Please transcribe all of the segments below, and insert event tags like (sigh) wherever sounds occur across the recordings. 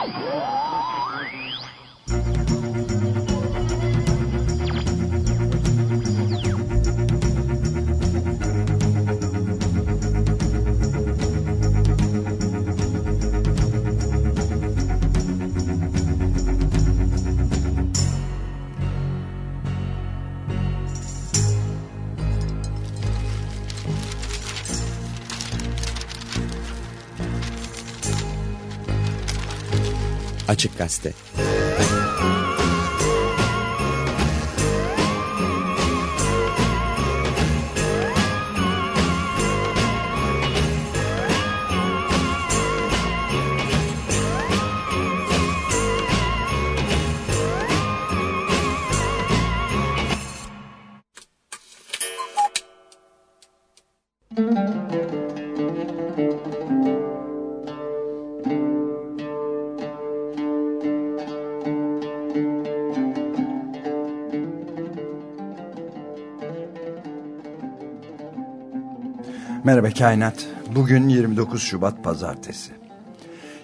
Whoa! Açık Gazete Merhaba Kainat. Bugün 29 Şubat Pazartesi.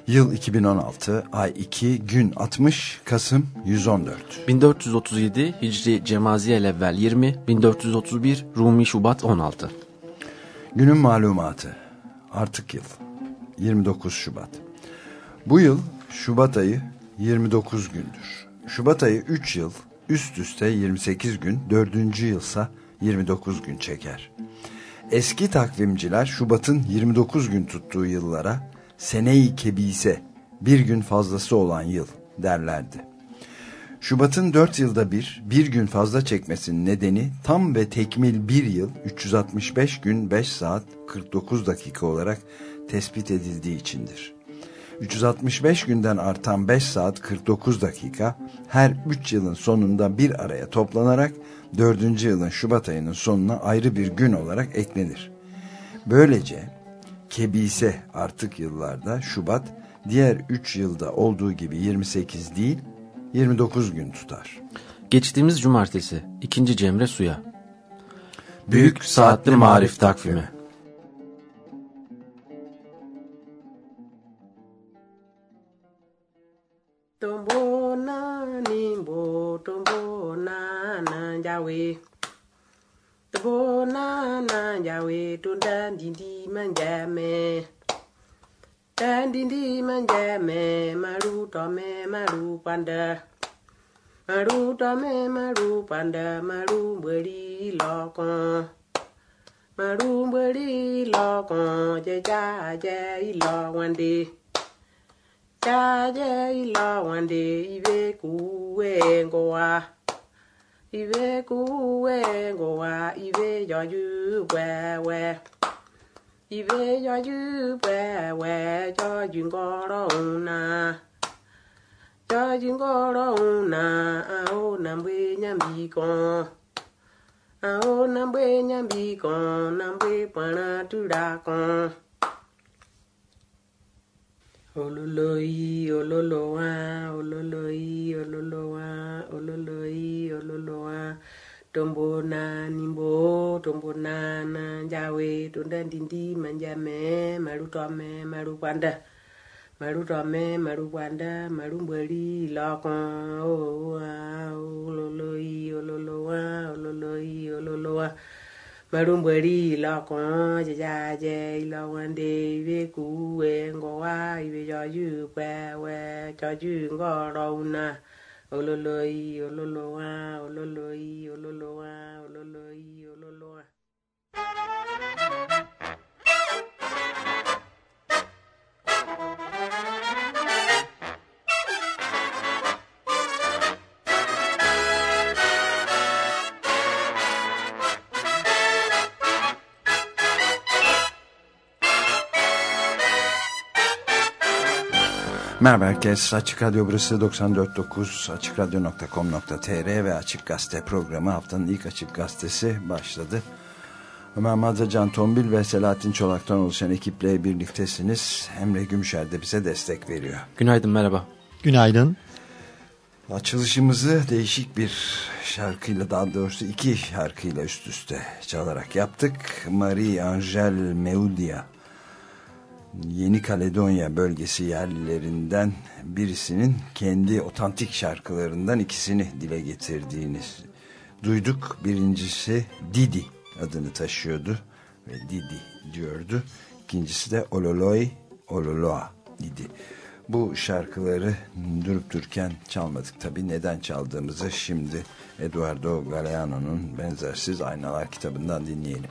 Yıl 2016, ay 2, gün 60, Kasım 114. 1437 Hicri Cemaziyel evvel 20, 1431 Rumi Şubat 16. Günün malumatı. Artık yıl. 29 Şubat. Bu yıl Şubat ayı 29 gündür. Şubat ayı 3 yıl üst üste 28 gün, 4. yılsa 29 gün çeker. Eski takvimciler Şubat'ın 29 gün tuttuğu yıllara seneyi kebise bir gün fazlası olan yıl derlerdi. Şubat'ın 4 yılda bir, bir gün fazla çekmesinin nedeni tam ve tekmil bir yıl 365 gün 5 saat 49 dakika olarak tespit edildiği içindir. 365 günden artan 5 saat 49 dakika her 3 yılın sonunda bir araya toplanarak 4. yılın Şubat ayının sonuna ayrı bir gün olarak eklenir. Böylece kebise artık yıllarda Şubat diğer 3 yılda olduğu gibi 28 değil 29 gün tutar. Geçtiğimiz cumartesi 2. Cemre Suya. Büyük Saatli Marif Takvimi na jawe Tombo na na jawe tundan dindi manjame Dan dindi manjame maru tome maru panda. Maru tome maru panda maru beri lokon Maru beri lokon jaja jai lo wande Jaje ilo wande ibe kuwe ngoa Ibe kuwe ngowa ibe yoyu wewe Ibe yoyu wewe yoyu ngoro una. Yoyu ngoro una, ao nambwe nyambiko Ao nambwe nyambiko nambwe pana turakon Ololoi, ololoa, ololoi, ololoa, ololoi, ololoa. Tombona nimbo, tombona na njawe, tonda ndindi, manjame, marutome, marukwanda. Marutome, marukwanda, marumbweli, lakon, oa, oh, oh, oh, ololoi, ololoa, ololoi, ololoa. marumbweri ilokon jejaje ilowande ibekuwe ngowa ibejoju pẹwẹ jọju ngọrọuna ololoi ololowa ololoi ololowa ololoi ololowa. thank you Merhaba herkes. Açık Radyo burası 94.9 AçıkRadyo.com.tr ve Açık Gazete programı haftanın ilk Açık Gazetesi başladı. Ömer Madra, Can Tombil ve Selahattin Çolak'tan oluşan ekiple birliktesiniz. Emre Gümüşer de bize destek veriyor. Günaydın merhaba. Günaydın. Açılışımızı değişik bir şarkıyla daha doğrusu iki şarkıyla üst üste çalarak yaptık. Marie Angel Meudia Yeni Kaledonya bölgesi yerlilerinden birisinin kendi otantik şarkılarından ikisini dile getirdiğini duyduk. Birincisi Didi adını taşıyordu ve Didi diyordu. İkincisi de Ololoy Ololoa idi. Bu şarkıları durup dururken çalmadık tabi. Neden çaldığımızı şimdi Eduardo Galeano'nun Benzersiz Aynalar kitabından dinleyelim.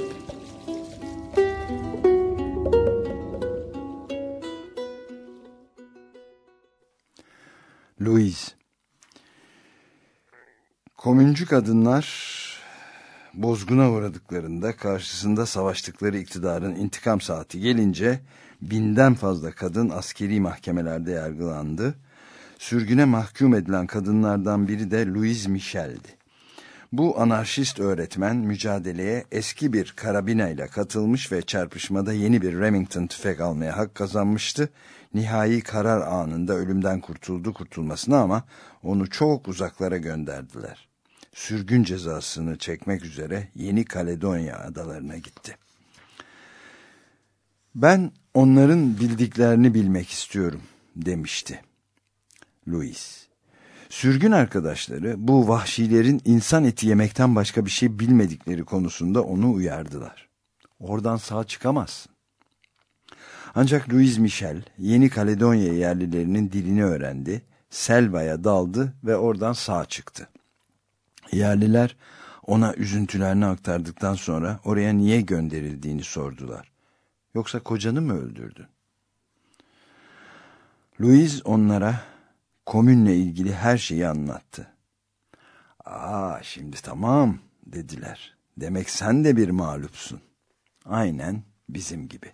Louise Komüncü kadınlar bozguna uğradıklarında karşısında savaştıkları iktidarın intikam saati gelince binden fazla kadın askeri mahkemelerde yargılandı. Sürgüne mahkum edilen kadınlardan biri de Louise Michel'di. Bu anarşist öğretmen mücadeleye eski bir karabina ile katılmış ve çarpışmada yeni bir Remington tüfek almaya hak kazanmıştı. Nihai karar anında ölümden kurtuldu kurtulmasına ama onu çok uzaklara gönderdiler. Sürgün cezasını çekmek üzere Yeni Kaledonya adalarına gitti. Ben onların bildiklerini bilmek istiyorum demişti. Louis. Sürgün arkadaşları bu vahşilerin insan eti yemekten başka bir şey bilmedikleri konusunda onu uyardılar. Oradan sağ çıkamazsın. Ancak Louis Michel Yeni Kaledonya yerlilerinin dilini öğrendi, Selva'ya daldı ve oradan sağ çıktı. Yerliler ona üzüntülerini aktardıktan sonra oraya niye gönderildiğini sordular. Yoksa kocanı mı öldürdün? Louis onlara komünle ilgili her şeyi anlattı. Aa şimdi tamam dediler. Demek sen de bir mağlupsun. Aynen bizim gibi.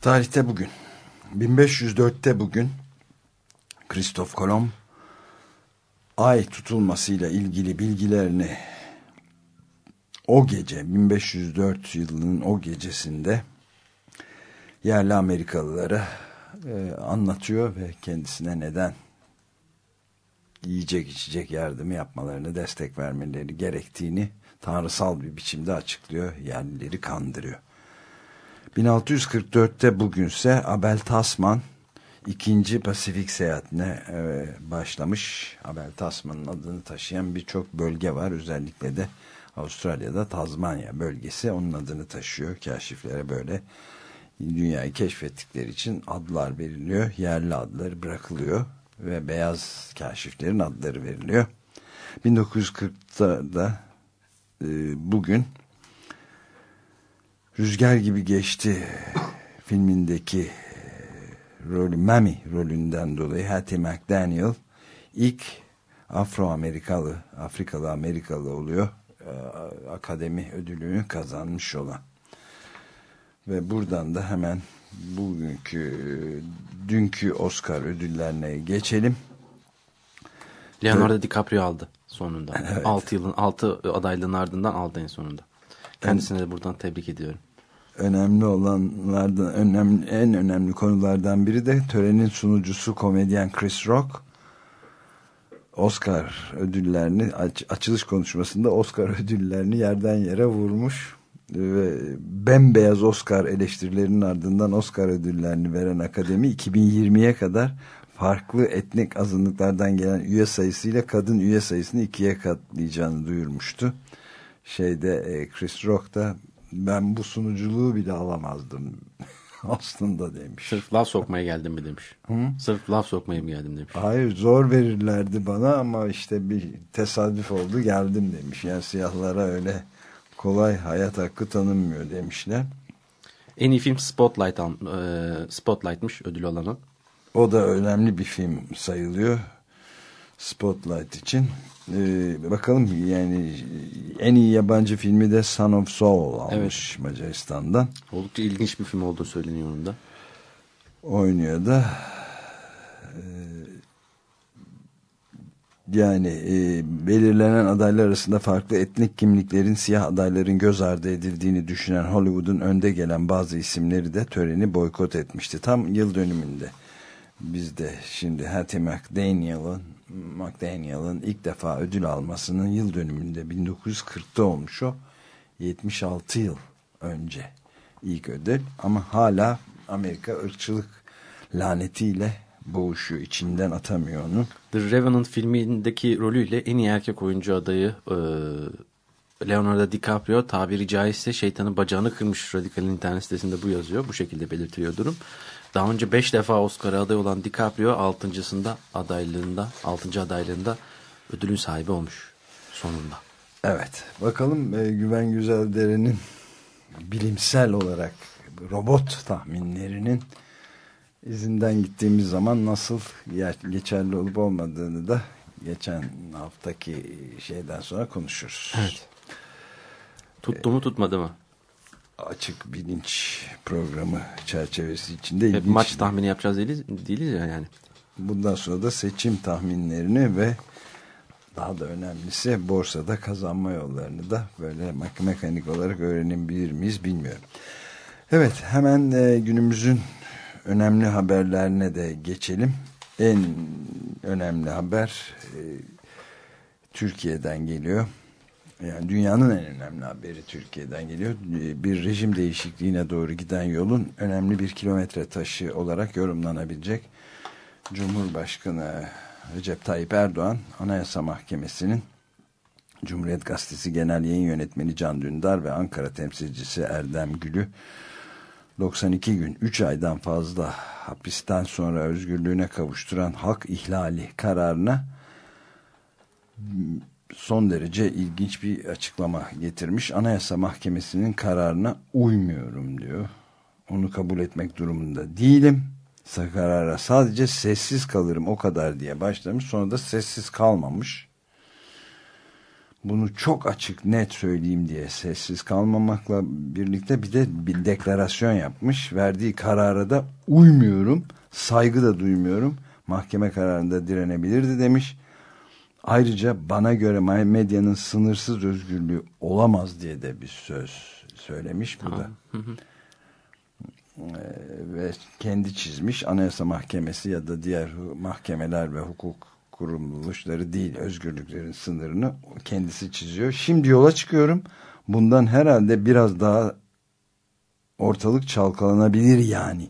Tarihte bugün 1504'te bugün Kristof Kolomb ay tutulmasıyla ilgili bilgilerini o gece 1504 yılının o gecesinde yerli Amerikalılara e, anlatıyor ve kendisine neden yiyecek içecek yardımı yapmalarını destek vermeleri gerektiğini tanrısal bir biçimde açıklıyor yerlileri kandırıyor. 1644'te bugünse Abel Tasman ikinci Pasifik seyahatine e, başlamış. Abel Tasman'ın adını taşıyan birçok bölge var. Özellikle de Avustralya'da Tazmanya bölgesi onun adını taşıyor. Kaşiflere böyle dünyayı keşfettikleri için adlar veriliyor. Yerli adları bırakılıyor ve beyaz kaşiflerin adları veriliyor. 1940'da da e, bugün Rüzgar gibi geçti filmindeki e, rolü Mami rolünden dolayı Hattie McDaniel ilk Afro-Amerikalı, Afrikalı Amerikalı oluyor. E, akademi ödülünü kazanmış olan. Ve buradan da hemen bugünkü dünkü Oscar ödüllerine geçelim. Leonardo DiCaprio aldı sonunda. (laughs) Evet. 6 yılın 6 adaylığın ardından aldı en sonunda. Kendisine de buradan tebrik ediyorum önemli olanlardan önemli en önemli konulardan biri de törenin sunucusu komedyen Chris Rock Oscar ödüllerini aç, açılış konuşmasında Oscar (laughs) ödüllerini yerden yere vurmuş ve bembeyaz Oscar eleştirilerinin ardından Oscar ödüllerini veren akademi 2020'ye kadar farklı etnik azınlıklardan gelen üye sayısıyla kadın üye sayısını ikiye katlayacağını duyurmuştu. Şeyde e, Chris Rock da ben bu sunuculuğu bile alamazdım (laughs) aslında demiş. Sırf laf sokmaya geldim mi demiş. Sırf laf sokmaya mı geldim demiş. Hayır zor verirlerdi bana ama işte bir tesadüf oldu geldim demiş. Yani siyahlara öyle kolay hayat hakkı tanınmıyor demişler. En iyi film Spotlight al, e, Spotlight'mış ödül alanı. O da önemli bir film sayılıyor. Spotlight için. Ee, bakalım yani en iyi yabancı filmi de Son of Soul almış Macaristan'dan. Oldukça ilginç bir film olduğu söyleniyor onun da. Oynuyor da ee, yani e, belirlenen adaylar arasında farklı etnik kimliklerin siyah adayların göz ardı edildiğini düşünen Hollywood'un önde gelen bazı isimleri de töreni boykot etmişti. Tam yıl dönümünde biz de şimdi Hattie McDaniel'ın McDaniel'ın ilk defa ödül almasının yıl dönümünde 1940'ta olmuş o 76 yıl önce ilk ödül ama hala Amerika ırkçılık lanetiyle boğuşuyor içinden atamıyor onu. The Revenant filmindeki rolüyle en iyi erkek oyuncu adayı e, Leonardo DiCaprio tabiri caizse şeytanın bacağını kırmış Radikal'in internet sitesinde bu yazıyor. Bu şekilde belirtiliyor durum. Daha önce 5 defa Oscar'a aday olan DiCaprio 6.sında adaylığında 6. adaylığında ödülün sahibi olmuş sonunda. Evet bakalım e, Güven Güzeldere'nin bilimsel olarak robot tahminlerinin izinden gittiğimiz zaman nasıl geçerli olup olmadığını da geçen haftaki şeyden sonra konuşuruz. Evet. Tuttu mu tutmadı mı? Açık bilinç programı çerçevesi içinde Hep ilginç. maç tahmini yapacağız değiliz, değiliz ya yani. Bundan sonra da seçim tahminlerini ve daha da önemlisi borsada kazanma yollarını da böyle mekanik olarak öğrenebilir miyiz bilmiyorum. Evet hemen e, günümüzün önemli haberlerine de geçelim. En önemli haber e, Türkiye'den geliyor. Yani dünyanın en önemli haberi Türkiye'den geliyor. E, bir rejim değişikliğine doğru giden yolun önemli bir kilometre taşı olarak yorumlanabilecek. Cumhurbaşkanı Recep Tayyip Erdoğan Anayasa Mahkemesi'nin Cumhuriyet Gazetesi Genel Yayın Yönetmeni Can Dündar ve Ankara temsilcisi Erdem Gül'ü 92 gün 3 aydan fazla hapisten sonra özgürlüğüne kavuşturan hak ihlali kararına son derece ilginç bir açıklama getirmiş. Anayasa Mahkemesi'nin kararına uymuyorum diyor. Onu kabul etmek durumunda değilim. Karara sadece sessiz kalırım o kadar diye başlamış. Sonra da sessiz kalmamış. Bunu çok açık net söyleyeyim diye sessiz kalmamakla birlikte bir de bir deklarasyon yapmış. Verdiği karara da uymuyorum. Saygı da duymuyorum. Mahkeme kararında direnebilirdi demiş. Ayrıca bana göre medyanın sınırsız özgürlüğü olamaz diye de bir söz söylemiş. Bu da. Ee, ve kendi çizmiş Anayasa Mahkemesi ya da diğer mahkemeler ve hukuk kuruluşları değil özgürlüklerin sınırını kendisi çiziyor. Şimdi yola çıkıyorum. Bundan herhalde biraz daha ortalık çalkalanabilir yani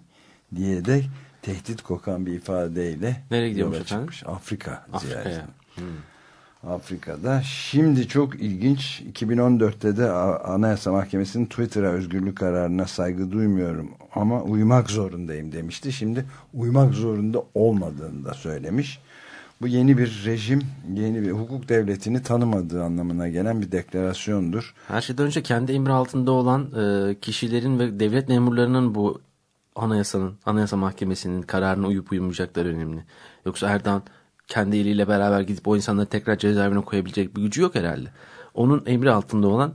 diye de tehdit kokan bir ifadeyle Nereye yola efendim? çıkmış. Afrika Afrika'ya. Afrika'da. Şimdi çok ilginç 2014'te de Anayasa Mahkemesi'nin Twitter'a özgürlük kararına saygı duymuyorum ama uymak zorundayım demişti. Şimdi uymak zorunda olmadığını da söylemiş. Bu yeni bir rejim, yeni bir hukuk devletini tanımadığı anlamına gelen bir deklarasyondur. Her şeyden önce kendi emri altında olan e, kişilerin ve devlet memurlarının bu anayasanın, anayasa mahkemesinin kararına uyup uyumayacakları önemli. Yoksa Erdoğan kendi eliyle beraber gidip o insanları tekrar cezaevine koyabilecek bir gücü yok herhalde. Onun emri altında olan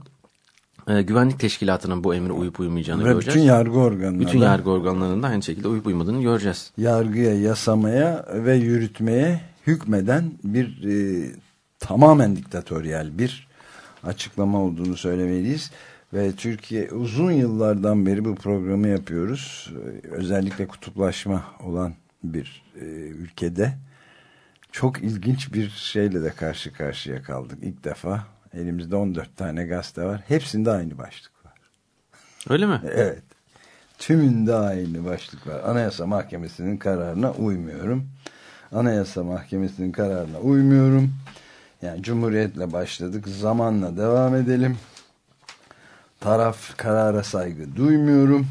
e, güvenlik teşkilatının bu emre uyup uymayacağını Ve göreceğiz. bütün yargı organları. Bütün yargı organlarının da aynı şekilde uyup uymadığını göreceğiz. Yargıya, yasamaya ve yürütmeye hükmeden bir e, tamamen diktatöryel bir açıklama olduğunu söylemeliyiz. Ve Türkiye uzun yıllardan beri bu programı yapıyoruz. Özellikle kutuplaşma olan bir e, ülkede çok ilginç bir şeyle de karşı karşıya kaldık. İlk defa elimizde 14 tane gazete var. Hepsinde aynı başlık var. Öyle mi? Evet. Tümünde aynı başlık var. Anayasa Mahkemesi'nin kararına uymuyorum. Anayasa Mahkemesi'nin kararına uymuyorum. Yani Cumhuriyet'le başladık. Zamanla devam edelim. Taraf karara saygı duymuyorum.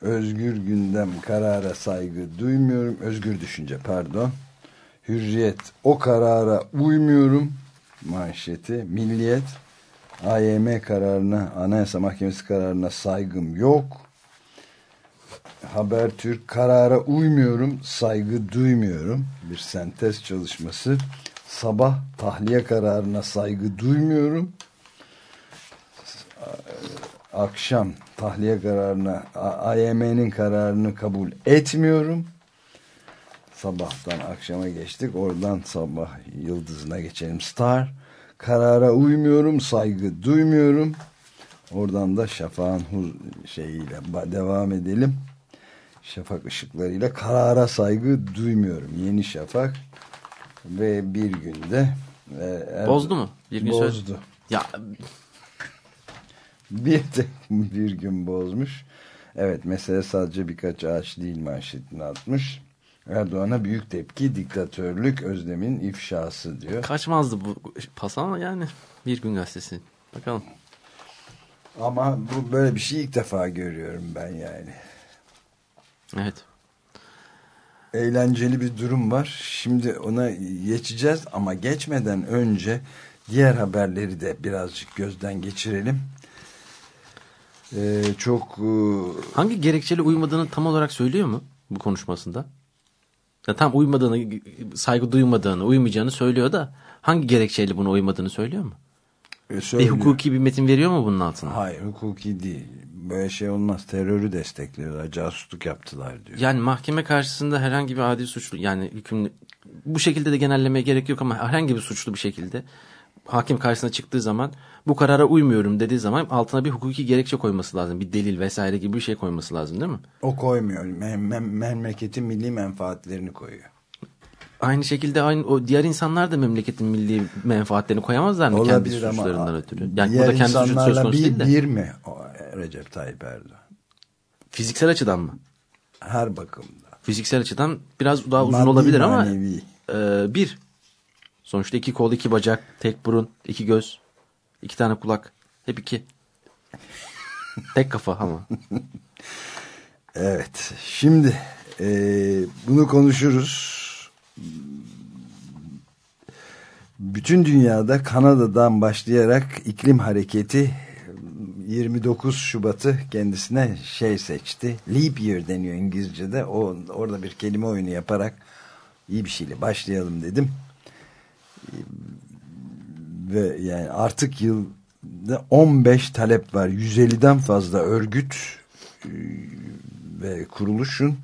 Özgür gündem karara saygı duymuyorum. Özgür düşünce pardon. Hürriyet o karara uymuyorum. Manşeti. Milliyet AYM kararına, Anayasa Mahkemesi kararına saygım yok. Habertürk karara uymuyorum, saygı duymuyorum. Bir sentez çalışması. Sabah tahliye kararına saygı duymuyorum. Akşam tahliye kararına, AYM'nin kararını kabul etmiyorum. Sabahtan akşama geçtik. Oradan sabah yıldızına geçelim. Star karara uymuyorum, saygı duymuyorum. Oradan da şafağın şeyiyle devam edelim. Şafak ışıklarıyla karara saygı duymuyorum. Yeni şafak ve bir günde e, bozdu mu? Bir gün bozdu. Ya (laughs) bir de bir gün bozmuş. Evet mesele sadece birkaç ağaç değil manşetini atmış. Erdoğan'a büyük tepki diktatörlük özlemin ifşası diyor. Kaçmazdı bu pas ama yani bir gün gazetesi. Bakalım. Ama bu böyle bir şey ilk defa görüyorum ben yani. Evet. Eğlenceli bir durum var. Şimdi ona geçeceğiz ama geçmeden önce diğer haberleri de birazcık gözden geçirelim. Ee, çok... E, Hangi gerekçeli uymadığını tam olarak söylüyor mu bu konuşmasında? Ya tam uymadığını, saygı duymadığını, uymayacağını söylüyor da hangi gerekçeyle bunu uymadığını söylüyor mu? E, bir hukuki bir metin veriyor mu bunun altına? Hayır hukuki değil. Böyle şey olmaz. Terörü destekliyorlar. Casusluk yaptılar diyor. Yani mahkeme karşısında herhangi bir adil suçlu yani hükümlü bu şekilde de genellemeye gerek yok ama herhangi bir suçlu bir şekilde hakim karşısına çıktığı zaman bu karara uymuyorum dediği zaman altına bir hukuki gerekçe koyması lazım. Bir delil vesaire gibi bir şey koyması lazım değil mi? O koymuyor. Mem mem memleketin milli menfaatlerini koyuyor. Aynı şekilde aynı o diğer insanlar da memleketin milli menfaatlerini koyamazlar mı Olabilir kendi suçlarından ötürü? Yani diğer kendi insanlarla bir, de. bir mi o Recep Tayyip Erdoğan? Fiziksel açıdan mı? Her bakımda. Fiziksel açıdan biraz daha uzun Maddi olabilir manevi. ama e, bir. Sonuçta iki kol, iki bacak, tek burun, iki göz, iki tane kulak. Hep iki. (laughs) tek kafa ama. evet. Şimdi e, bunu konuşuruz. Bütün dünyada Kanada'dan başlayarak iklim hareketi 29 Şubat'ı kendisine şey seçti. Leap year deniyor İngilizce'de. O, orada bir kelime oyunu yaparak iyi bir şeyle başlayalım dedim ve yani artık yılda 15 talep var. 150'den fazla örgüt e, ve kuruluşun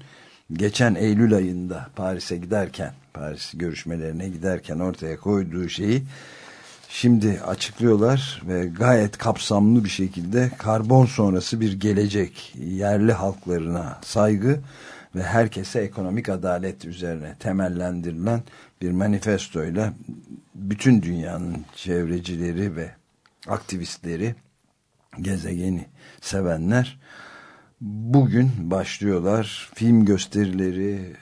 geçen Eylül ayında Paris'e giderken Paris görüşmelerine giderken ortaya koyduğu şeyi şimdi açıklıyorlar ve gayet kapsamlı bir şekilde karbon sonrası bir gelecek yerli halklarına saygı ve herkese ekonomik adalet üzerine temellendirilen bir manifestoyla bütün dünyanın çevrecileri ve aktivistleri gezegeni sevenler bugün başlıyorlar. Film gösterileri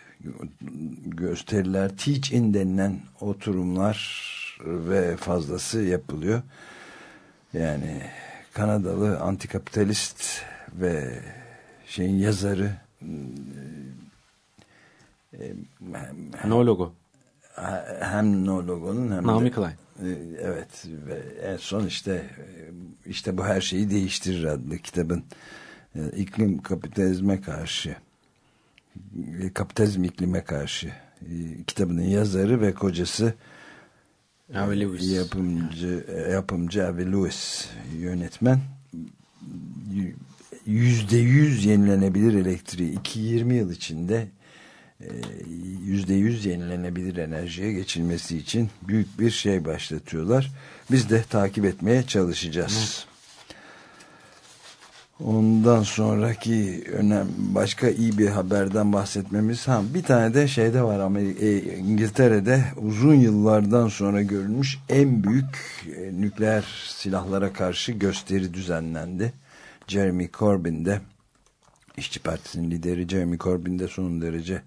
gösteriler teach in denilen oturumlar ve fazlası yapılıyor. Yani Kanadalı antikapitalist ve şeyin yazarı No logo hem No logonun hem Naomi de Klein. E, evet ve en son işte e, işte bu her şeyi değiştirir adlı kitabın e, iklim kapitalizme karşı kapitalizm iklime karşı kitabının yazarı ve kocası Avi Lewis. yapımcı yapımcı Avi Lewis yönetmen yüzde yüz yenilenebilir elektriği 2-20 yıl içinde yüzde yüz yenilenebilir enerjiye geçilmesi için büyük bir şey başlatıyorlar. Biz de takip etmeye çalışacağız. Ondan sonraki önem başka iyi bir haberden bahsetmemiz ha bir tane de şeyde var Amerika e, İngiltere'de uzun yıllardan sonra görülmüş en büyük e, nükleer silahlara karşı gösteri düzenlendi. Jeremy Corbyn de İşçi Partisi'nin lideri Jeremy Corbyn de son derece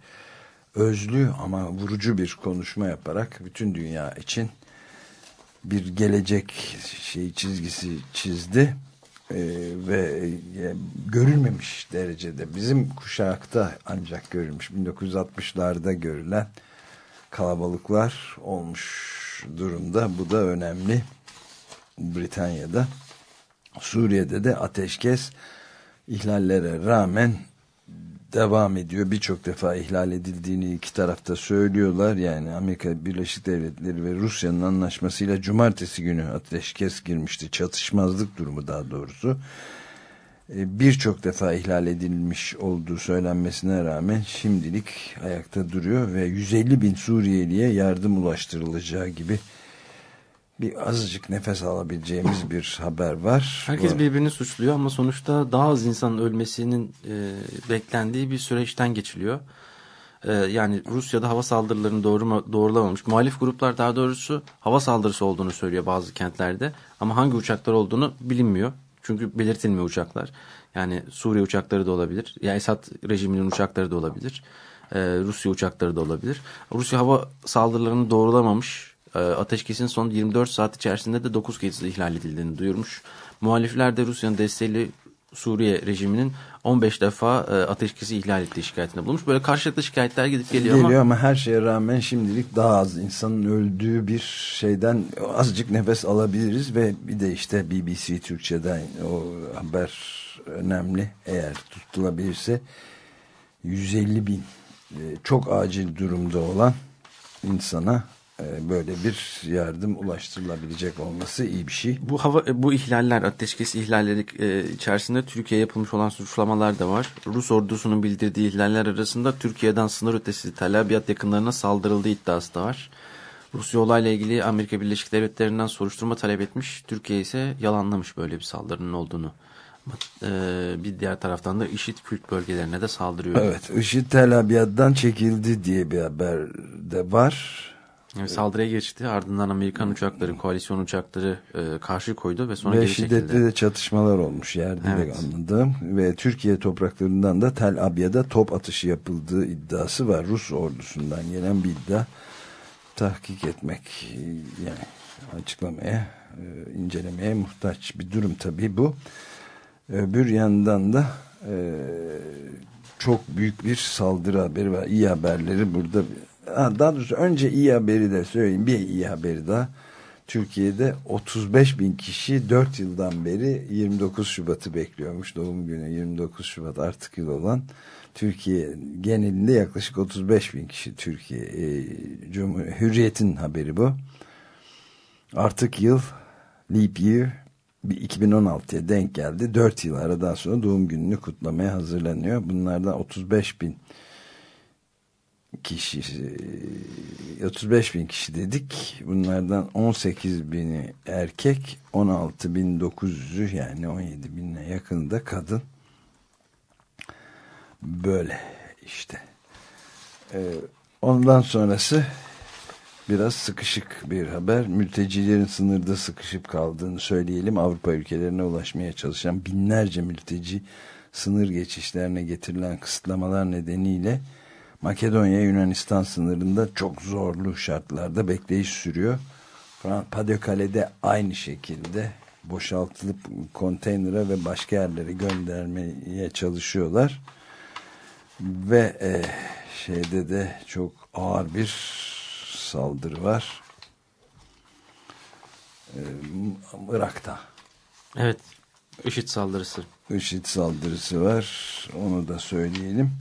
özlü ama vurucu bir konuşma yaparak bütün dünya için bir gelecek şey çizgisi çizdi. Ee, ve e, görülmemiş derecede bizim kuşakta ancak görülmüş 1960'larda görülen kalabalıklar olmuş durumda. Bu da önemli. Britanya'da Suriye'de de ateşkes ihlallere rağmen devam ediyor. Birçok defa ihlal edildiğini iki tarafta söylüyorlar. Yani Amerika Birleşik Devletleri ve Rusya'nın anlaşmasıyla cumartesi günü ateşkes girmişti. Çatışmazlık durumu daha doğrusu. E, birçok defa ihlal edilmiş olduğu söylenmesine rağmen şimdilik ayakta duruyor ve 150 bin Suriyeliye yardım ulaştırılacağı gibi bir azıcık nefes alabileceğimiz bir haber var. Herkes Bu- birbirini suçluyor ama sonuçta daha az insanın ölmesinin e, beklendiği bir süreçten geçiliyor. E, yani Rusya'da hava saldırılarını doğru doğrulamamış. Muhalif gruplar daha doğrusu hava saldırısı olduğunu söylüyor bazı kentlerde. Ama hangi uçaklar olduğunu bilinmiyor. Çünkü belirtilmiyor uçaklar. Yani Suriye uçakları da olabilir. Ya Esad rejiminin uçakları da olabilir. E, Rusya uçakları da olabilir. Rusya hava saldırılarını doğrulamamış. E, ateşkesin son 24 saat içerisinde de 9 kez ihlal edildiğini duyurmuş. Muhalifler de Rusya'nın desteğiyle Suriye rejiminin 15 defa e, ateşkesi ihlal ettiği şikayetinde bulunmuş. Böyle karşılıklı şikayetler gidip geliyor, geliyor ama ama her şeye rağmen şimdilik daha az insanın öldüğü bir şeyden azıcık nefes alabiliriz ve bir de işte BBC Türkçe'den o haber önemli eğer tutulabilirse 150 bin e, çok acil durumda olan insana böyle bir yardım ulaştırılabilecek olması iyi bir şey. bu hava e, bu ihlaller, ateşkes ihlalleri e, içerisinde Türkiye'ye yapılmış olan suçlamalar da var. Rus ordusunun bildirdiği ihlaller arasında Türkiye'den sınır ötesi Tel Abyad yakınlarına saldırıldığı iddiası da var. Rusya olayla ilgili Amerika Birleşik Devletleri'nden soruşturma talep etmiş. Türkiye ise yalanlamış böyle bir saldırının olduğunu. E, bir diğer taraftan da IŞİD Kürt bölgelerine de saldırıyor. Evet, IŞİD Tel Abyad'dan çekildi diye bir haber de var. Yani saldırıya geçti. Ardından Amerikan uçakları, koalisyon uçakları e, karşı koydu ve sonra Ve geri şiddetli çekildi. de çatışmalar olmuş yerde Evet. de anladığım. Ve Türkiye topraklarından da Tel Abyad'a top atışı yapıldığı iddiası var. Rus ordusundan gelen bir iddia tahkik etmek yani açıklamaya, e, incelemeye muhtaç bir durum tabii bu. Öbür yandan da e, çok büyük bir saldırı haberi var. İyi haberleri burada. Ha, daha doğrusu önce iyi haberi de söyleyeyim. Bir iyi haberi daha. Türkiye'de 35 bin kişi 4 yıldan beri 29 Şubat'ı bekliyormuş. Doğum günü 29 Şubat artık yıl olan. Türkiye genelinde yaklaşık 35 bin kişi Türkiye e, Hürriyet'in haberi bu. Artık yıl leap year bir 2016'ya denk geldi. 4 yıl aradan sonra doğum gününü kutlamaya hazırlanıyor. Bunlardan 35 bin kişi e, 35 bin kişi dedik. Bunlardan 18 bini erkek 16 bin 900'ü yani 17 bine yakını da kadın. Böyle işte. Ee, ondan sonrası biraz sıkışık bir haber. Mültecilerin sınırda sıkışıp kaldığını söyleyelim. Avrupa ülkelerine ulaşmaya çalışan binlerce mülteci sınır geçişlerine getirilen kısıtlamalar nedeniyle Makedonya Yunanistan sınırında çok zorlu şartlarda bekleyiş sürüyor. Pamukkale'de aynı şekilde boşaltılıp konteynere ve başka yerlere göndermeye çalışıyorlar. Ve e, şeyde de çok ağır bir saldırı var. E, Irak'ta. Evet. IŞİD saldırısı. IŞİD saldırısı var. Onu da söyleyelim.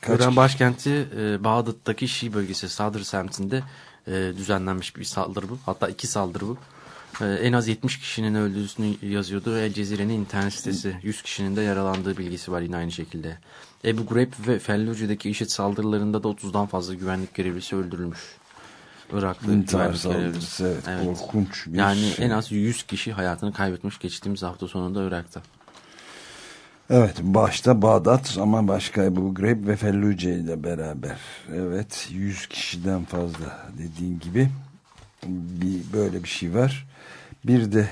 Kaç İran başkenti e, Bağdat'taki Şii bölgesi Sadr semtinde e, düzenlenmiş bir saldırı bu. Hatta iki saldırı bu. E, en az 70 kişinin öldüğünü yazıyordu. El Cezire'nin internet sitesi 100 kişinin de yaralandığı bilgisi var yine aynı şekilde. Ebu Ghraib ve Felluce'deki IŞİD saldırılarında da 30'dan fazla güvenlik görevlisi öldürülmüş. Iraklı İntihar saldırısı evet, korkunç bir Yani şey. en az 100 kişi hayatını kaybetmiş geçtiğimiz hafta sonunda Irak'ta. Evet başta Bağdat ama başka Ebu Ghraib ve Felluce ile beraber. Evet 100 kişiden fazla dediğin gibi bir böyle bir şey var. Bir de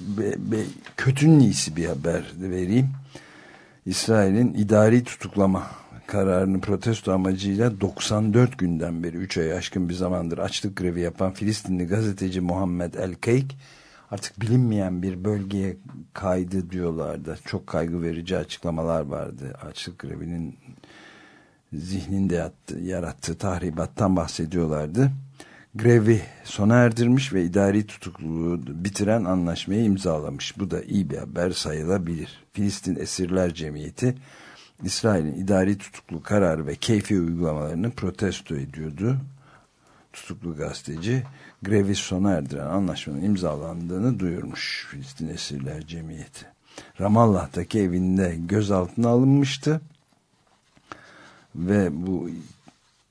be, be, kötünün iyisi bir haber vereyim. İsrail'in idari tutuklama kararını protesto amacıyla 94 günden beri 3 ay aşkın bir zamandır açlık grevi yapan Filistinli gazeteci Muhammed El Keyk artık bilinmeyen bir bölgeye kaydı diyorlardı. Çok kaygı verici açıklamalar vardı. Açlık grevinin zihninde yattı, yarattığı tahribattan bahsediyorlardı. Grevi sona erdirmiş ve idari tutukluluğu bitiren anlaşmayı imzalamış. Bu da iyi bir haber sayılabilir. Filistin Esirler Cemiyeti İsrail'in idari tutuklu kararı ve keyfi uygulamalarını protesto ediyordu. Tutuklu gazeteci grevi sona erdiren anlaşmanın imzalandığını duyurmuş Filistin Esirler Cemiyeti. Ramallah'taki evinde gözaltına alınmıştı ve bu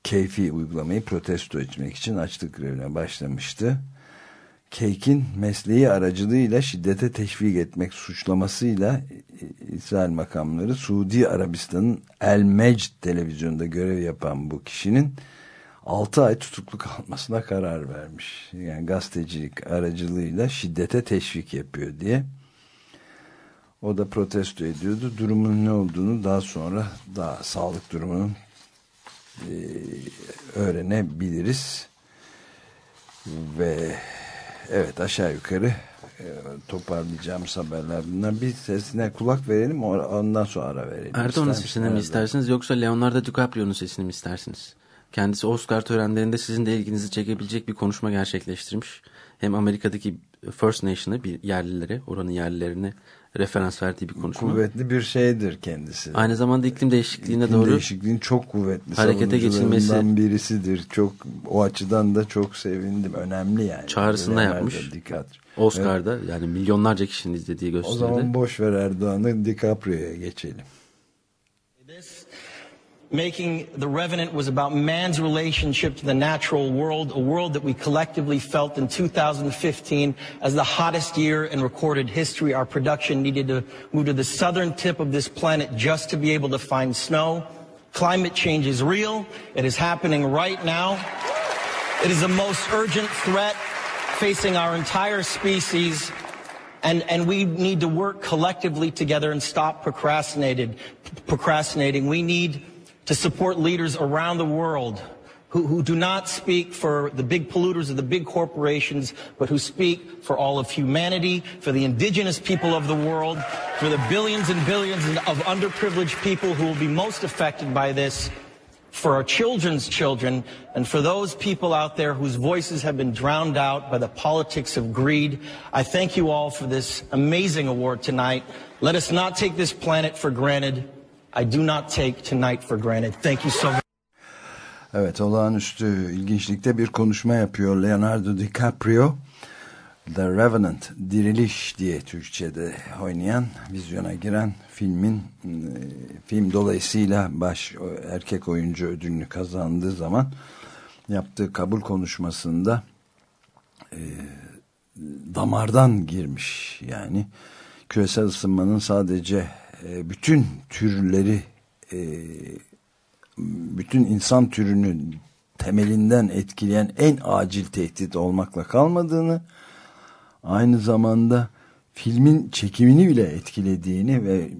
keyfi uygulamayı protesto etmek için açlık grevine başlamıştı. Cake'in mesleği aracılığıyla şiddete teşvik etmek suçlamasıyla İsrail makamları Suudi Arabistan'ın El Mecd televizyonda görev yapan bu kişinin 6 ay tutuklu kalmasına karar vermiş. Yani gazetecilik aracılığıyla şiddete teşvik yapıyor diye. O da protesto ediyordu. Durumun ne olduğunu daha sonra daha sağlık durumunun e, öğrenebiliriz. Ve evet aşağı yukarı e, toparlayacağımız haberler bunlar. Bir sesine kulak verelim ondan sonra ara verelim. Erdoğan'ın sesini mi istersiniz yoksa Leonardo DiCaprio'nun sesini mi istersiniz? Kendisi Oscar törenlerinde sizin de ilginizi çekebilecek bir konuşma gerçekleştirmiş. Hem Amerika'daki First Nation'ı bir yerlilere, oranın yerlilerine referans verdiği bir konuşma. Kuvvetli bir şeydir kendisi. Aynı zamanda iklim değişikliğine iklim doğru değişikliğin çok kuvvetli harekete geçilmesi birisidir. Çok o açıdan da çok sevindim. Önemli yani. Çağrısında yapmış. Dikkat. Oscar'da evet. yani milyonlarca kişinin izlediği gösteride. O zaman boş ver Erdoğan'ı DiCaprio'ya geçelim. Making The Revenant was about man's relationship to the natural world, a world that we collectively felt in 2015 as the hottest year in recorded history. Our production needed to move to the southern tip of this planet just to be able to find snow. Climate change is real. It is happening right now. It is the most urgent threat facing our entire species. And, and we need to work collectively together and stop procrastinated, procrastinating. We need to support leaders around the world who, who do not speak for the big polluters or the big corporations, but who speak for all of humanity, for the indigenous people of the world, for the billions and billions of underprivileged people who will be most affected by this, for our children's children, and for those people out there whose voices have been drowned out by the politics of greed. I thank you all for this amazing award tonight. Let us not take this planet for granted. I do not take tonight for granted. Thank you so much. Evet olağanüstü ilginçlikte bir konuşma yapıyor Leonardo DiCaprio. The Revenant, Diriliş diye Türkçe'de oynayan, vizyona giren filmin e, film dolayısıyla baş erkek oyuncu ödülünü kazandığı zaman yaptığı kabul konuşmasında e, damardan girmiş yani küresel ısınmanın sadece e, bütün türleri e, bütün insan türünü temelinden etkileyen en acil tehdit olmakla kalmadığını aynı zamanda filmin çekimini bile etkilediğini ve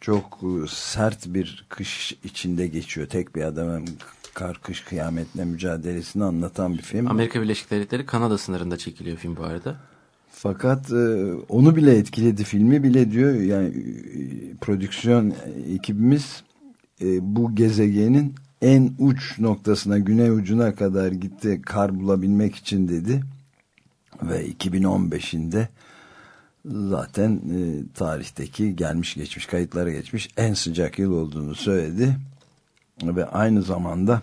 çok sert bir kış içinde geçiyor. Tek bir adamın kar kış kıyametle mücadelesini anlatan bir film. Amerika Birleşik Devletleri Kanada sınırında çekiliyor film bu arada. Fakat e, onu bile etkiledi filmi. Bile diyor yani e, prodüksiyon ekibimiz e, bu gezegenin en uç noktasına güney ucuna kadar gitti kar bulabilmek için dedi. Ve 2015'inde zaten e, tarihteki gelmiş geçmiş kayıtlara geçmiş en sıcak yıl olduğunu söyledi. Ve aynı zamanda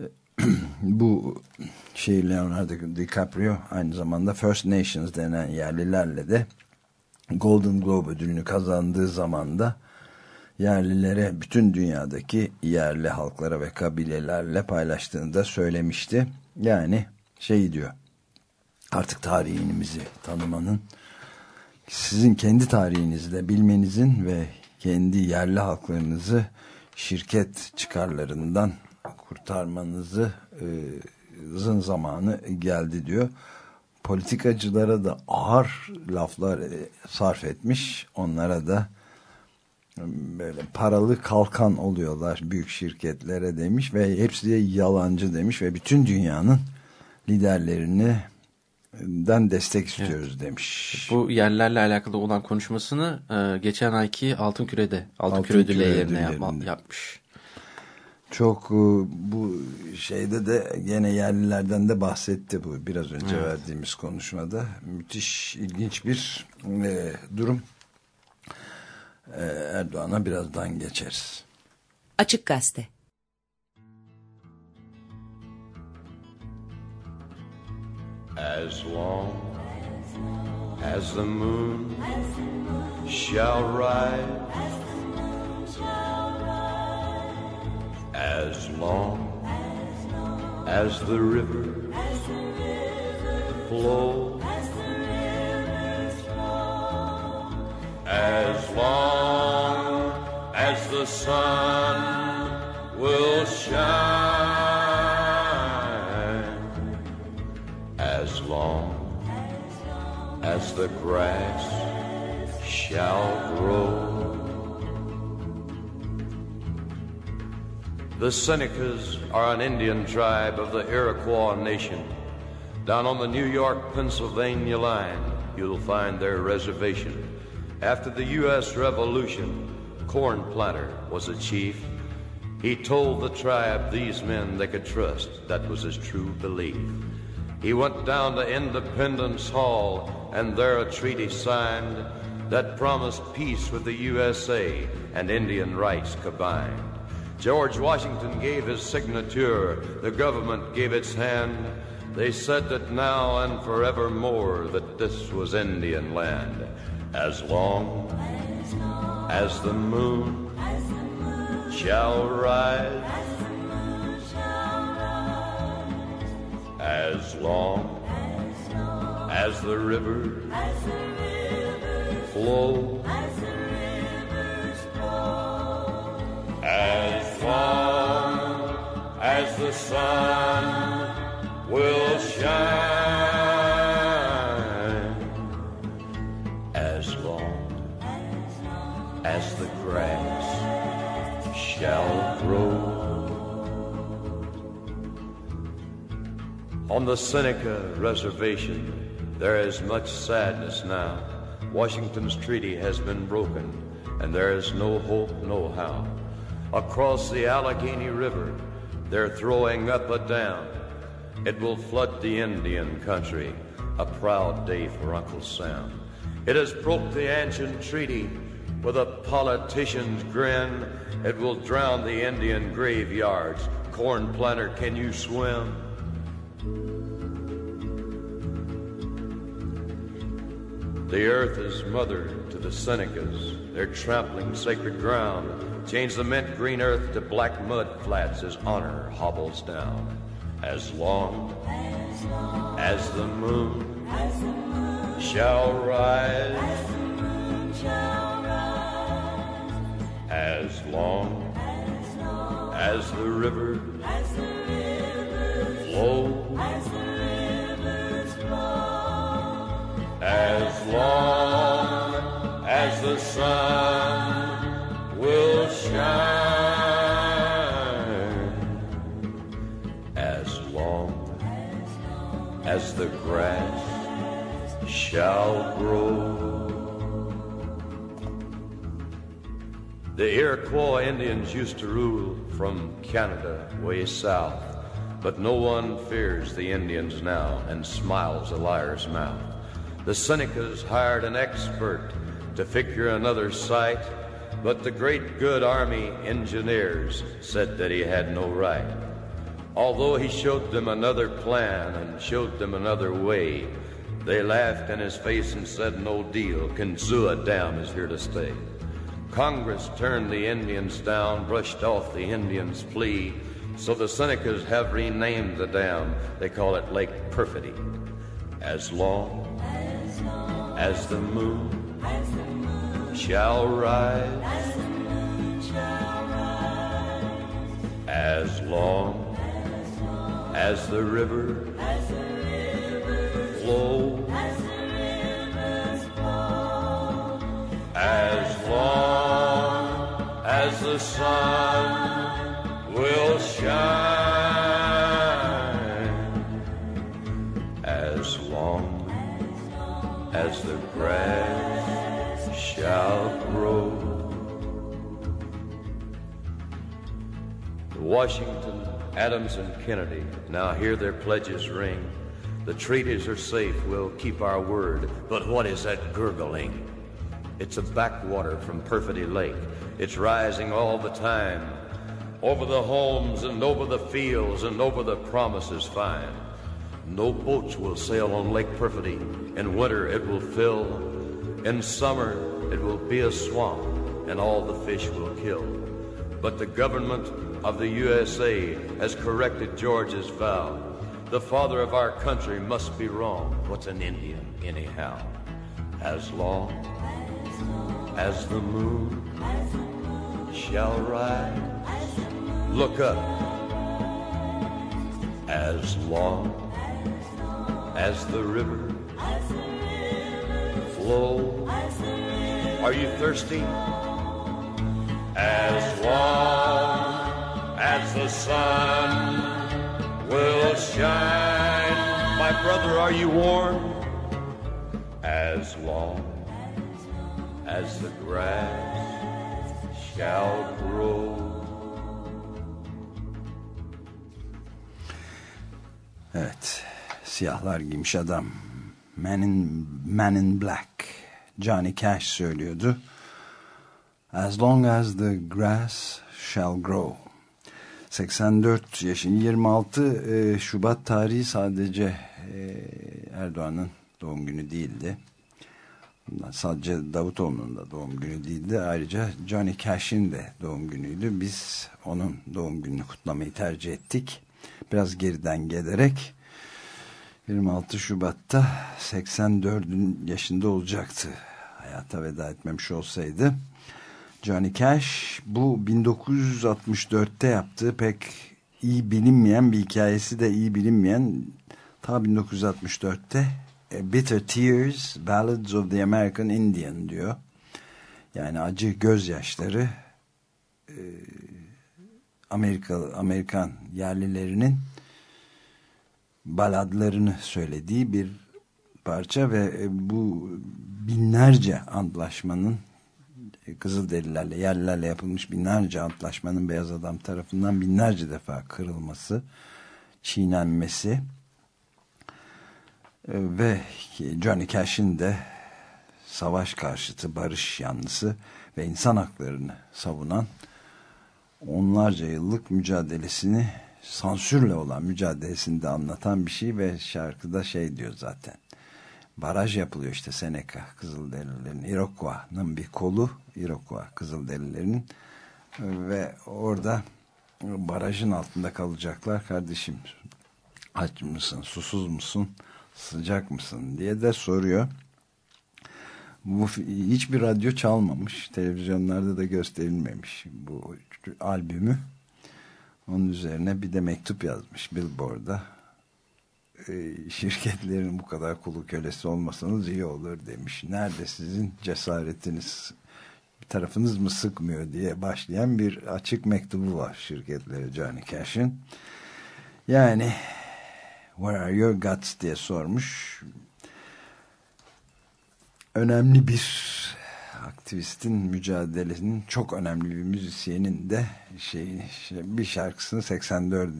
e, (clears throat) bu şey Leonardo DiCaprio aynı zamanda First Nations denen yerlilerle de Golden Globe ödülünü kazandığı zaman da yerlilere bütün dünyadaki yerli halklara ve kabilelerle paylaştığını da söylemişti. Yani şey diyor artık tarihimizi tanımanın sizin kendi tarihinizi bilmenizin ve kendi yerli halklarınızı şirket çıkarlarından kurtarmanızı e, zın zamanı geldi diyor. politikacılara da ağır laflar e, sarf etmiş. Onlara da e, böyle paralı kalkan oluyorlar büyük şirketlere demiş ve hepsi de yalancı demiş ve bütün dünyanın liderlerini den destek istiyoruz evet. demiş. Bu yerlerle alakalı olan konuşmasını e, geçen ayki Altın Küre'de Altın, Altın Küre ödüllerine yapma, yapmış. Çok e, bu şeyde de gene yerlilerden de bahsetti bu biraz önce evet. verdiğimiz konuşmada. Müthiş ilginç bir e, durum. E, Erdoğan'a birazdan geçeriz. Açık Gazete As long as the moon shall rise, as long as the river flows, as long as the sun will shine. as long as the grass shall grow. The Senecas are an Indian tribe of the Iroquois Nation. Down on the New York Pennsylvania line, you'll find their reservation. After the U.S. Revolution, Corn Planter was a chief. He told the tribe these men they could trust. That was his true belief. He went down to Independence Hall and there a treaty signed that promised peace with the USA and Indian rights combined. George Washington gave his signature, the government gave its hand. They said that now and forevermore that this was Indian land. As long as the moon shall rise, as long as the river, as the rivers flow, as as long as the sun will shine, as long as the grass shall grow. On the Seneca Reservation, there is much sadness now. Washington's treaty has been broken, and there is no hope, no how. Across the Allegheny River, they're throwing up a dam. It will flood the Indian country, a proud day for Uncle Sam. It has broke the ancient treaty with a politician's grin. It will drown the Indian graveyards. Corn planter, can you swim? The earth is mother to the Senecas. They're trampling sacred ground. Change the mint green earth to black mud flats as honor hobbles down. As long as the moon shall rise, as long as the river shall grow. The Iroquois Indians used to rule from Canada way south, but no one fears the Indians now and smiles a liar's mouth. The Senecas hired an expert to figure another site, but the great good Army engineers said that he had no right. Although he showed them another plan and showed them another way, they laughed in his face and said, No deal. Kinzua Dam is here to stay. Congress turned the Indians down, brushed off the Indians' plea, so the Senecas have renamed the dam. They call it Lake Perfidy. As long as the moon shall rise, as long as the river flow. As long as the sun will shine, as long as the grass shall grow. Washington, Adams, and Kennedy now hear their pledges ring. The treaties are safe, we'll keep our word. But what is that gurgling? It's a backwater from Perfidy Lake. It's rising all the time. Over the homes and over the fields and over the promises fine. No boats will sail on Lake Perfidy. In winter it will fill. In summer it will be a swamp and all the fish will kill. But the government of the USA has corrected George's vow. The father of our country must be wrong. What's an Indian, anyhow? As long as the moon shall rise, look up. As long as the river flows, are you thirsty? As long as the sun will shine, my brother, are you warm? As long as the grass shall grow. Evet. Siyahlar giymiş adam. Man in, Man in Black. Johnny Cash söylüyordu. As long as the grass shall grow. 84 yaşın 26 e, Şubat tarihi sadece e, Erdoğan'ın doğum günü değildi. Sadece Davutoğlu'nun da doğum günü değildi. Ayrıca Johnny Cash'in de doğum günüydü. Biz onun doğum gününü kutlamayı tercih ettik. Biraz geriden gelerek 26 Şubat'ta 84 yaşında olacaktı. Hayata veda etmemiş olsaydı. Johnny Cash bu 1964'te yaptığı pek iyi bilinmeyen bir hikayesi de iyi bilinmeyen ta 1964'te Bitter Tears Ballads of the American Indian diyor. Yani acı gözyaşları e, Amerika Amerikan yerlilerinin baladlarını söylediği bir parça ve bu binlerce antlaşmanın Kızılderililerle, yerlilerle yapılmış binlerce antlaşmanın beyaz adam tarafından binlerce defa kırılması, çiğnenmesi ve Johnny Cash'in de savaş karşıtı, barış yanlısı ve insan haklarını savunan onlarca yıllık mücadelesini sansürle olan mücadelesini de anlatan bir şey ve şarkıda şey diyor zaten. Baraj yapılıyor işte Seneca Kızılderililerin Iroquois'ın bir kolu Iroquois Kızılderililerin. Ve orada barajın altında kalacaklar kardeşim. Aç mısın susuz musun sıcak mısın diye de soruyor. Bu hiçbir radyo çalmamış televizyonlarda da gösterilmemiş bu albümü. Onun üzerine bir de mektup yazmış Billboard'da şirketlerin bu kadar kulu kölesi olmasanız iyi olur demiş. Nerede sizin cesaretiniz tarafınız mı sıkmıyor diye başlayan bir açık mektubu var şirketlere Johnny Cash'in. Yani where are your guts diye sormuş. Önemli bir aktivistin mücadelesinin çok önemli bir müzisyenin de şey, şey bir şarkısını 84.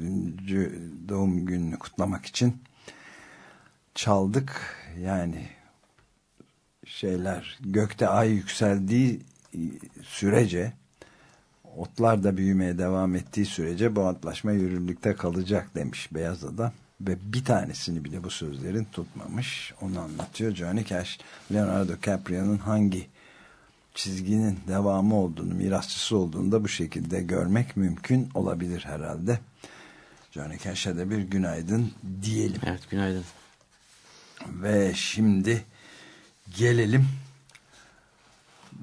doğum gününü kutlamak için çaldık. Yani şeyler gökte ay yükseldiği sürece otlar da büyümeye devam ettiği sürece bu antlaşma yürürlükte kalacak demiş Beyaz Adam ve bir tanesini bile bu sözlerin tutmamış. Onu anlatıyor Johnny Cash. Leonardo DiCaprio'nun hangi çizginin devamı olduğunu, mirasçısı olduğunu da bu şekilde görmek mümkün olabilir herhalde. Johnny Cash'e de bir günaydın diyelim. Evet günaydın. Ve şimdi gelelim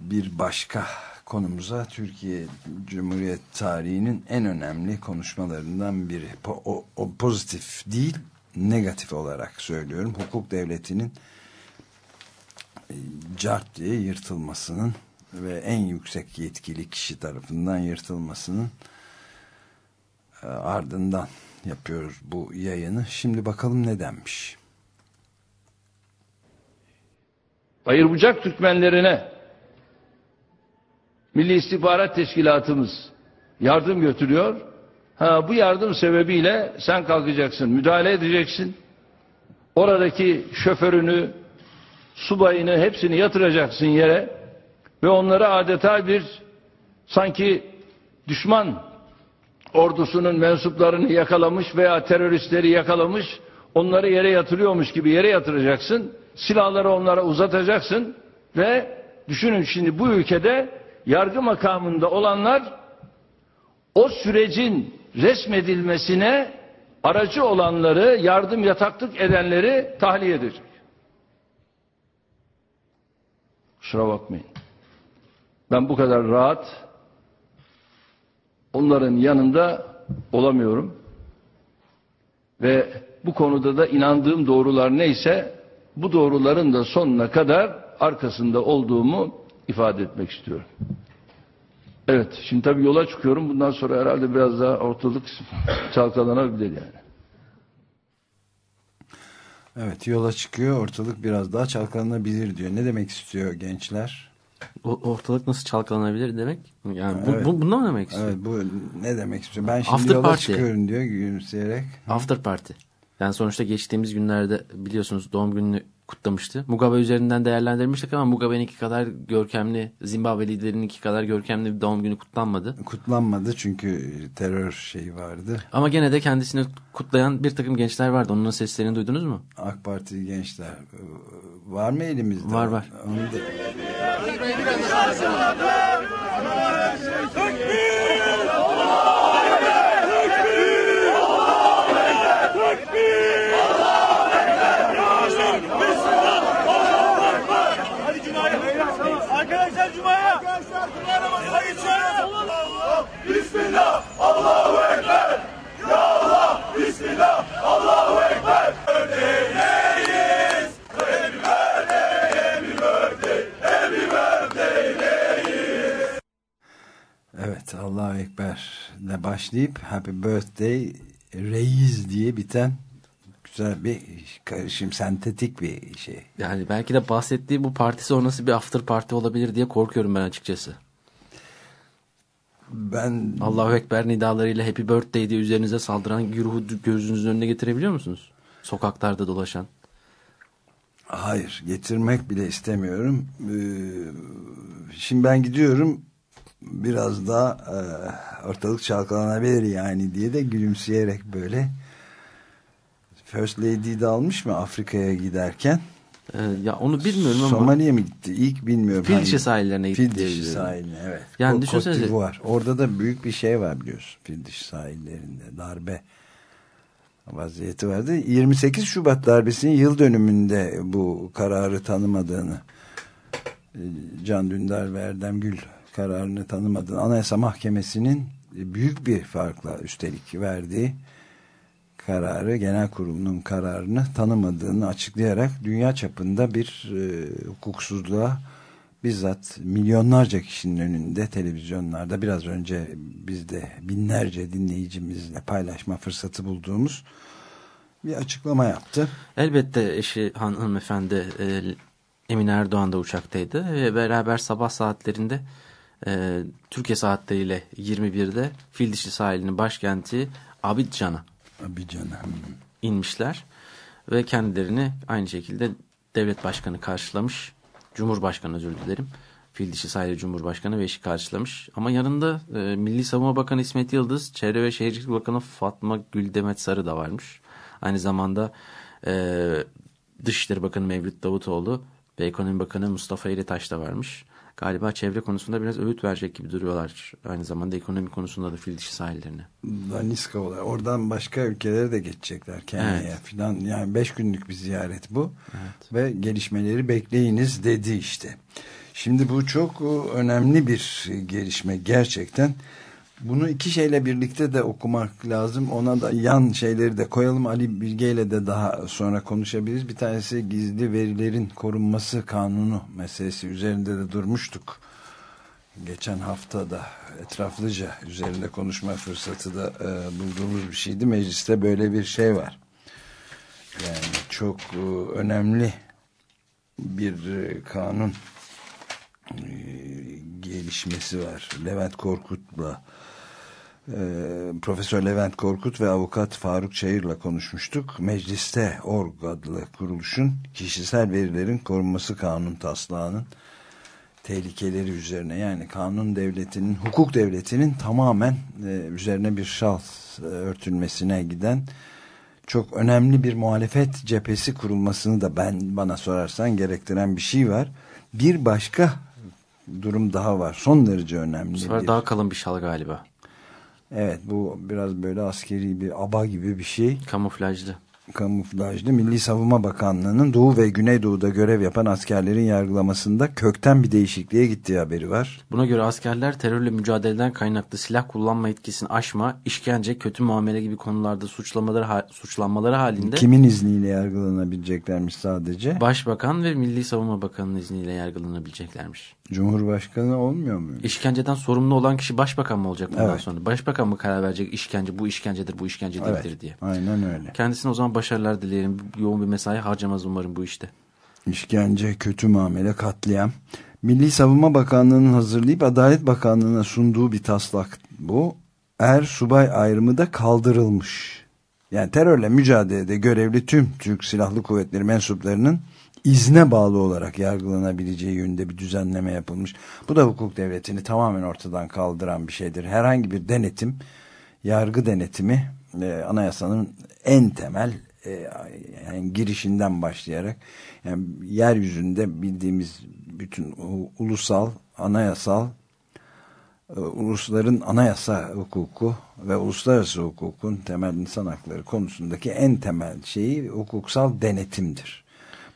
bir başka konumuza Türkiye Cumhuriyet tarihinin en önemli konuşmalarından biri. O, o pozitif değil, negatif olarak söylüyorum. Hukuk devletinin e, cart diye yırtılmasının ve en yüksek yetkili kişi tarafından yırtılmasının e, ardından yapıyoruz bu yayını. Şimdi bakalım ne denmiş. Bayırbucak Türkmenlerine Milli İstihbarat Teşkilatımız yardım götürüyor. Ha, bu yardım sebebiyle sen kalkacaksın, müdahale edeceksin. Oradaki şoförünü, subayını hepsini yatıracaksın yere ve onlara adeta bir sanki düşman ordusunun mensuplarını yakalamış veya teröristleri yakalamış onları yere yatırıyormuş gibi yere yatıracaksın. Silahları onlara uzatacaksın ve düşünün şimdi bu ülkede yargı makamında olanlar o sürecin resmedilmesine aracı olanları, yardım yataklık edenleri tahliye edecek. Kusura bakmayın. Ben bu kadar rahat onların yanında olamıyorum. Ve bu konuda da inandığım doğrular neyse bu doğruların da sonuna kadar arkasında olduğumu ifade etmek istiyorum. Evet, şimdi tabii yola çıkıyorum. Bundan sonra herhalde biraz daha ortalık çalkalanabilir yani. Evet, yola çıkıyor. Ortalık biraz daha çalkalanabilir diyor. Ne demek istiyor gençler? O, ortalık nasıl çalkalanabilir demek? Yani bu, Evet. bu, bundan mı demek istiyor? Evet, bu ne demek istiyor? Ben şimdi After yola party. çıkıyorum diyor gülümseyerek. After party. Yani sonuçta geçtiğimiz günlerde biliyorsunuz doğum gününü kutlamıştı. Mugabe üzerinden değerlendirmiştik ama Mugabe'ninki kadar görkemli, Zimbabwe liderininki kadar görkemli bir doğum günü kutlanmadı. Kutlanmadı çünkü terör şeyi vardı. Ama gene de kendisini kutlayan bir takım gençler vardı. Onun seslerini duydunuz mu? AK Parti gençler var mı elimizde? Var, var. Onu da... Allahu Ekber. Ya Allah, Bismillah, Allahu Ekber. Örneğineyiz. Happy birthday, happy birthday, happy birthday. Evet Allahu Ekber ile başlayıp Happy Birthday Reis diye biten güzel bir karışım, sentetik bir şey. Yani belki de bahsettiği bu parti sonrası bir after party olabilir diye korkuyorum ben açıkçası. Ben Allahu Ekber nidalarıyla Happy Birthday diye üzerinize saldıran güruhu gözünüzün önüne getirebiliyor musunuz? Sokaklarda dolaşan. hayır getirmek bile istemiyorum. Ee, şimdi ben gidiyorum biraz daha e, ortalık çalkalanabilir yani diye de gülümseyerek böyle First Lady'yi de almış mı Afrika'ya giderken? Ee, ya onu bilmiyorum ama Somali'ye mi gitti? İlk bilmiyorum. Fil Hani- dişi sahillerine gitti Fil diye dişi biliyorum. sahiline evet. Yani Ko- düşünsenize- d'Ivoire. Orada da büyük bir şey var biliyorsun. Fil dişi sahillerinde darbe vaziyeti vardı. 28 Şubat darbesinin yıl dönümünde bu kararı tanımadığını e, Can Dündar ve Erdem Gül kararını tanımadığını Anayasa Mahkemesi'nin büyük bir farkla üstelik verdiği kararı, genel kurulunun kararını tanımadığını açıklayarak dünya çapında bir e, hukuksuzluğa bizzat milyonlarca kişinin önünde televizyonlarda biraz önce biz de binlerce dinleyicimizle paylaşma fırsatı bulduğumuz bir açıklama yaptı. elbette eşi han, hanımefendi e, Emine Erdoğan da uçaktaydı ve beraber sabah saatlerinde e, Türkiye saatleriyle 21'de Fil dişi sahilinin başkenti Abidjan'a Abidjan'a. inmişler ve kendilerini aynı şekilde devlet başkanı karşılamış. Cumhurbaşkanı özür dilerim. Fil dişi sahili Cumhurbaşkanı ve eşi karşılamış. Ama yanında e, Milli Savunma Bakanı İsmet Yıldız, Çevre ve Şehircilik Bakanı Fatma Güldemet Sarı da varmış. Aynı zamanda e, Dışişleri Bakanı Mevlüt Davutoğlu ve Ekonomi Bakanı Mustafa İretaş da varmış. Galiba çevre konusunda biraz öğüt verecek gibi duruyorlar. Aynı zamanda ekonomi konusunda da fil dişi sahillerine. Daniska olarak. Oradan başka ülkelere de geçecekler. Kenya'ya Evet. filan. Yani beş günlük bir ziyaret bu. Ve gelişmeleri bekleyiniz dedi işte. Şimdi bu çok e, önemli bir gelişme gerçekten. Bunu iki şeyle birlikte de okumak lazım. Ona da yan şeyleri de koyalım. Ali Bilge ile de daha sonra konuşabiliriz. Bir tanesi gizli verilerin korunması kanunu meselesi üzerinde de durmuştuk. Geçen hafta da etraflıca üzerinde konuşma fırsatı da e, bulduğumuz bir şeydi. Mecliste böyle bir şey var. Yani çok e, önemli bir e, kanun gelişmesi var. Levent Korkut'la e, Profesör Levent Korkut ve avukat Faruk Çayır'la konuşmuştuk. Mecliste Org adlı kuruluşun kişisel verilerin korunması kanun taslağının tehlikeleri üzerine yani kanun devletinin, hukuk devletinin tamamen e, üzerine bir şal e, örtülmesine giden çok önemli bir muhalefet cephesi kurulmasını da ben bana sorarsan gerektiren bir şey var. Bir başka durum daha var. Son derece önemli. Bu sefer daha kalın bir şal galiba. Evet bu biraz böyle askeri bir aba gibi bir şey. Kamuflajlı. Kamuflajlı Milli Savunma Bakanlığı'nın Doğu ve Güneydoğu'da görev yapan askerlerin yargılamasında kökten bir değişikliğe gittiği haberi var. Buna göre askerler terörle mücadeleden kaynaklı silah kullanma etkisini aşma, işkence, kötü muamele gibi konularda suçlamaları suçlanmaları halinde kimin izniyle yargılanabileceklermiş sadece? Başbakan ve Milli Savunma Bakanı'nın izniyle yargılanabileceklermiş. Cumhurbaşkanı olmuyor mu? İşkenceden sorumlu olan kişi başbakan mı olacak bundan Evet. sonra? Başbakan mı karar verecek işkence bu işkencedir bu işkence değildir Evet, diye. aynen öyle. Kendisine o zaman başarılar dileyelim. Yoğun bir mesai harcamaz umarım bu işte. İşkence, kötü muamele, katliam. Milli Savunma Bakanlığı'nın hazırlayıp Adalet Bakanlığı'na sunduğu bir taslak bu. Er subay ayrımı da kaldırılmış. Yani terörle mücadelede görevli tüm Türk Silahlı Kuvvetleri mensuplarının izne bağlı olarak yargılanabileceği yönünde bir düzenleme yapılmış. Bu da hukuk devletini tamamen ortadan kaldıran bir şeydir. Herhangi bir denetim, yargı denetimi e, anayasanın en temel e, yani girişinden başlayarak yani yeryüzünde bildiğimiz bütün ulusal, anayasal e, ulusların anayasa hukuku ve uluslararası hukukun temel insan hakları konusundaki en temel şeyi hukuksal denetimdir.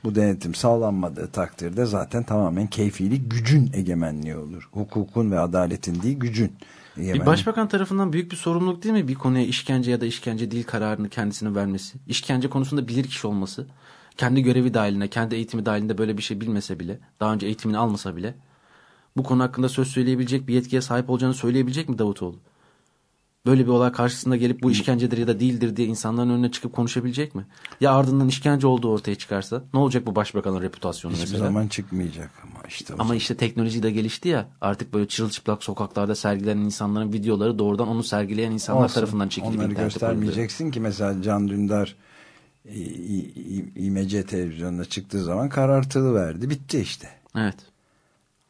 Bu denetim sağlanmadığı takdirde zaten tamamen keyfilik gücün egemenliği olur. Hukukun ve adaletin değil gücün egemenliği. Bir başbakan tarafından büyük bir sorumluluk değil mi bir konuya işkence ya da işkence değil kararını kendisine vermesi? İşkence konusunda bilir kişi olması. Kendi görevi dahilinde, kendi eğitimi dahilinde böyle bir şey bilmese bile, daha önce eğitimini almasa bile bu konu hakkında söz söyleyebilecek bir yetkiye sahip olacağını söyleyebilecek mi Davutoğlu? Böyle bir olay karşısında gelip bu işkencedir ya da değildir diye insanların önüne çıkıp konuşabilecek mi? Ya ardından işkence olduğu ortaya çıkarsa ne olacak bu başbakanın reputasyonu Hiçbir mesela? zaman çıkmayacak ama işte. Ama işte teknoloji de gelişti ya artık böyle çırılçıplak sokaklarda sergilenen insanların videoları doğrudan onu sergileyen insanlar Olsun. tarafından çekilip Onları göstermeyeceksin ki mesela Can Dündar İ- İ- İ- İMC televizyonuna çıktığı zaman karartılı verdi. Bitti işte. Evet.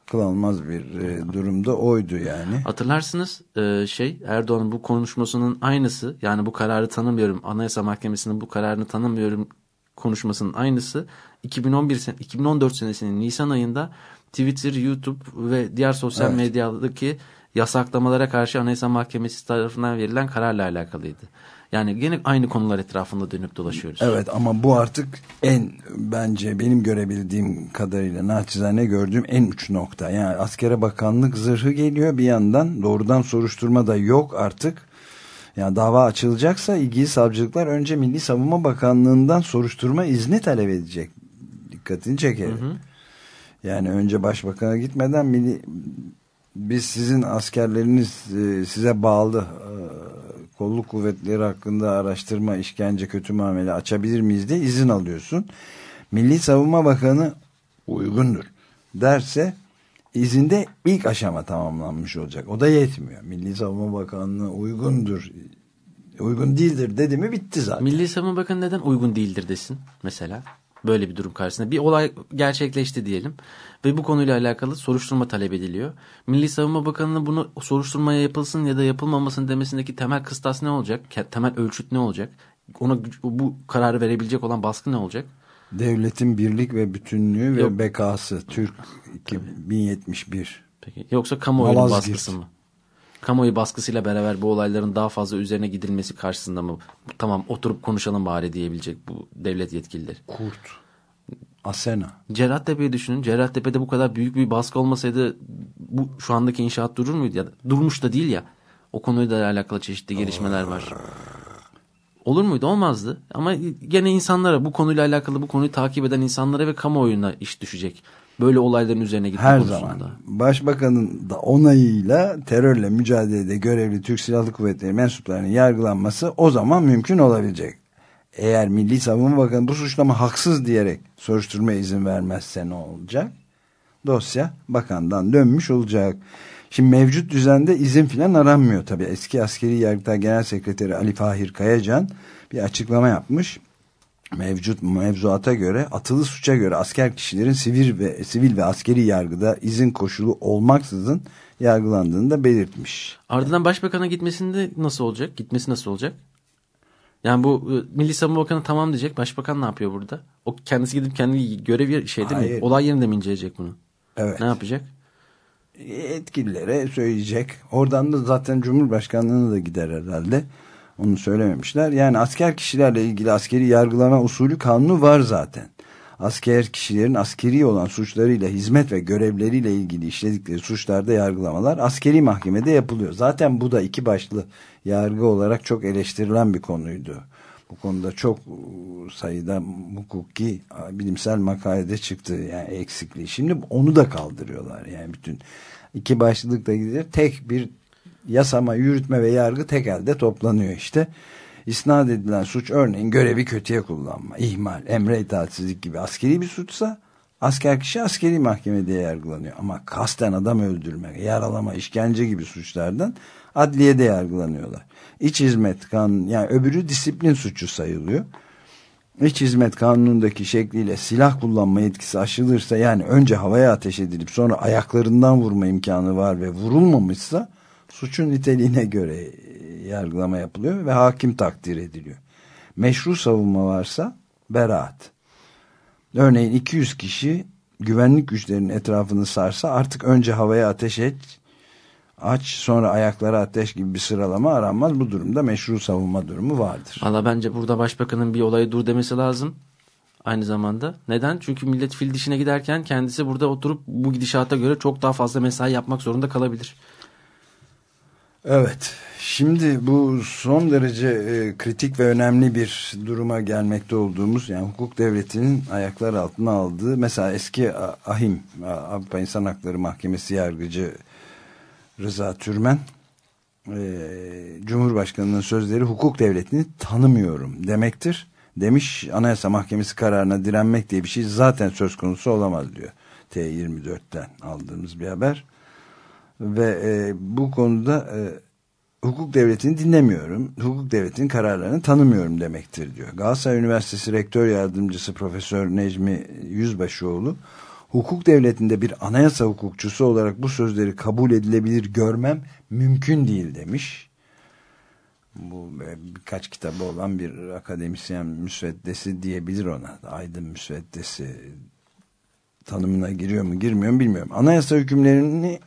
Akıl almaz bir e, durumda oydu yani. Hatırlarsınız e, şey Erdoğan'ın bu konuşmasının aynısı yani bu kararı tanımıyorum Anayasa Mahkemesi'nin bu kararını tanımıyorum konuşmasının aynısı 2011 sen 2014 senesinin Nisan ayında Twitter, YouTube ve diğer sosyal Evet. medyadaki yasaklamalara karşı Anayasa Mahkemesi tarafından verilen kararla alakalıydı. Yani gene aynı konular etrafında dönüp dolaşıyoruz. Evet ama bu artık en bence benim görebildiğim kadarıyla naçizane gördüğüm en uç nokta. Yani askere bakanlık zırhı geliyor bir yandan doğrudan soruşturma da yok artık. Yani dava açılacaksa ilgili savcılıklar önce Milli Savunma Bakanlığı'ndan soruşturma izni talep edecek. Dikkatini çekerim. Yani önce başbakana gitmeden milli, biz sizin askerleriniz e, size bağlı e, kolluk kuvvetleri hakkında araştırma, işkence, kötü muamele açabilir miyiz diye izin alıyorsun. Milli Savunma Bakanı uygundur derse izinde ilk aşama tamamlanmış olacak. O da yetmiyor. Milli Savunma Bakanlığı uygundur, uygun değildir dedi mi bitti zaten. Milli Savunma Bakanı neden uygun değildir desin mesela? Böyle bir durum karşısında. Bir olay gerçekleşti diyelim ve bu konuyla alakalı soruşturma talep ediliyor. Milli Savunma Bakanı'nın bunu soruşturmaya yapılsın ya da yapılmamasın demesindeki temel kıstas ne olacak? Temel ölçüt ne olacak? Ona bu kararı verebilecek olan baskı ne olacak? Devletin birlik ve bütünlüğü ve Yok. bekası Türk 2071. Peki. Yoksa kamuoyu Malazgirt. baskısı mı? Kamuoyu baskısıyla beraber bu olayların daha fazla üzerine gidilmesi karşısında mı? Tamam oturup konuşalım bari diyebilecek bu devlet yetkilileri. Kurt. Asena. Cerrahtepe'yi düşünün. Cerrahtepe'de bu kadar büyük bir baskı olmasaydı bu şu andaki inşaat durur muydu? Ya da, durmuş da değil ya. O konuyla alakalı çeşitli gelişmeler var. Olur muydu? Olmazdı. Ama gene insanlara bu konuyla alakalı bu konuyu takip eden insanlara ve kamuoyuna iş düşecek. Böyle olayların üzerine gitme Her konusunda. zaman başbakanın da onayıyla terörle mücadelede görevli Türk Silahlı Kuvvetleri mensuplarının yargılanması o zaman mümkün olabilecek. Eğer Milli Savunma Bakanı bu suçlama haksız diyerek soruşturmaya izin vermezse ne olacak? Dosya bakandan dönmüş olacak. Şimdi mevcut düzende izin filan aranmıyor tabii. Eski Askeri Yargıtay Genel Sekreteri Ali Fahir Kayacan bir açıklama yapmış mevcut mevzuata göre atılı suça göre asker kişilerin sivil ve sivil ve askeri yargıda izin koşulu olmaksızın yargılandığını da belirtmiş. Ardından başbakana gitmesinde nasıl olacak? Gitmesi nasıl olacak? Yani bu e, Milli Savunma Bakanı tamam diyecek. Başbakan ne yapıyor burada? O kendisi gidip kendi görev şeyde mi? Olay yerinde mi inceleyecek bunu? Evet. Ne yapacak? Yetkililere söyleyecek. Oradan da zaten Cumhurbaşkanlığına da gider herhalde. Onu söylememişler. Yani asker kişilerle ilgili askeri yargılama usulü kanunu var zaten. Asker kişilerin askeri olan suçlarıyla hizmet ve görevleriyle ilgili işledikleri suçlarda yargılamalar askeri mahkemede yapılıyor. Zaten bu da iki başlı yargı olarak çok eleştirilen bir konuydu. Bu konuda çok sayıda hukuki bilimsel makalede çıktı yani eksikliği. Şimdi onu da kaldırıyorlar yani bütün iki başlılıkla gidiyor. Tek bir yasama, yürütme ve yargı tek elde toplanıyor işte. İsnat edilen suç örneğin görevi kötüye kullanma, ihmal, emre itaatsizlik gibi askeri bir suçsa asker kişi askeri mahkemede yargılanıyor. Ama kasten adam öldürme, yaralama, işkence gibi suçlardan adliyede yargılanıyorlar. İç hizmet kanunu yani öbürü disiplin suçu sayılıyor. İç hizmet kanunundaki şekliyle silah kullanma yetkisi aşılırsa yani önce havaya ateş edilip sonra ayaklarından vurma imkanı var ve vurulmamışsa suçun niteliğine göre yargılama yapılıyor ve hakim takdir ediliyor. Meşru savunma varsa beraat. Örneğin 200 kişi güvenlik güçlerinin etrafını sarsa artık önce havaya ateş et, aç sonra ayaklara ateş gibi bir sıralama aranmaz. Bu durumda meşru savunma durumu vardır. Valla bence burada başbakanın bir olaya dur demesi lazım. Aynı zamanda. Neden? Çünkü millet fil dişine giderken kendisi burada oturup bu gidişata göre çok daha fazla mesai yapmak zorunda kalabilir. Evet. Şimdi bu son derece e, kritik ve önemli bir duruma gelmekte olduğumuz yani hukuk devletinin ayaklar altına aldığı mesela eski AHİM Avrupa İnsan Hakları Mahkemesi yargıcı Rıza Türmen e, Cumhurbaşkanı'nın sözleri hukuk devletini tanımıyorum demektir. Demiş Anayasa Mahkemesi kararına direnmek diye bir şey zaten söz konusu olamaz diyor. T24'ten aldığımız bir haber ve e, bu konuda e, hukuk devletini dinlemiyorum. Hukuk devletinin kararlarını tanımıyorum demektir diyor. Galatasaray Üniversitesi Rektör Yardımcısı Profesör Necmi Yüzbaşıoğlu hukuk devletinde bir anayasa hukukçusu olarak bu sözleri kabul edilebilir görmem mümkün değil demiş. Bu e, birkaç kitabı olan bir akademisyen müsveddesi diyebilir ona. Aydın müsveddesi tanımına giriyor mu girmiyor mu bilmiyorum. Anayasa hükümlerini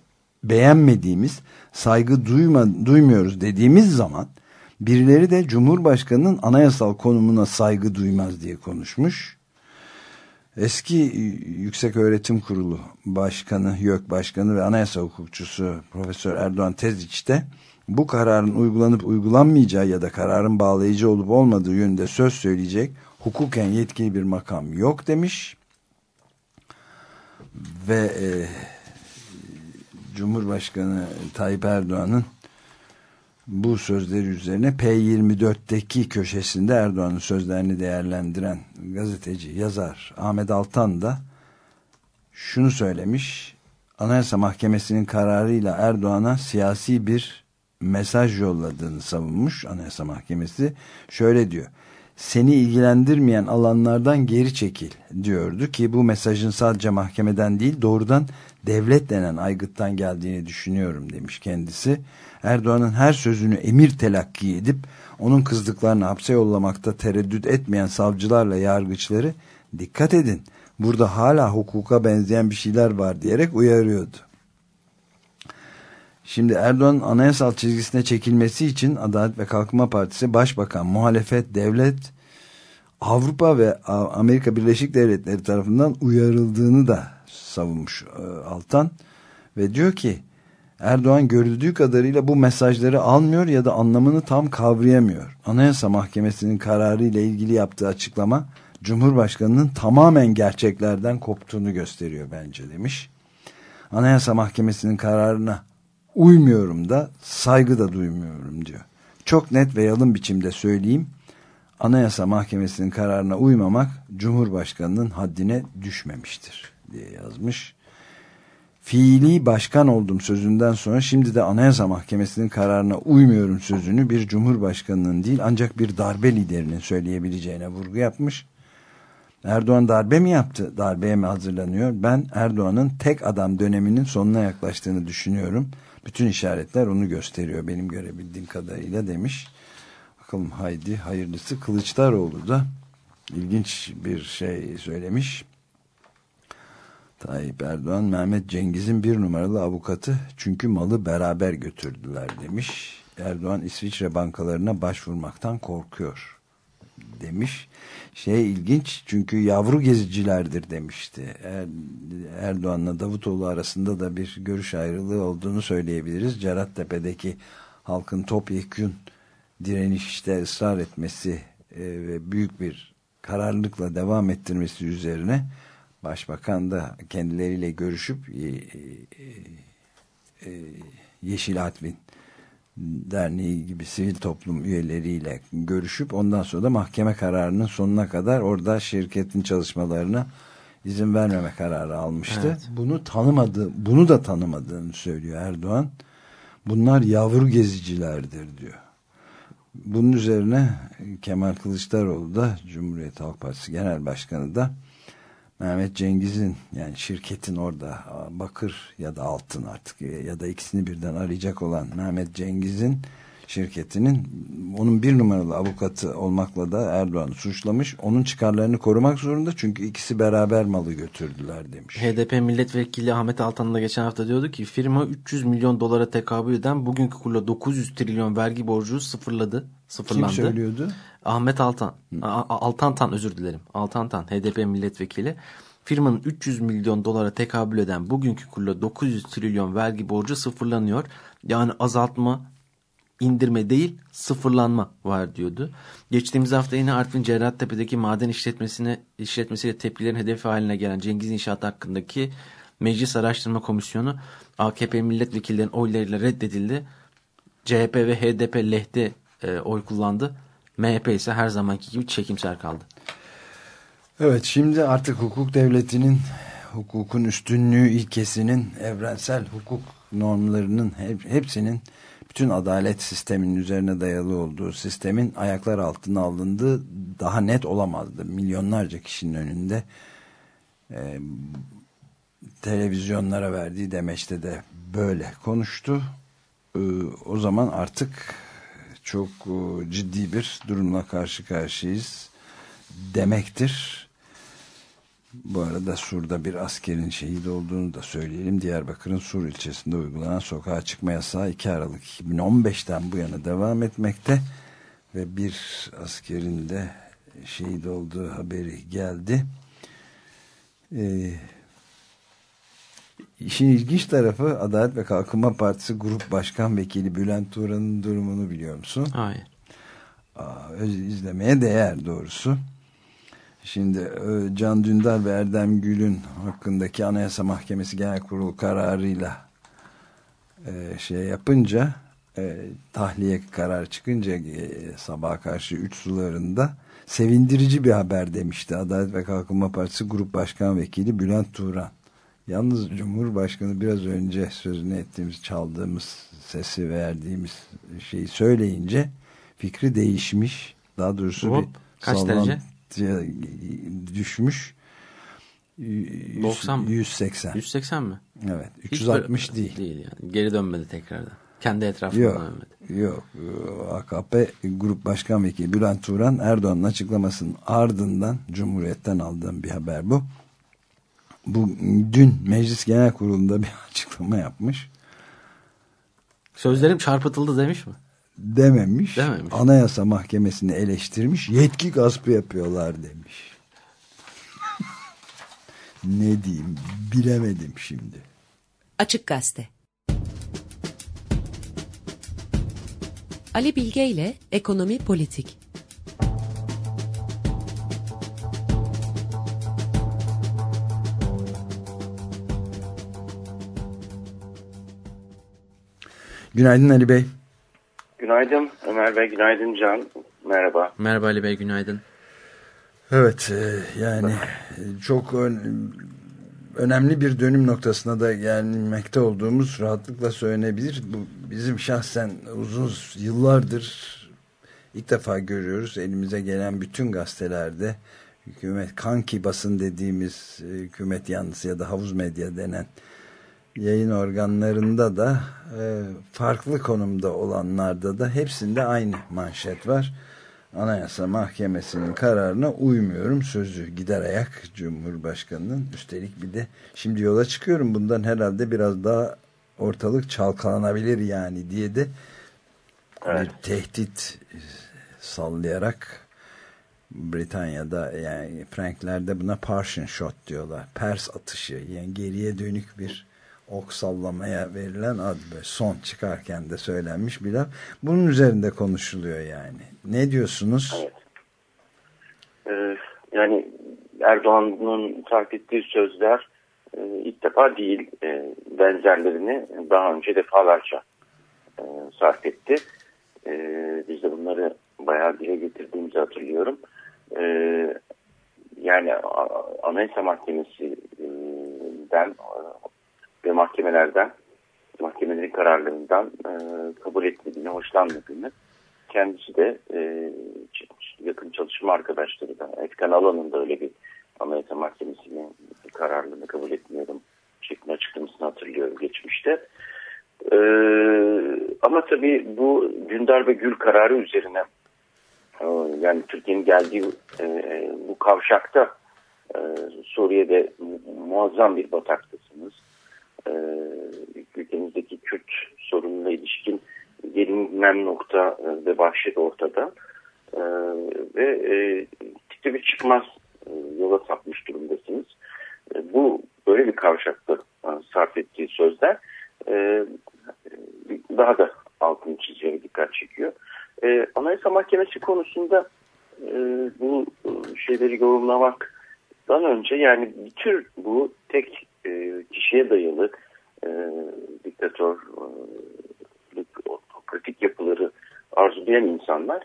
beğenmediğimiz, saygı duyma, duymuyoruz dediğimiz zaman birileri de Cumhurbaşkanı'nın anayasal konumuna saygı duymaz diye konuşmuş. Eski Yüksek Öğretim Kurulu Başkanı, YÖK Başkanı ve Anayasa Hukukçusu Profesör Erdoğan Teziç de bu kararın uygulanıp uygulanmayacağı ya da kararın bağlayıcı olup olmadığı yönünde söz söyleyecek hukuken yetkili bir makam yok demiş. Ve e, Cumhurbaşkanı Tayyip Erdoğan'ın bu sözleri üzerine P24'teki köşesinde Erdoğan'ın sözlerini değerlendiren gazeteci, yazar Ahmet Altan da şunu söylemiş. Anayasa Mahkemesi'nin kararıyla Erdoğan'a siyasi bir mesaj yolladığını savunmuş Anayasa Mahkemesi. Şöyle diyor. Seni ilgilendirmeyen alanlardan geri çekil diyordu ki bu mesajın sadece mahkemeden değil doğrudan devlet denen aygıttan geldiğini düşünüyorum demiş kendisi. Erdoğan'ın her sözünü emir telakki edip onun kızdıklarını hapse yollamakta tereddüt etmeyen savcılarla yargıçları dikkat edin burada hala hukuka benzeyen bir şeyler var diyerek uyarıyordu. Şimdi Erdoğan'ın anayasal çizgisine çekilmesi için Adalet ve Kalkınma Partisi Başbakan, muhalefet, devlet, Avrupa ve Amerika Birleşik Devletleri tarafından uyarıldığını da savunmuş Altan ve diyor ki Erdoğan görüldüğü kadarıyla bu mesajları almıyor ya da anlamını tam kavrayamıyor. Anayasa Mahkemesi'nin kararı ile ilgili yaptığı açıklama Cumhurbaşkanı'nın tamamen gerçeklerden koptuğunu gösteriyor bence demiş. Anayasa Mahkemesi'nin kararına uymuyorum da saygı da duymuyorum diyor. Çok net ve yalın biçimde söyleyeyim. Anayasa Mahkemesi'nin kararına uymamak Cumhurbaşkanı'nın haddine düşmemiştir diye yazmış. Fiili başkan oldum sözünden sonra şimdi de Anayasa Mahkemesi'nin kararına uymuyorum sözünü bir Cumhurbaşkanı'nın değil ancak bir darbe liderinin söyleyebileceğine vurgu yapmış. Erdoğan darbe mi yaptı? Darbeye mi hazırlanıyor? Ben Erdoğan'ın tek adam döneminin sonuna yaklaştığını düşünüyorum. Bütün işaretler onu gösteriyor benim görebildiğim kadarıyla demiş. Bakalım haydi hayırlısı Kılıçdaroğlu da ilginç bir şey söylemiş. Tayyip Erdoğan Mehmet Cengiz'in bir numaralı avukatı çünkü malı beraber götürdüler demiş. Erdoğan İsviçre bankalarına başvurmaktan korkuyor demiş. Şey ilginç çünkü yavru gezicilerdir demişti. Er, Erdoğan'la Davutoğlu arasında da bir görüş ayrılığı olduğunu söyleyebiliriz. Cerattepe'deki halkın topyekün direnişte ısrar etmesi e, ve büyük bir kararlılıkla devam ettirmesi üzerine Başbakan da kendileriyle görüşüp e, e, Yeşil Hatvin Derneği gibi sivil toplum üyeleriyle görüşüp ondan sonra da mahkeme kararının sonuna kadar orada şirketin çalışmalarına izin vermeme kararı almıştı. Evet. Bunu tanımadı, bunu da tanımadığını söylüyor Erdoğan. Bunlar yavru gezicilerdir diyor. Bunun üzerine Kemal Kılıçdaroğlu da Cumhuriyet Halk Partisi Genel Başkanı da Mehmet Cengiz'in yani şirketin orada bakır ya da altın artık ya da ikisini birden arayacak olan Mehmet Cengiz'in şirketinin onun bir numaralı avukatı olmakla da Erdoğan'ı suçlamış. Onun çıkarlarını korumak zorunda çünkü ikisi beraber malı götürdüler demiş. HDP milletvekili Ahmet Altan da geçen hafta diyordu ki firma 300 milyon dolara tekabül eden bugünkü kurla 900 trilyon vergi borcu sıfırladı. Sıfırlandı. Kim söylüyordu? Ahmet Altan. Altantan özür dilerim. Altantan HDP milletvekili. Firmanın 300 milyon dolara tekabül eden bugünkü kurla 900 trilyon vergi borcu sıfırlanıyor. Yani azaltma indirme değil sıfırlanma var diyordu. Geçtiğimiz hafta yine Artvin Cerrahtepe'deki maden işletmesine işletmesiyle tepkilerin hedefi haline gelen Cengiz İnşaat hakkındaki Meclis Araştırma Komisyonu AKP milletvekillerinin oylarıyla reddedildi. CHP ve HDP lehte e, oy kullandı. MHP ise her zamanki gibi çekimser kaldı. Evet şimdi artık hukuk devletinin hukukun üstünlüğü ilkesinin evrensel hukuk normlarının hepsinin bütün adalet sisteminin üzerine dayalı olduğu sistemin ayaklar altına alındığı daha net olamazdı. Milyonlarca kişinin önünde e, televizyonlara verdiği demeçte de böyle konuştu. E, o zaman artık çok e, ciddi bir durumla karşı karşıyayız demektir. Bu arada Sur'da bir askerin şehit olduğunu da söyleyelim. Diyarbakır'ın Sur ilçesinde uygulanan sokağa çıkma yasağı 2 Aralık 2015'ten bu yana devam etmekte. Ve bir askerin de şehit olduğu haberi geldi. Ee, işin ilginç tarafı Adalet ve Kalkınma Partisi Grup Başkan Vekili Bülent Turan'ın durumunu biliyor musun? Hayır. Aa, izlemeye değer doğrusu. Şimdi e, Can Dündar ve Erdem Gül'ün hakkındaki Anayasa Mahkemesi Genel Kurulu kararıyla e, şey yapınca e, tahliye karar çıkınca sabaha karşı 3 sularında sevindirici bir haber demişti Adalet ve Kalkınma Partisi Grup Başkan Vekili Bülent Turan. Yalnız Cumhurbaşkanı biraz önce sözünü ettiğimiz çaldığımız sesi verdiğimiz şeyi söyleyince fikri değişmiş. Daha doğrusu Hop, bir kaç derece? düşmüş. 100, 90 mı? 180. 180 mi? Evet. Hiç 360 böyle- değil. Değil yani. Geri dönmedi tekrardan. Kendi etrafına Yok. dönmedi. Yok. AKP Grup Başkan Vekili Bülent Turan Erdoğan'ın açıklamasının ardından Cumhuriyet'ten aldığım bir haber bu bu dün Meclis Genel Kurulu'nda bir (laughs) açıklama yapmış. Sözlerim çarpıtıldı demiş mi? Dememiş. Dememiş. Anayasa Mahkemesi'ni eleştirmiş. Yetki gaspı yapıyorlar demiş. (laughs) ne diyeyim bilemedim şimdi. Açık Gazete Ali Bilge ile Ekonomi Politik Günaydın Ali Bey. Günaydın Ömer Bey, günaydın Can. Merhaba. Merhaba Ali Bey, günaydın. Evet, e, yani çok önemli bir dönüm noktasına da gelmekte olduğumuz rahatlıkla söylenebilir. Bu bizim şahsen uzun yıllardır ilk defa görüyoruz. Elimize gelen bütün gazetelerde hükümet kanki basın dediğimiz e, hükümet yanlısı ya da havuz medya denen yayın organlarında da e, farklı konumda olanlarda da hepsinde aynı manşet var. Anayasa Mahkemesi'nin kararına uymuyorum sözü gider ayak Cumhurbaşkanı'nın. Üstelik bir de şimdi yola çıkıyorum bundan herhalde biraz daha ortalık çalkalanabilir yani diye de evet. bir tehdit sallayarak Britanya'da yani Frankler'de buna partial shot diyorlar. Pers atışı yani geriye dönük bir ok sallamaya verilen ad son çıkarken de söylenmiş bir laf. Bunun üzerinde konuşuluyor yani. Ne diyorsunuz? Evet. Ee, yani Erdoğan'ın sarf ettiği sözler e, ilk defa değil. E, benzerlerini daha önce defalarca e, sarf etti. E, biz de bunları bayağı dile getirdiğimizi hatırlıyorum. E, yani Anayasa Mahkemesi'den ve mahkemelerden, mahkemelerin kararlarından e, kabul etmediğini, hoşlanmadığını kendisi de e, yakın çalışma arkadaşları da Etkan Alan'ın da öyle bir Anayasa Mahkemesi'nin kararlarını kabul etmiyorum şeklinde açıklamasını hatırlıyorum geçmişte. Ee, ama tabii bu Dündar ve Gül kararı üzerine e, yani Türkiye'nin geldiği e, bu kavşakta e, Suriye'de muazzam bir bataktasınız e, ülkemizdeki Kürt sorununa ilişkin gelinen nokta e, ve vahşet ortada e, ve e, bir çıkmaz e, yola sapmış durumdasınız. Bu böyle bir kavşakta e, sarf ettiği sözler daha da altını çiziyor, dikkat çekiyor. E, Anayasa Mahkemesi konusunda e, bu şeyleri yorumlamaktan önce yani bir tür bu tek kişiye dayalı e, diktatör e, pratik yapıları arzulayan insanlar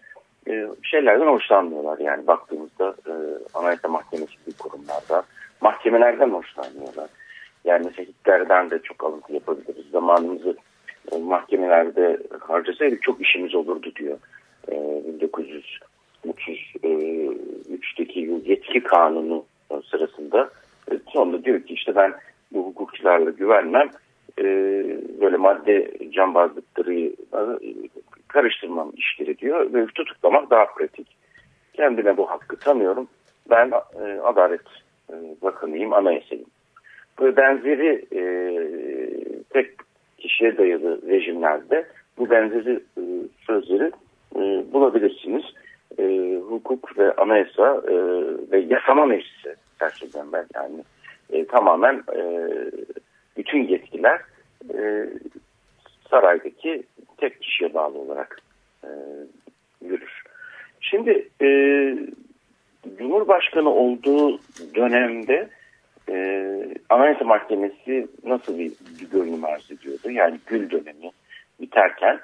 e, şeylerden hoşlanmıyorlar. Yani baktığımızda e, Anayasa Mahkemesi gibi kurumlarda mahkemelerden hoşlanmıyorlar. Yani mesela Hitler'den de çok alıntı yapabiliriz. Zamanımızı e, mahkemelerde harcasaydık çok işimiz olurdu diyor. E, 1933'teki yetki kanunu sırasında e, sonunda diyor ki işte ben bu hukukçularla güvenmem. E, böyle madde cambazlıkları e, karıştırmam işleri diyor ve tutuklamak daha pratik. Kendine bu hakkı tanıyorum. Ben e, Adalet e, Bakanıyım, anayasayım. Böyle benzeri e, tek kişiye dayalı rejimlerde bu benzeri e, sözleri e, bulabilirsiniz. E, hukuk ve anayasa e, ve yasama meclisi gerçekten ben yani tamamen e, bütün yetkiler e, saraydaki tek kişiye bağlı olarak e, yürür. Şimdi e, Cumhurbaşkanı olduğu dönemde e, Anayasa Mahkemesi nasıl bir, bir görünüm arz ediyordu? Yani Gül dönemi biterken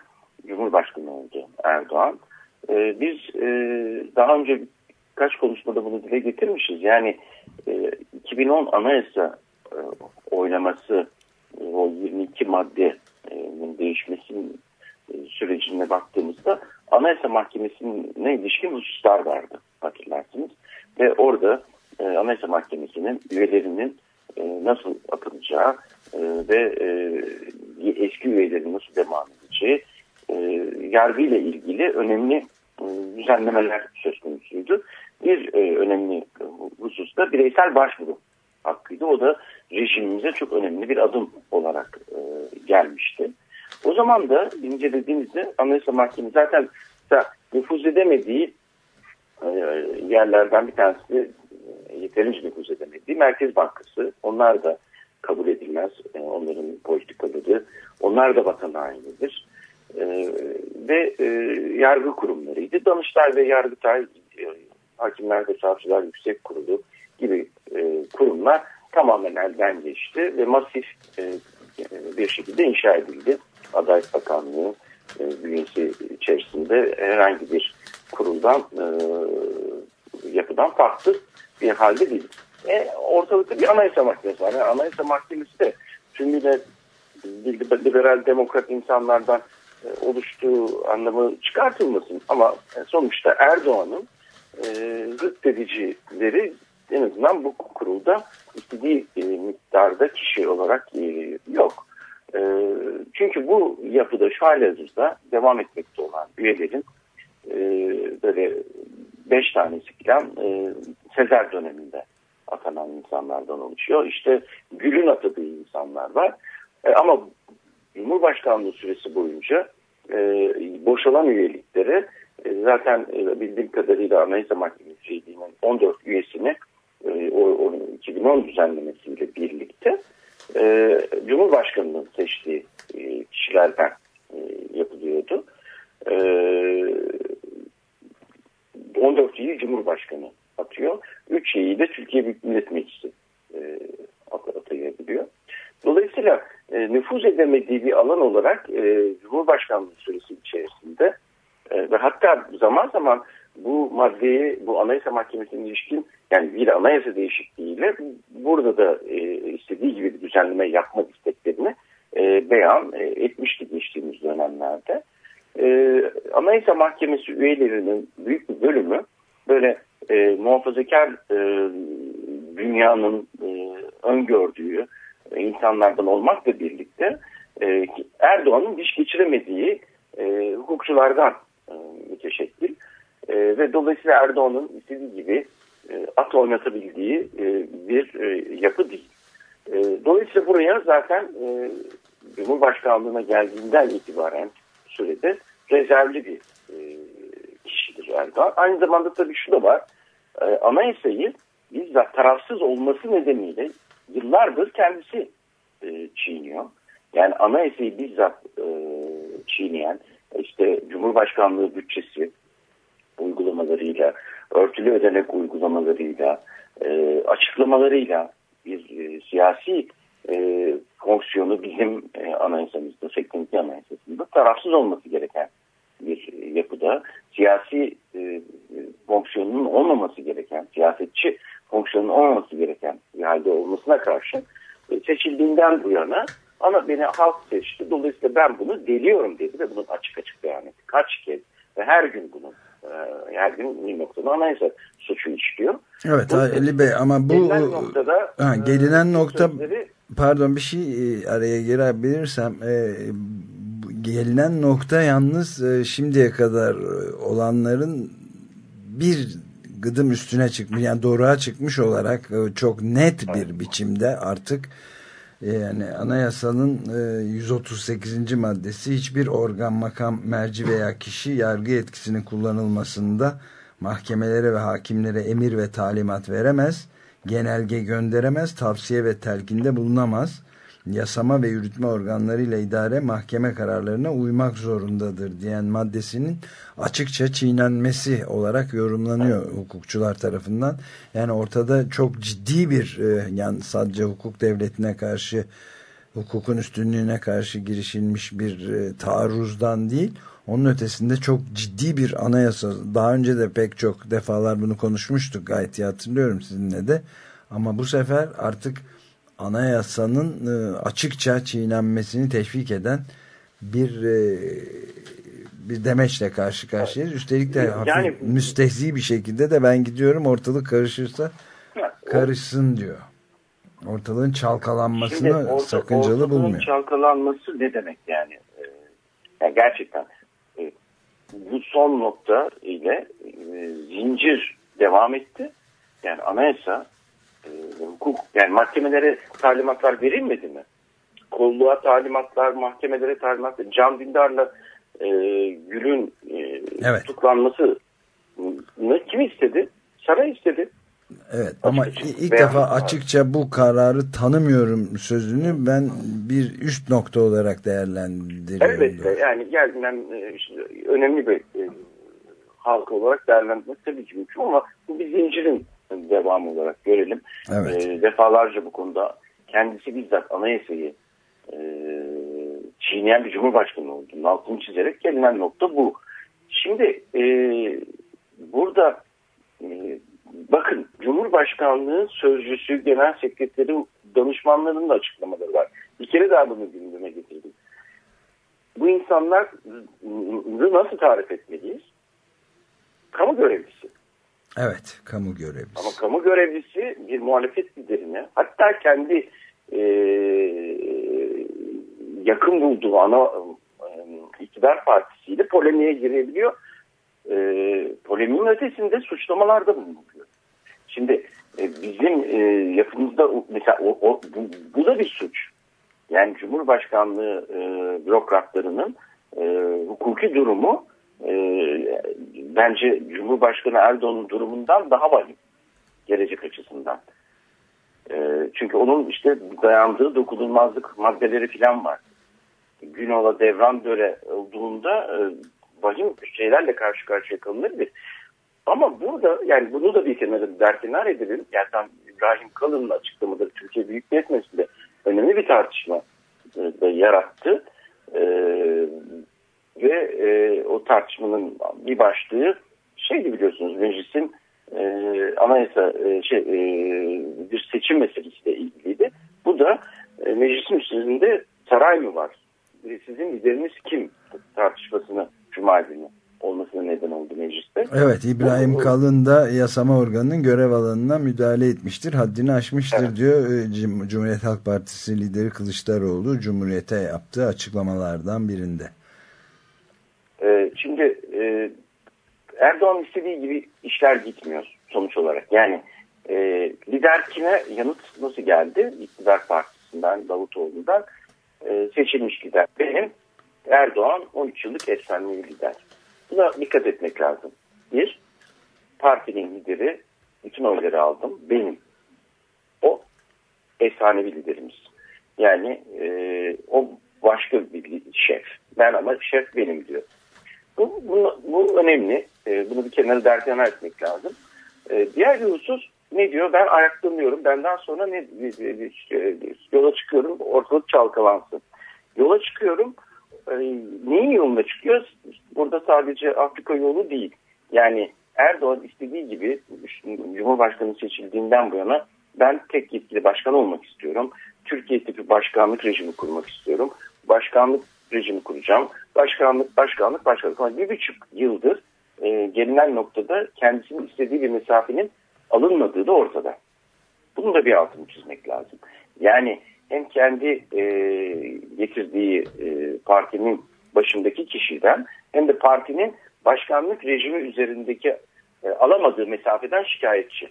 Cumhurbaşkanı oldu Erdoğan. E, biz e, daha önce kaç konuşmada bunu dile getirmişiz. Yani e, 2010 Anayasa e, oylaması e, o 22 maddenin değişmesinin e, sürecine baktığımızda Anayasa Mahkemesi'ne ilişkin hususlar vardı hatırlarsınız. Ve orada e, Anayasa Mahkemesi'nin üyelerinin e, nasıl atılacağı e, ve e, eski üyelerin nasıl devam edeceği e, yargı ile ilgili önemli e, düzenlemeler söz konusuydu. Bir e, önemli hususta bireysel başvuru hakkıydı. O da rejimimize çok önemli bir adım olarak e, gelmişti. O zaman da incelediğimizde Anayasa Mahkemesi zaten nüfuz edemediği e, yerlerden bir tanesi e, yeterince nüfuz edemediği Merkez Bankası. Onlar da kabul edilmez. E, onların politikaları. Onlar da vatan hainidir. e, ve e, yargı kurumlarıydı. Danıştay ve Yargıtay, e, Hakimler ve Savcılar Yüksek Kurulu gibi e, kurumlar tamamen elden geçti ve masif e, bir şekilde inşa edildi. Adalet Bakanlığı e, bünyesi içerisinde herhangi bir kuruldan e, yapıdan farklı bir halde değil. E, ortalıkta bir anayasa mahkemesi var. Yani anayasa mahkemesi de tümüyle liberal demokrat insanlardan e, oluştuğu anlamı çıkartılmasın. Ama e, sonuçta Erdoğan'ın e, en azından bu kurulda istediği e, miktarda kişi olarak e, yok. E, çünkü bu yapıda şu halihazırda devam etmekte olan üyelerin e, böyle beş tanesi falan e, Sezer döneminde atanan insanlardan oluşuyor. İşte Gül'ün atadığı insanlar var. E, ama Cumhurbaşkanlığı süresi boyunca boşalan üyelikleri e, zaten e, bildiğim kadarıyla Anayasa Mahkemesi üyeliğinin 14 üyesini e, o, o 2010 düzenlemesiyle birlikte e, Cumhurbaşkanı'nın seçtiği e, kişilerden e, yapılıyordu. E, 14 üyeyi Cumhurbaşkanı atıyor. 3 üyeyi de Türkiye Büyük Millet Meclisi e, atayabiliyor. Dolayısıyla e, nüfuz edemediği bir alan olarak e, Cumhurbaşkanlığı süresi içerisinde e, ve hatta zaman zaman bu maddeyi bu Anayasa Mahkemesi'nin ilişkin yani bir anayasa değişikliğiyle burada da e, istediği gibi bir düzenleme yapma isteklerini e, beyan e, etmişti geçtiğimiz dönemlerde. E, Anayasa Mahkemesi üyelerinin büyük bir bölümü böyle e, muhafazakar e, dünyanın e, öngördüğü insanlardan olmakla birlikte e, Erdoğan'ın diş geçiremediği e, hukukçulardan müteşekkil e, ve dolayısıyla Erdoğan'ın istediği gibi e, at oynatabildiği e, bir e, yapı değil. E, dolayısıyla buraya zaten e, Cumhurbaşkanlığına geldiğinden itibaren sürede rezervli bir e, kişidir Erdoğan. Aynı zamanda tabii şu da var. E, anayasayı bizzat tarafsız olması nedeniyle yıllardır kendisi e, çiğniyor. Yani anayasayı bizzat e, çiğneyen işte Cumhurbaşkanlığı bütçesi uygulamalarıyla, örtülü ödenek uygulamalarıyla, e, açıklamalarıyla bir e, siyasi e, fonksiyonu bizim e, anayasamızda, 82 anayasasında tarafsız olması gereken bir yapıda siyasi e, fonksiyonunun olmaması gereken, siyasetçi fonksiyonun olmaması gereken bir halde olmasına karşı e, seçildiğinden bu yana ama beni halk seçti. Dolayısıyla ben bunu deliyorum dedi ve bunu açık açık beyan etti. Kaç kez ve her gün bunu e, her gün bir noktada anayasa suçu işliyor. Evet bu, Ali Bey ama bu gelinen noktada ha, gelinen nokta sözleri, pardon bir şey e, araya girebilirsem e, gelinen nokta yalnız e, şimdiye kadar olanların bir gıdım üstüne çıkmış yani doğruğa çıkmış olarak e, çok net bir biçimde artık e, yani anayasanın 138. maddesi hiçbir organ, makam, merci veya kişi yargı etkisinin kullanılmasında mahkemelere ve hakimlere emir ve talimat veremez, genelge gönderemez, tavsiye ve telkinde bulunamaz yasama ve yürütme organlarıyla idare mahkeme kararlarına uymak zorundadır diyen maddesinin açıkça çiğnenmesi olarak yorumlanıyor hukukçular tarafından. Yani ortada çok ciddi bir e, yani sadece hukuk devletine karşı hukukun üstünlüğüne karşı girişilmiş bir e, taarruzdan değil onun ötesinde çok ciddi bir anayasa daha önce de pek çok defalar bunu konuşmuştuk gayet iyi hatırlıyorum sizinle de ama bu sefer artık anayasanın e, açıkça çiğnenmesini teşvik eden bir e, bir demeçle karşı karşıyayız. Üstelik de yani, müstehzi bir şekilde de ben gidiyorum ortalık karışırsa karışsın diyor. Ortalığın çalkalanmasını orta, sakıncalı ortalığın bulmuyor. çalkalanması ne demek yani? Ee, yani gerçekten e, bu son nokta ile zincir devam etti. Yani anayasa hukuk yani mahkemelere talimatlar verilmedi mi? Kolluğa talimatlar, mahkemelere talimatlar. Can Dündar'la e, Gül'ün e, evet. tutuklanması kim istedi? Saray istedi. Evet ama açık ilk beyan defa açıkça bu kararı tanımıyorum sözünü ben bir üst nokta olarak değerlendiriyorum. Elbette yani geldiğinden e, önemli bir e, halka olarak değerlendirmek tabii ki mümkün ama bu bir zincirin devamı olarak görelim. Evet. E, defalarca bu konuda kendisi bizzat anayasayı e, çiğneyen bir cumhurbaşkanı olduğunun altını çizerek gelinen nokta bu. Şimdi e, burada e, bakın Cumhurbaşkanlığı sözcüsü, genel sekreteri, danışmanlarının da açıklamaları var. Bir kere daha bunu gündeme getirdim. Bu insanları nasıl tarif etmeliyiz? Kamu görevlisi. Evet kamu görevlisi. Ama kamu görevlisi bir muhalefet liderine hatta kendi e, yakın bulduğu ana e, iktidar partisiyle polemiğe girebiliyor. E, polemiğin ötesinde suçlamalar da bulunuyor. Şimdi e, bizim e, yakınımızda o- mesela o, o, bu, bu da bir suç. Yani Cumhurbaşkanlığı e, bürokratlarının e, hukuki durumu e, bence Cumhurbaşkanı Erdoğan'ın durumundan daha vahim gelecek açısından. E, çünkü onun işte dayandığı dokunulmazlık maddeleri falan var. Günol'a devran döre olduğunda e, vahim şeylerle karşı karşıya kalınabilir. Ama burada yani bunu da bir kenara derkenar edelim. Yani İbrahim Kalın'ın açıklamaları Türkiye Büyük Millet Meclisi'nde önemli bir tartışma e, yarattı. E, ve e, o tartışmanın bir başlığı şeydi biliyorsunuz meclisin e, anayasa e, şey e, bir seçim meselesiyle ilgiliydi. Bu da e, meclisin üstünde saray mı var? E, Sizin lideriniz kim? tartışmasına Cuma günü olmasına neden oldu mecliste. Evet İbrahim Kalın da yasama organının görev alanına müdahale etmiştir. Haddini aşmıştır diyor e, Cum- Cumhuriyet Halk Partisi lideri Kılıçdaroğlu Cumhuriyet'e yaptığı açıklamalardan birinde. Ee, şimdi e, Erdoğan istediği gibi işler gitmiyor sonuç olarak. Yani e, lider kime yanıt nasıl geldi? İktidar Partisi'nden, Davutoğlu'ndan e, seçilmiş lider. Benim Erdoğan 13 yıllık efsanevi lider. Buna dikkat etmek lazım. Bir, partinin lideri, bütün oyları aldım. Benim. O efsanevi liderimiz. Yani e, o başka bir şef. Ben ama şef benim diyor. Bu, bu, bu önemli. E, bunu bir kenara derken etmek lazım. E, diğer bir husus ne diyor? Ben ayaklanıyorum. Benden sonra ne yola çıkıyorum. Ortalık çalkalansın. Yola çıkıyorum. E, neyin yoluna çıkıyor? Burada sadece Afrika yolu değil. Yani Erdoğan istediği gibi Cumhurbaşkanı seçildiğinden bu yana ben tek yetkili başkan olmak istiyorum. Türkiye tipi başkanlık rejimi kurmak istiyorum. Başkanlık rejimi kuracağım. Başkanlık, başkanlık, başkanlık. Ama bir buçuk yıldır e, gelinen noktada kendisinin istediği bir mesafenin alınmadığı da ortada. Bunun da bir altını çizmek lazım. Yani hem kendi e, getirdiği e, partinin başındaki kişiden hem de partinin başkanlık rejimi üzerindeki e, alamadığı mesafeden şikayetçi.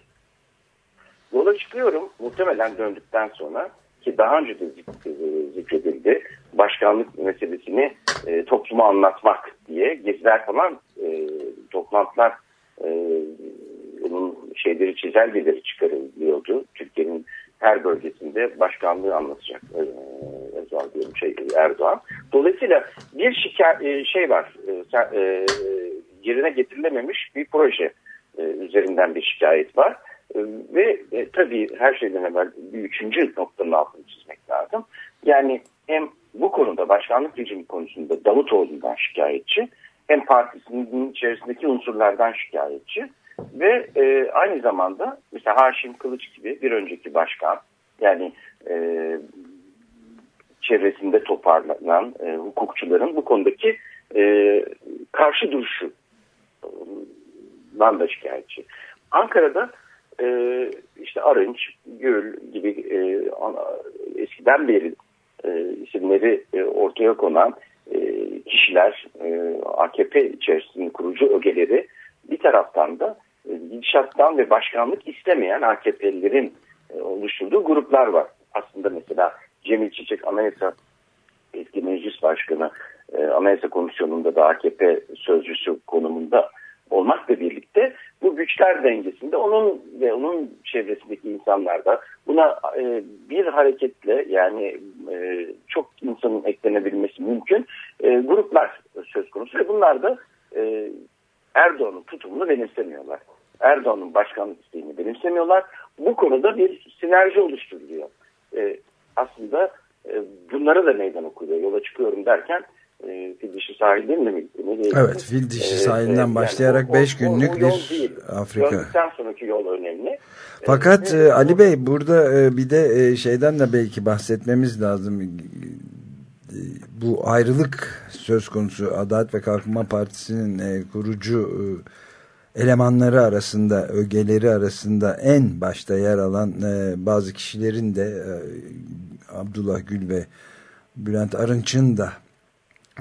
Yola çıkıyorum muhtemelen döndükten sonra ki daha önce de zik- zikredildi başkanlık meselesini e, topluma anlatmak diye geziler falan e, toplantılar e, onun şeyleri çizelgeleri çıkarılıyordu. Türkiye'nin her bölgesinde başkanlığı anlatacak e, Erdoğan diyorum şey Erdoğan. Dolayısıyla bir şikayet şey var e, e, yerine getirilememiş bir proje e, üzerinden bir şikayet var. E, ve e, tabii her şeyden evvel bir üçüncü noktanın altını çizmek lazım. Yani hem bu konuda başkanlık rejimi konusunda Davutoğlu'ndan şikayetçi hem partisinin içerisindeki unsurlardan şikayetçi ve e, aynı zamanda mesela Haşim Kılıç gibi bir önceki başkan yani e, çevresinde toparlanan e, hukukçuların bu konudaki e, karşı duruşu dan da şikayetçi. Ankara'da e, işte Arınç, Gül gibi e, ana- eskiden beri e, isimleri e, ortaya konan e, kişiler, e, AKP içerisinin kurucu ögeleri bir taraftan da e, gidişattan ve başkanlık istemeyen AKP'lilerin e, oluşturduğu gruplar var. Aslında mesela Cemil Çiçek Anayasa eski meclis başkanı Anayasa Komisyonu'nda da AKP sözcüsü konumunda olmakla birlikte bu güçler dengesinde onun ve onun çevresindeki insanlar da buna bir hareketle yani e, çok insanın eklenebilmesi mümkün e, gruplar söz konusu ve bunlar da e, Erdoğan'ın tutumunu benimsemiyorlar. Erdoğan'ın başkanlık isteğini benimsemiyorlar. Bu konuda bir sinerji oluşturuluyor. Aslında bunlara da meydan okuyor. Yola çıkıyorum derken e, fil dişi sahilden mi gitti? Evet fil dişi sahilinden e, başlayarak 5 yani günlük bir Afrika. Döndükten sonraki yol önemli. Fakat e, Ali Bey burada e, bir de e, şeyden de belki bahsetmemiz lazım. E, bu ayrılık söz konusu Adalet ve Kalkınma Partisi'nin e, kurucu e, elemanları arasında, ögeleri arasında en başta yer alan e, bazı kişilerin de e, Abdullah Gül ve Bülent Arınç'ın da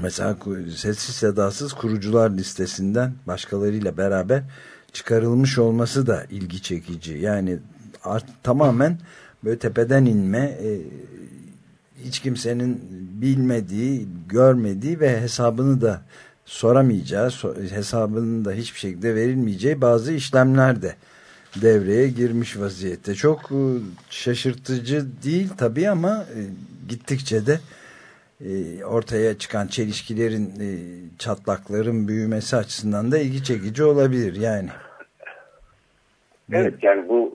mesela sessiz sedasız kurucular listesinden başkalarıyla beraber çıkarılmış olması da ilgi çekici. Yani art, tamamen böyle tepeden inme e, hiç kimsenin bilmediği, görmediği ve hesabını da soramayacağı, hesabının da hiçbir şekilde verilmeyeceği bazı işlemler de devreye girmiş vaziyette. Çok e, şaşırtıcı değil tabii ama e, gittikçe de ortaya çıkan çelişkilerin, çatlakların büyümesi açısından da ilgi çekici olabilir yani. Evet yani bu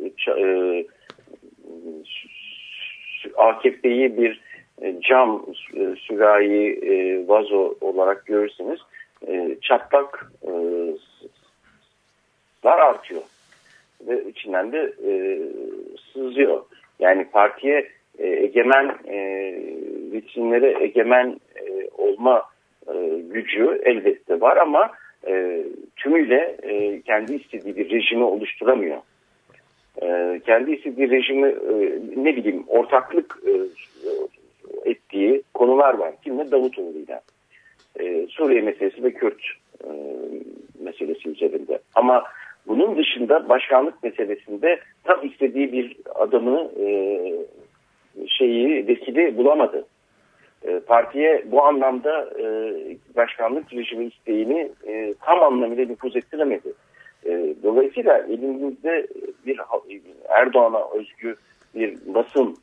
AKP'yi bir cam sürahi vazo olarak görürseniz çatlaklar artıyor ve içinden de e, sızıyor. Yani partiye e, egemen e, vitrinlere egemen e, olma e, gücü elbette var ama e, tümüyle e, kendi istediği bir rejimi oluşturamıyor. E, kendi istediği rejimi e, ne bileyim ortaklık e, ettiği konular var. Kimle? Davutoğlu'yla. E, Suriye meselesi ve Kürt e, meselesi üzerinde. Ama bunun dışında başkanlık meselesinde tam istediği bir adamı e, şeyi vekili bulamadı. E, partiye bu anlamda e, başkanlık rejimi isteğini e, tam anlamıyla nüfuz ettiremedi. Dolayısıyla elimizde bir Erdoğan'a özgü bir basın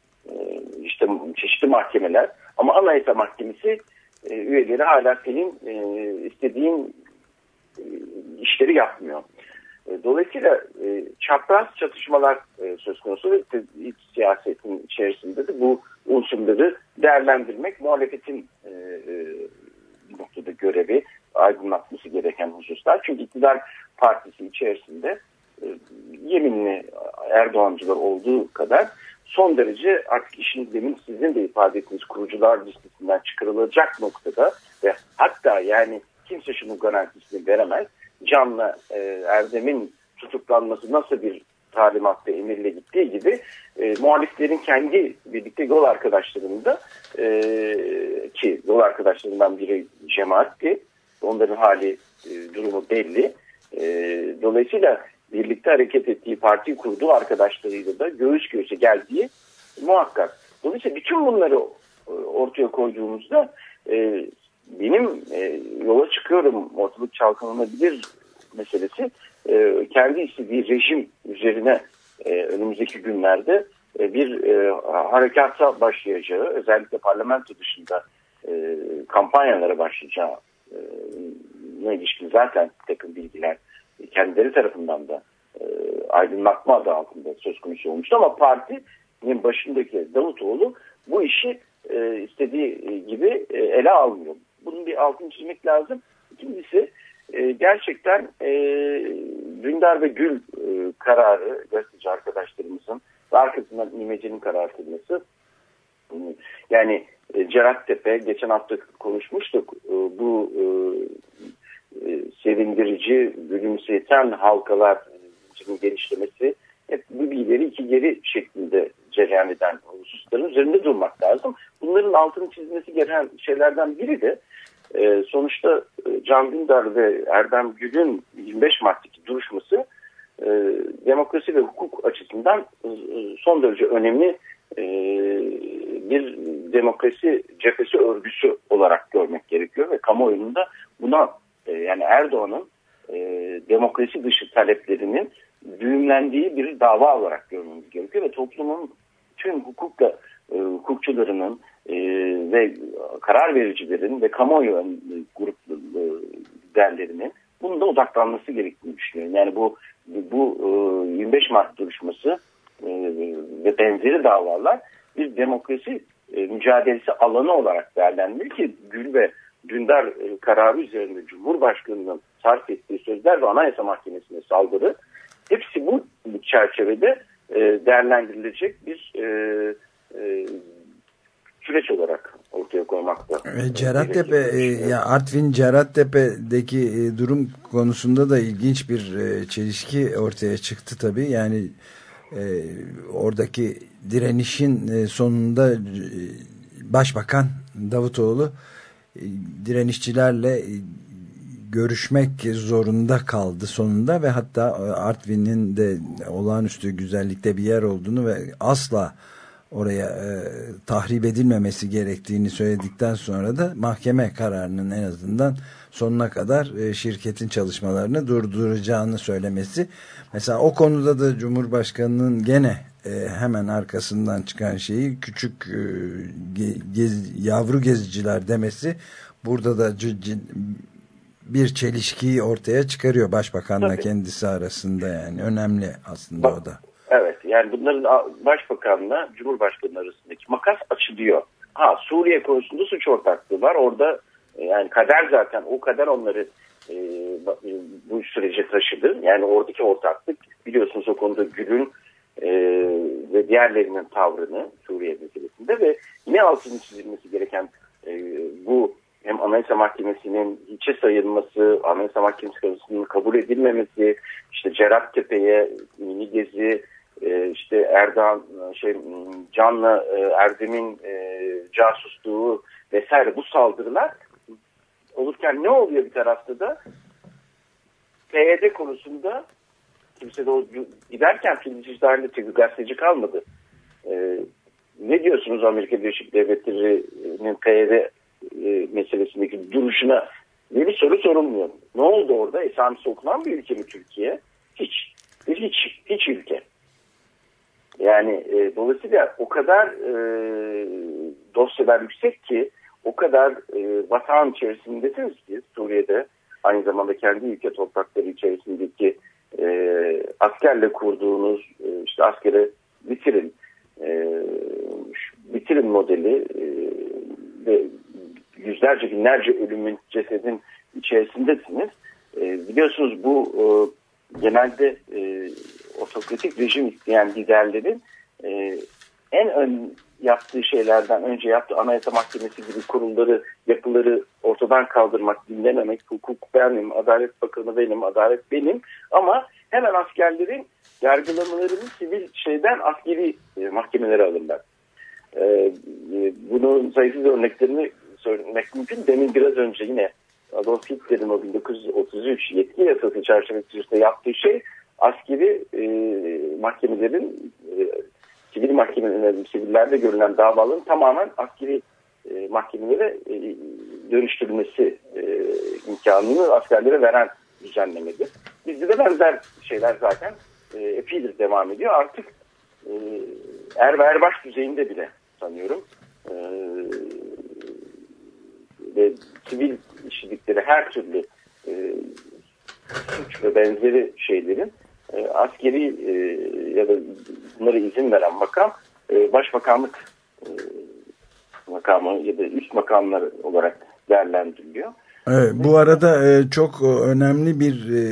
işte çeşitli mahkemeler ama Anayasa Mahkemesi üyeleri hala senin istediğin işleri yapmıyor. E, dolayısıyla e, çapraz çatışmalar e, söz konusu ve iç siyasetin içerisinde de bu unsurları değerlendirmek muhalefetin e, e, noktada görevi aydınlatması gereken hususlar. Çünkü iktidar partisi içerisinde e, yeminli Erdoğancılar olduğu kadar son derece artık işin demin sizin de ifade ettiğiniz kurucular listesinden çıkarılacak noktada ve hatta yani kimse şunun garantisini veremez Can'la e, Erdem'in tutuklanması nasıl bir talimat ve emirle gittiği gibi e, muhaliflerin kendi birlikte yol arkadaşlarında e, ki yol arkadaşlarından biri cemaatti. Onların hali e, durumu belli. E, dolayısıyla birlikte hareket ettiği parti kurduğu arkadaşlarıyla da göğüs göğüse geldiği muhakkak. Dolayısıyla bütün bunları e, ortaya koyduğumuzda e, benim e, yola çıkıyorum. Ortalık çalkalanabilir meselesi. E, kendi istediği rejim üzerine e, önümüzdeki günlerde e, bir e, harekata başlayacağı özellikle parlamento dışında e, kampanyalara başlayacağı e, ilişkin zaten takım bilgiler kendileri tarafından da e, aydınlatma adı altında söz konusu olmuştu. Ama partinin başındaki Davutoğlu bu işi e, istediği gibi e, ele almıyor bunun bir altını çizmek lazım. İkincisi e, gerçekten e, Dündar ve Gül e, kararı gazeteci arkadaşlarımızın ve arkasından İmece'nin karar kılması yani e, Cerattepe geçen hafta konuşmuştuk e, bu e, e, sevindirici gülümseten halkalar e, genişlemesi hep bir ileri iki geri şeklinde cereyan eden hususların üzerinde durmak lazım. Bunların altını çizmesi gereken şeylerden biri de e, sonuçta e, Can Dündar ve Erdem Gül'ün 25 Mart'taki duruşması e, demokrasi ve hukuk açısından e, son derece önemli e, bir demokrasi cephesi örgüsü olarak görmek gerekiyor ve kamuoyunda buna e, yani Erdoğan'ın e, demokrasi dışı taleplerinin düğümlendiği bir dava olarak görmemiz gerekiyor ve toplumun tüm hukukla e, hukukçularının e, ve karar vericilerin ve kamuoyu grup e, liderlerinin bunda odaklanması gerektiğini düşünüyorum. Yani bu bu e, 25 Mart duruşması e, ve benzeri davalar bir demokrasi e, mücadelesi alanı olarak değerlendirilir ki Gül ve Dündar e, kararı üzerinde Cumhurbaşkanı'nın sarf ettiği sözler ve Anayasa Mahkemesi'ne saldırı hepsi bu çerçevede e, değerlendirilecek bir e, e, süreç olarak ortaya koymakta. E, Cerattepe, e, ya Artvin Cerattepe'deki e, durum konusunda da ilginç bir e, çelişki ortaya çıktı tabii. Yani e, oradaki direnişin e, sonunda e, Başbakan Davutoğlu e, direnişçilerle e, görüşmek zorunda kaldı sonunda ve hatta Artvin'in de olağanüstü güzellikte bir yer olduğunu ve asla oraya e, tahrip edilmemesi gerektiğini söyledikten sonra da mahkeme kararının en azından sonuna kadar e, şirketin çalışmalarını durduracağını söylemesi. Mesela o konuda da Cumhurbaşkanı'nın gene e, hemen arkasından çıkan şeyi küçük e, gez, yavru geziciler demesi burada da bir çelişkiyi ortaya çıkarıyor başbakanla Tabii. kendisi arasında yani önemli aslında Bak, o da. Yani bunların başbakanla cumhurbaşkanı arasındaki makas açılıyor. Ha Suriye konusunda suç ortaklığı var orada e, yani kader zaten o kader onları e, bu sürece taşıdı. Yani oradaki ortaklık biliyorsunuz o konuda Gül'ün e, ve diğerlerinin tavrını Suriye meselesinde ve yine altını çizilmesi gereken e, bu hem Anayasa Mahkemesi'nin hiçe sayılması, Anayasa Mahkemesi kararının kabul edilmemesi, işte Cerat Tepe'ye mini gezi, e, işte Erdoğan, şey Can'la e, Erdem'in e, casusluğu vesaire bu saldırılar olurken ne oluyor bir tarafta da PYD konusunda kimse de o giderken filmci dahil gazeteci kalmadı. E, ne diyorsunuz Amerika Birleşik Devletleri'nin PYD e, meselesindeki duruşuna diye bir soru sorulmuyor. Ne oldu orada? Esamesi okunan bir ülke mi Türkiye? Hiç. Hiç, hiç ülke. Yani e, dolayısıyla o kadar e, dosyalar yüksek ki o kadar e, vatan içerisindesiniz ki Suriye'de aynı zamanda kendi ülke toprakları içerisindeki e, askerle kurduğunuz e, işte askere bitirin e, bitirin modeli e, ve yüzlerce binlerce ölümün cesedin içerisindesiniz. E, biliyorsunuz bu e, genelde e, otokratik rejim isteyen liderlerin e, en ön yaptığı şeylerden önce yaptığı anayasa mahkemesi gibi kurulları, yapıları ortadan kaldırmak, dinlememek, hukuk benim, adalet bakanı benim, adalet benim ama hemen askerlerin yargılamalarını sivil şeyden askeri e, mahkemelere alırlar. E, e, bunun sayısız örneklerini söylemek mümkün. Demin biraz önce yine Adolf Hitler'in o 1933 yetki yasası çerçevesinde yaptığı şey askeri e, mahkemelerin e, sivil mahkemelerin, sivillerde görülen davaların tamamen askeri e, mahkemelere e, dönüştürülmesi e, imkanını askerlere veren düzenlemedir. Bizde de benzer şeyler zaten e, epeydir devam ediyor. Artık e, er ve erbaş düzeyinde bile sanıyorum e, ve sivil işçilikleri her türlü e, suç ve benzeri şeylerin e, askeri e, ya da bunlara izin veren makam e, başbakanlık e, makamı ya da üst makamlar olarak değerlendiriliyor. Evet, bu arada e, çok önemli bir e,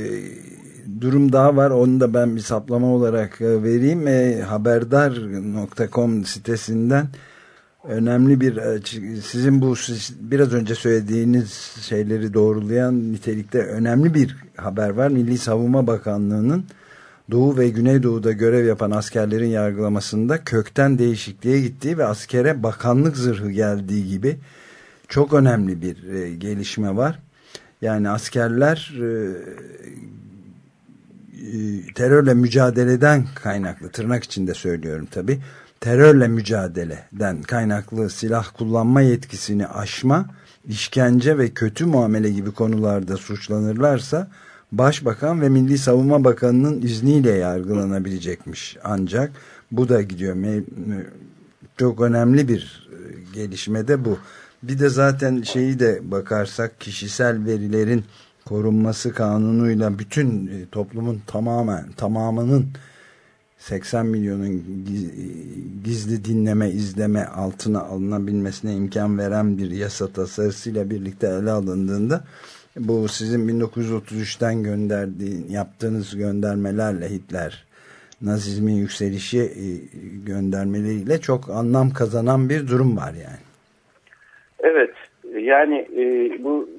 durum daha var. Onu da ben bir saplama olarak e, vereyim. E, haberdar.com sitesinden önemli bir e, sizin bu biraz önce söylediğiniz şeyleri doğrulayan nitelikte önemli bir haber var. Milli Savunma Bakanlığı'nın Doğu ve Güneydoğu'da görev yapan askerlerin yargılamasında kökten değişikliğe gittiği ve askere bakanlık zırhı geldiği gibi çok önemli bir e, gelişme var. Yani askerler e, e, terörle mücadeleden kaynaklı tırnak içinde söylüyorum tabi terörle mücadeleden kaynaklı silah kullanma yetkisini aşma işkence ve kötü muamele gibi konularda suçlanırlarsa Başbakan ve Milli Savunma Bakanı'nın izniyle yargılanabilecekmiş. Ancak bu da gidiyor. Çok önemli bir e, gelişme de bu. Bir de zaten şeyi de bakarsak kişisel verilerin korunması kanunuyla bütün e, toplumun tamamen tamamının 80 milyonun gizli dinleme, izleme altına alınabilmesine imkan veren bir yasa tasarısıyla birlikte ele alındığında bu sizin 1933'ten gönderdiğin, yaptığınız göndermelerle Hitler Nazizmin yükselişi e, göndermeleriyle çok anlam kazanan bir durum var yani. Evet yani e, bu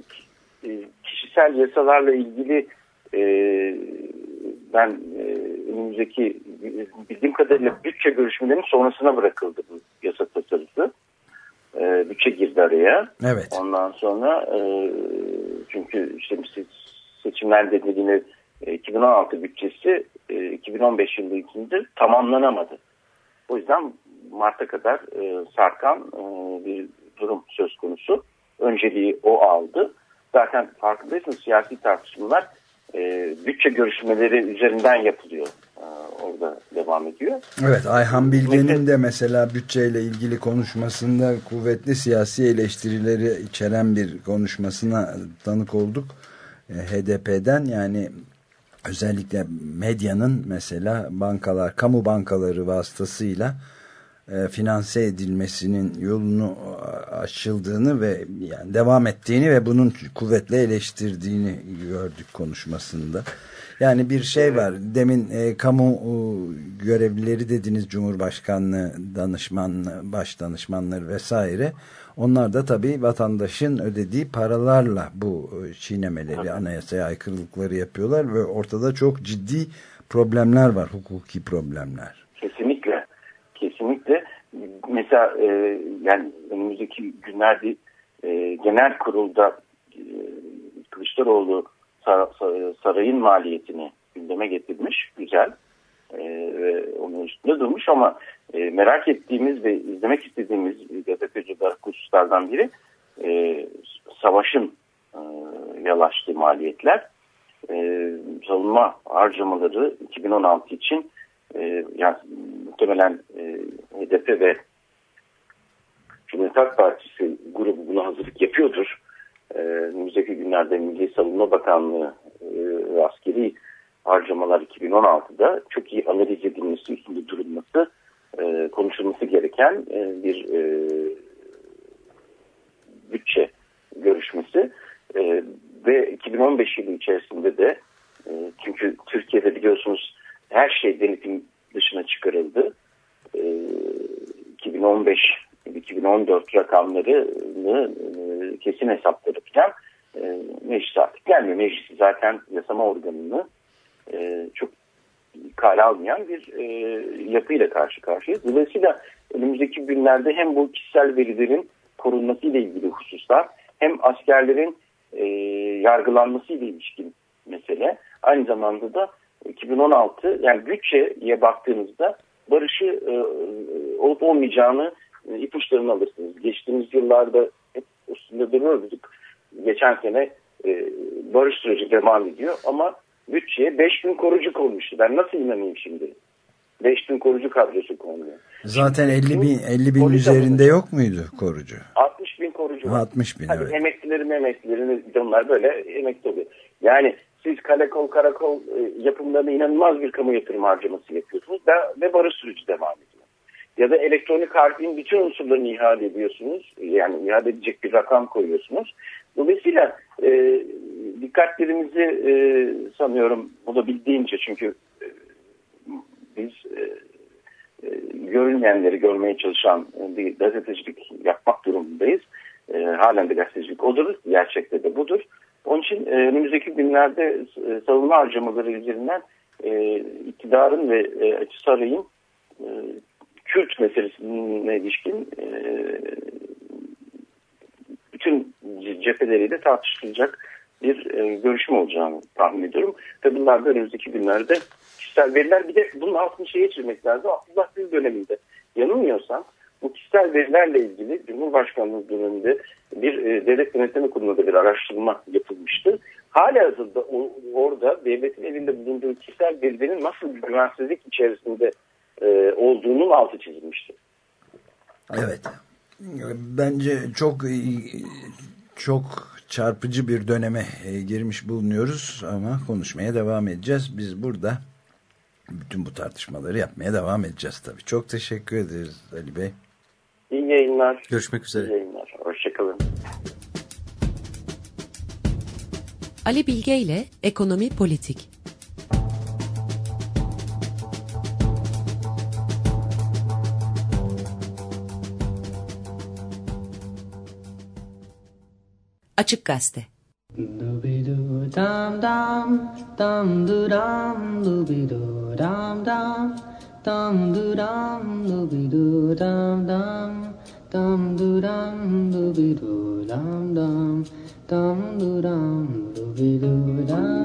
e, kişisel yasalarla ilgili ben önümüzdeki bildiğim kadarıyla bütçe görüşmelerinin sonrasına bırakıldı bu yasa tasarısı. E, bütçe girdi araya. Evet. Ondan sonra e, çünkü işte seçimler dediğini 2016 bütçesi 2015 yılı içinde tamamlanamadı. O yüzden Mart'a kadar e, sarkan e, bir durum söz konusu. Önceliği o aldı. Zaten farkındaysanız siyasi tartışmalar e, bütçe görüşmeleri üzerinden yapılıyor. Devam ediyor. Evet Ayhan Bilge'nin de mesela bütçeyle ilgili konuşmasında kuvvetli siyasi eleştirileri içeren bir konuşmasına tanık olduk. E, HDP'den yani özellikle medyanın mesela bankalar, kamu bankaları vasıtasıyla e, finanse edilmesinin yolunu açıldığını ve yani devam ettiğini ve bunun kuvvetle eleştirdiğini gördük konuşmasında. Yani bir şey var. Demin e, kamu e, görevlileri dediniz Cumhurbaşkanlığı danışman, baş danışmanları vesaire. Onlar da tabii vatandaşın ödediği paralarla bu e, çiğnemeleri, anayasaya aykırılıkları yapıyorlar ve ortada çok ciddi problemler var, hukuki problemler. Kesinlikle, kesinlikle. Mesela e, yani önümüzdeki günlerde e, genel kurulda e, Kılıçdaroğlu sar, sarayın maliyetini gündeme getirmiş, güzel ve onun üstünde durmuş ama e, merak ettiğimiz ve izlemek istediğimiz gazeteci hususlardan biri e, savaşın e, yalaştığı maliyetler. Savunma harcamaları 2016 için yani muhtemelen HDP ve Cumhuriyet Halk Partisi grubu buna hazırlık yapıyordur. E, önümüzdeki günlerde Milli Savunma Bakanlığı e, askeri harcamalar 2016'da çok iyi analiz edilmesi, üstünde durulması, e, konuşulması gereken e, bir e, bütçe görüşmesi e, ve 2015 yılı içerisinde de e, çünkü Türkiye'de biliyorsunuz her şey denetim dışına çıkarıldı. E, 2015 2014 rakamlarını e, kesin hesapları falan e, meclis artık gelmiyor. Meclis zaten yasama organını e, çok kale almayan bir e, yapıyla karşı karşıyayız. Dolayısıyla önümüzdeki günlerde hem bu kişisel verilerin korunması ile ilgili hususlar hem askerlerin e, yargılanması ile ilişkin mesele aynı zamanda da 2016 yani bütçeye baktığınızda barışı olup olmayacağını e, ipuçlarını alırsınız. Geçtiğimiz yıllarda hep üstünde duruyorduk. Geçen sene e, barış süreci devam ediyor ama bütçeye 5 bin korucu konmuştu. Ben nasıl inanayım şimdi? 5 bin korucu kadrosu konuyor. Zaten 50 bin, 50 bin üzerinde yok muydu korucu? 60 bin korucu var. 60 bin Tabii evet. Emeklilerin emeklilerin onlar böyle emekli oluyor. Yani siz kale kol karakol e, yapımlarına inanılmaz bir kamu yatırım harcaması yapıyorsunuz ve barış süreci devam ediyor. Ya da elektronik harfin bütün unsurlarını ihale ediyorsunuz. Yani ihale edecek bir rakam koyuyorsunuz. Dolayısıyla e, dikkatlerimizi e, sanıyorum bulabildiğince çünkü e, biz e, e, görünmeyenleri görmeye çalışan bir gazetecilik yapmak durumundayız. E, halen de gazetecilik odur. Gerçekte de budur. Onun için e, önümüzdeki günlerde e, savunma harcamaları üzerinden e, iktidarın ve e, Açı Saray'ın e, Kürt meselesine ilişkin e, bütün cepheleriyle tartışılacak bir e, görüşme olacağını tahmin ediyorum. Ve bunlar da önümüzdeki günlerde kişisel veriler bir de bunun altını şeye geçirmek lazım. Abdullah Gül döneminde yanılmıyorsam bu kişisel verilerle ilgili Cumhurbaşkanlığı döneminde bir e, devlet yönetimi kurulunda bir araştırma yapılmıştı. hala hazırda o- orada devletin elinde bulunduğu kişisel verilerin nasıl bir güvensizlik içerisinde e, olduğunun altı çizilmiştir. Evet. Bence çok iyi- çok çarpıcı bir döneme e, girmiş bulunuyoruz ama konuşmaya devam edeceğiz. Biz burada bütün bu tartışmaları yapmaya devam edeceğiz tabii. Çok teşekkür ederiz Ali Bey. İyi yayınlar. Görüşmek İyi üzere. yayınlar. Hoşçakalın. Ali Bilge ile Ekonomi Politik. Açık Gazete. Dooby-doo dum dum, dum doo dum, dooby-doo dum dum, dum doo dum, dooby-doo dum dum, dum doo dum, dooby-doo dum dum, dum doo dum, dooby-doo dum dum,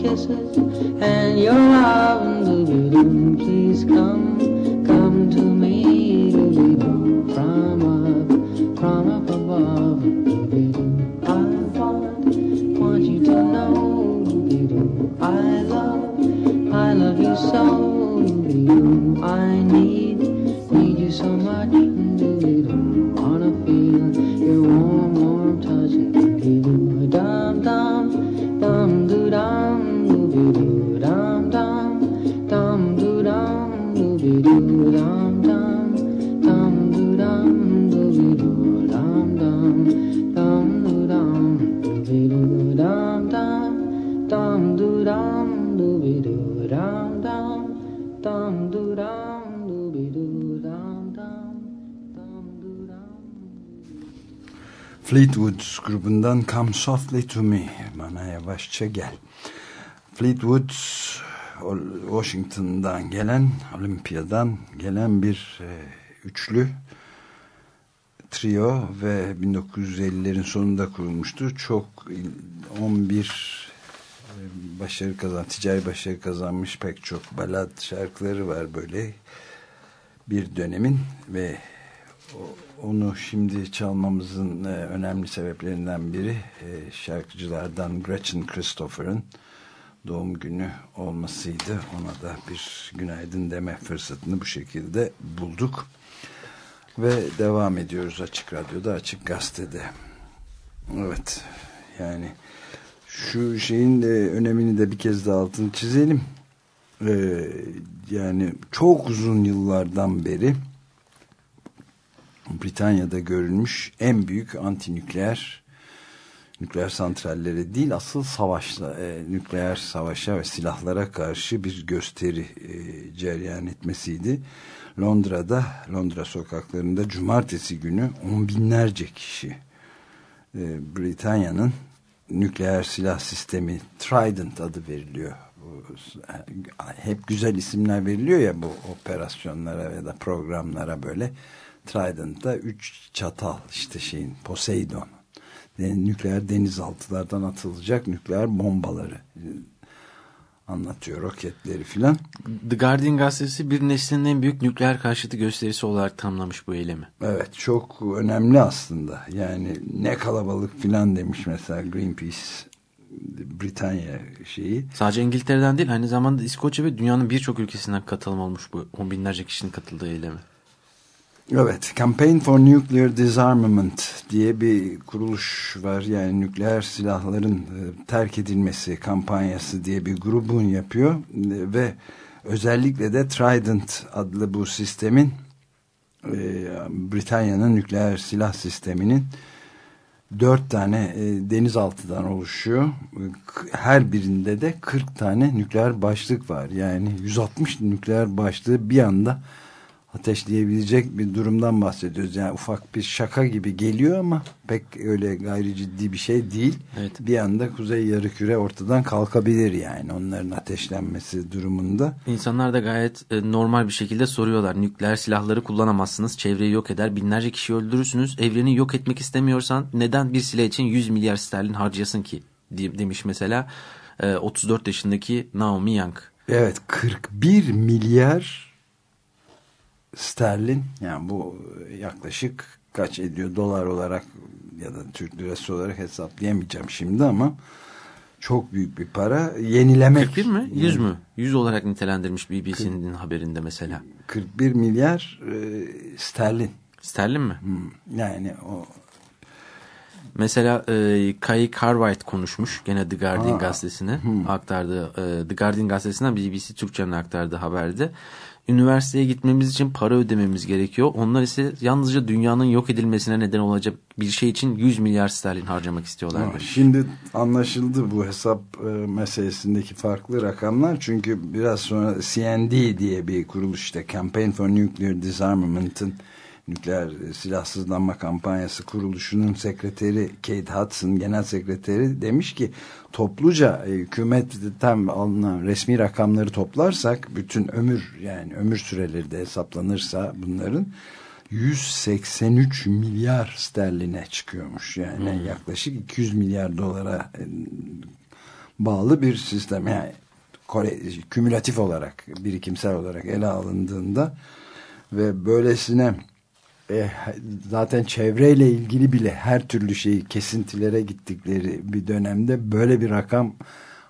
kisses and your love grubundan Come Softly To Me bana yavaşça gel. Fleetwood Washington'dan gelen Olimpiya'dan gelen bir e, üçlü trio ve 1950'lerin sonunda kurulmuştu. Çok il- 11 e, başarı kazan, ticari başarı kazanmış pek çok balad şarkıları var böyle bir dönemin ve o- onu şimdi çalmamızın e, önemli sebeplerinden biri e, şarkıcılardan Gretchen Christopher'ın doğum günü olmasıydı. Ona da bir günaydın deme fırsatını bu şekilde bulduk. Ve devam ediyoruz Açık Radyo'da, Açık Gazete'de. Evet, yani şu şeyin de önemini de bir kez daha altını çizelim. Ee, yani çok uzun yıllardan beri Britanya'da görülmüş en büyük antinükleer nükleer santrallere değil asıl savaşla e, nükleer savaşa ve silahlara karşı bir gösteri e, cereyan etmesiydi. Londra'da Londra sokaklarında cumartesi günü on binlerce kişi e, Britanya'nın nükleer silah sistemi Trident adı veriliyor. Bu, hep güzel isimler veriliyor ya bu operasyonlara ya da programlara böyle. Trident'ta üç çatal işte şeyin Poseidon nükleer denizaltılardan atılacak nükleer bombaları e, anlatıyor roketleri filan. The Guardian gazetesi bir neslin en büyük nükleer karşıtı gösterisi olarak tanımlamış bu eylemi. Evet çok önemli aslında. Yani ne kalabalık filan demiş mesela Greenpeace Britanya şeyi. Sadece İngiltere'den değil aynı zamanda İskoçya ve dünyanın birçok ülkesinden katılım olmuş bu on binlerce kişinin katıldığı eylemi. Evet, Campaign for Nuclear Disarmament diye bir kuruluş var. Yani nükleer silahların e, terk edilmesi kampanyası diye bir grubun yapıyor. E, Ve özellikle de Trident adlı bu sistemin e, Britanya'nın nükleer silah sisteminin dört tane denizaltıdan oluşuyor. Her birinde de 40 tane nükleer başlık var. Yani 160 nükleer başlığı bir anda ateşleyebilecek bir durumdan bahsediyoruz. Yani ufak bir şaka gibi geliyor ama pek öyle gayri ciddi bir şey değil. Evet. Bir anda kuzey yarıküre ortadan kalkabilir yani onların ateşlenmesi durumunda. İnsanlar da gayet e, normal bir şekilde soruyorlar. Nükleer silahları kullanamazsınız. Çevreyi yok eder. Binlerce kişi öldürürsünüz. Evreni yok etmek istemiyorsan neden bir silah için 100 milyar sterlin harcayasın ki? demiş mesela e, 34 yaşındaki Naomi Young. Evet 41 milyar sterlin yani bu yaklaşık kaç ediyor dolar olarak ya da Türk lirası olarak hesaplayamayacağım şimdi ama çok büyük bir para yenilemek. 41 mi? 100 mü? 100 olarak nitelendirmiş BBC'nin haberinde mesela. 41 milyar e, sterlin. Sterlin mi? Hmm, Yani o Mesela e, Kay Cartwright konuşmuş gene The Guardian Ha. gazetesine Hmm. aktardığı e, The Guardian gazetesinden BBC Türkçe'nin aktardığı haberde üniversiteye gitmemiz için para ödememiz gerekiyor. Onlar ise yalnızca dünyanın yok edilmesine neden olacak bir şey için 100 milyar sterlin harcamak istiyorlar. Ama. Şimdi anlaşıldı bu hesap e, meselesindeki farklı rakamlar. Çünkü biraz sonra CND diye bir kuruluş işte Campaign for Nuclear Disarmament'ın nükleer e, silahsızlanma kampanyası kuruluşunun sekreteri Kate Hudson genel sekreteri demiş ki topluca e, hükümetten alınan resmi rakamları toplarsak bütün ömür yani ömür süreleri de hesaplanırsa bunların 183 milyar sterline çıkıyormuş. Yani Hmm. yaklaşık 200 milyar dolara e, bağlı bir sistem. Yani Kore, kümülatif olarak, birikimsel olarak ele alındığında ve böylesine e, zaten çevreyle ilgili bile her türlü şeyi kesintilere gittikleri bir dönemde böyle bir rakam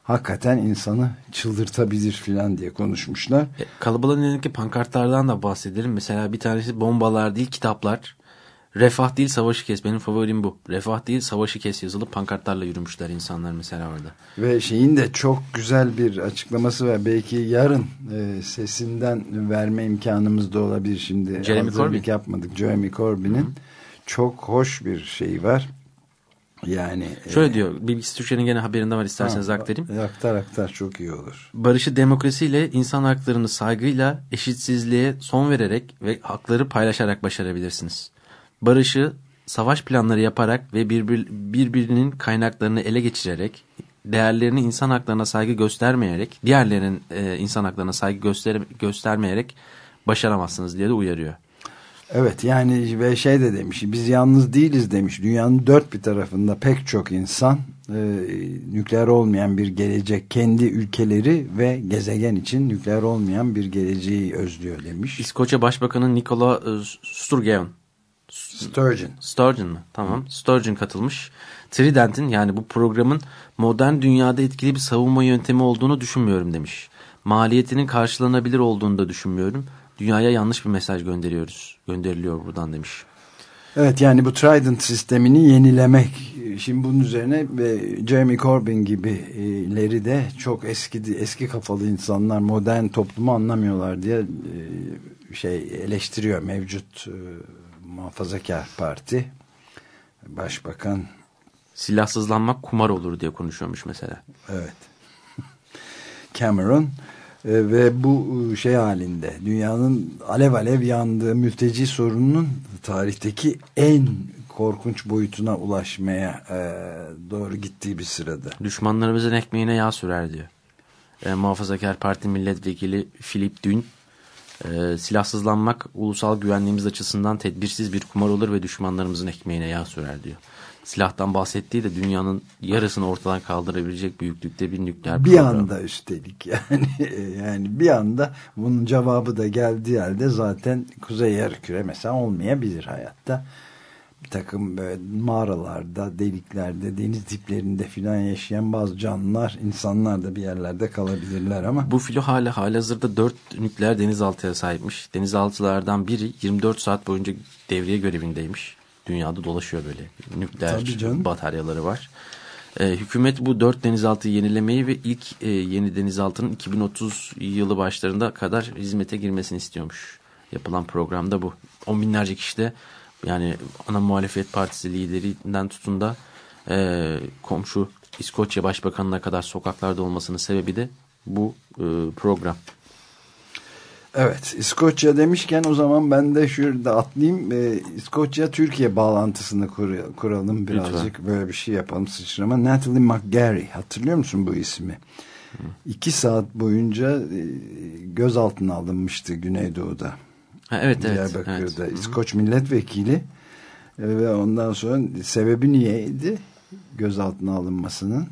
hakikaten insanı çıldırtabilir filan diye konuşmuşlar. E, Kalabalığın elindeki pankartlardan da bahsedelim. Mesela bir tanesi bombalar değil kitaplar. Refah değil savaşı kes. Benim favorim bu. Refah değil savaşı kes yazılı pankartlarla yürümüşler insanlar mesela orada. Ve şeyin de çok güzel bir açıklaması var. Belki yarın e, sesinden verme imkanımız da olabilir. Şimdi Jeremy Corbyn. yapmadık. Jeremy Corbyn'in çok hoş bir şeyi var. Yani Şöyle diyor. BBC Türkçe'nin gene haberinde var isterseniz Ha, aktarayım. Aktar aktar çok iyi olur. Barışı demokrasiyle, insan haklarını saygıyla, eşitsizliğe son vererek ve hakları paylaşarak başarabilirsiniz. Barışı savaş planları yaparak ve birbir, birbirinin kaynaklarını ele geçirerek, değerlerini insan haklarına saygı göstermeyerek, diğerlerinin e, insan haklarına saygı göster göstermeyerek başaramazsınız diye de uyarıyor. Evet yani ve şey de demiş biz yalnız değiliz demiş. Dünyanın dört bir tarafında pek çok insan e, nükleer olmayan bir gelecek kendi ülkeleri ve gezegen için nükleer olmayan bir geleceği özlüyor demiş. İskoçya Başbakanı Nicola e, Sturgeon. Sturgeon. Sturgeon mu? Tamam. Sturgeon katılmış. Trident'in yani bu programın modern dünyada etkili bir savunma yöntemi olduğunu düşünmüyorum demiş. Maliyetinin karşılanabilir olduğunu da düşünmüyorum. Dünyaya yanlış bir mesaj gönderiyoruz. Gönderiliyor buradan demiş. Evet yani bu Trident sistemini yenilemek şimdi bunun üzerine Jeremy Corbyn gibileri de çok eski eski kafalı insanlar modern toplumu anlamıyorlar diye e, şey eleştiriyor mevcut e, muhafazakar parti başbakan Silahsızlanmak kumar olur diye konuşuyormuş mesela. Evet. (laughs) Cameron e, ve bu e, şey halinde dünyanın alev alev yandığı mülteci sorununun tarihteki en korkunç boyutuna ulaşmaya e, doğru gittiği bir sırada. Düşmanlarımızın ekmeğine yağ sürer diyor. E, Muhafazakar Parti Milletvekili Philip Dün e, silahsızlanmak ulusal güvenliğimiz açısından tedbirsiz bir kumar olur ve düşmanlarımızın ekmeğine yağ sürer diyor. Silahtan bahsettiği de dünyanın yarısını ortadan kaldırabilecek büyüklükte bir nükleer Bir program. anda üstelik yani yani bir anda bunun cevabı da geldiği halde zaten kuzey yarıküre mesela olmayabilir hayatta. Takım böyle mağaralarda, deliklerde, deniz diplerinde filan yaşayan bazı canlılar, insanlar da bir yerlerde kalabilirler ama. Bu filo hala halihazırda 4 nükleer denizaltıya sahipmiş. Denizaltılardan biri 24 saat boyunca devriye görevindeymiş. Dünyada dolaşıyor böyle. Nükleer bataryaları var. Ee, hükümet bu 4 denizaltıyı yenilemeyi ve ilk e, yeni denizaltının 2030 yılı başlarında kadar hizmete girmesini istiyormuş. Yapılan programda bu. On binlerce kişi de yani ana muhalefet partisi liderinden tutun da e, komşu İskoçya Başbakanı'na kadar sokaklarda olmasının sebebi de bu e, program. Evet İskoçya demişken o zaman ben de şurada atlayayım. Ee, İskoçya Türkiye bağlantısını kur, kuralım birazcık Lütfen. böyle bir şey yapalım sıçrama. Natalie McGarry hatırlıyor musun bu ismi? İki saat boyunca e, gözaltına alınmıştı Güneydoğu'da. Ha, evet, evet, Diyarbakır'da evet. İskoç milletvekili e, ve ondan sonra sebebi niyeydi gözaltına alınmasının?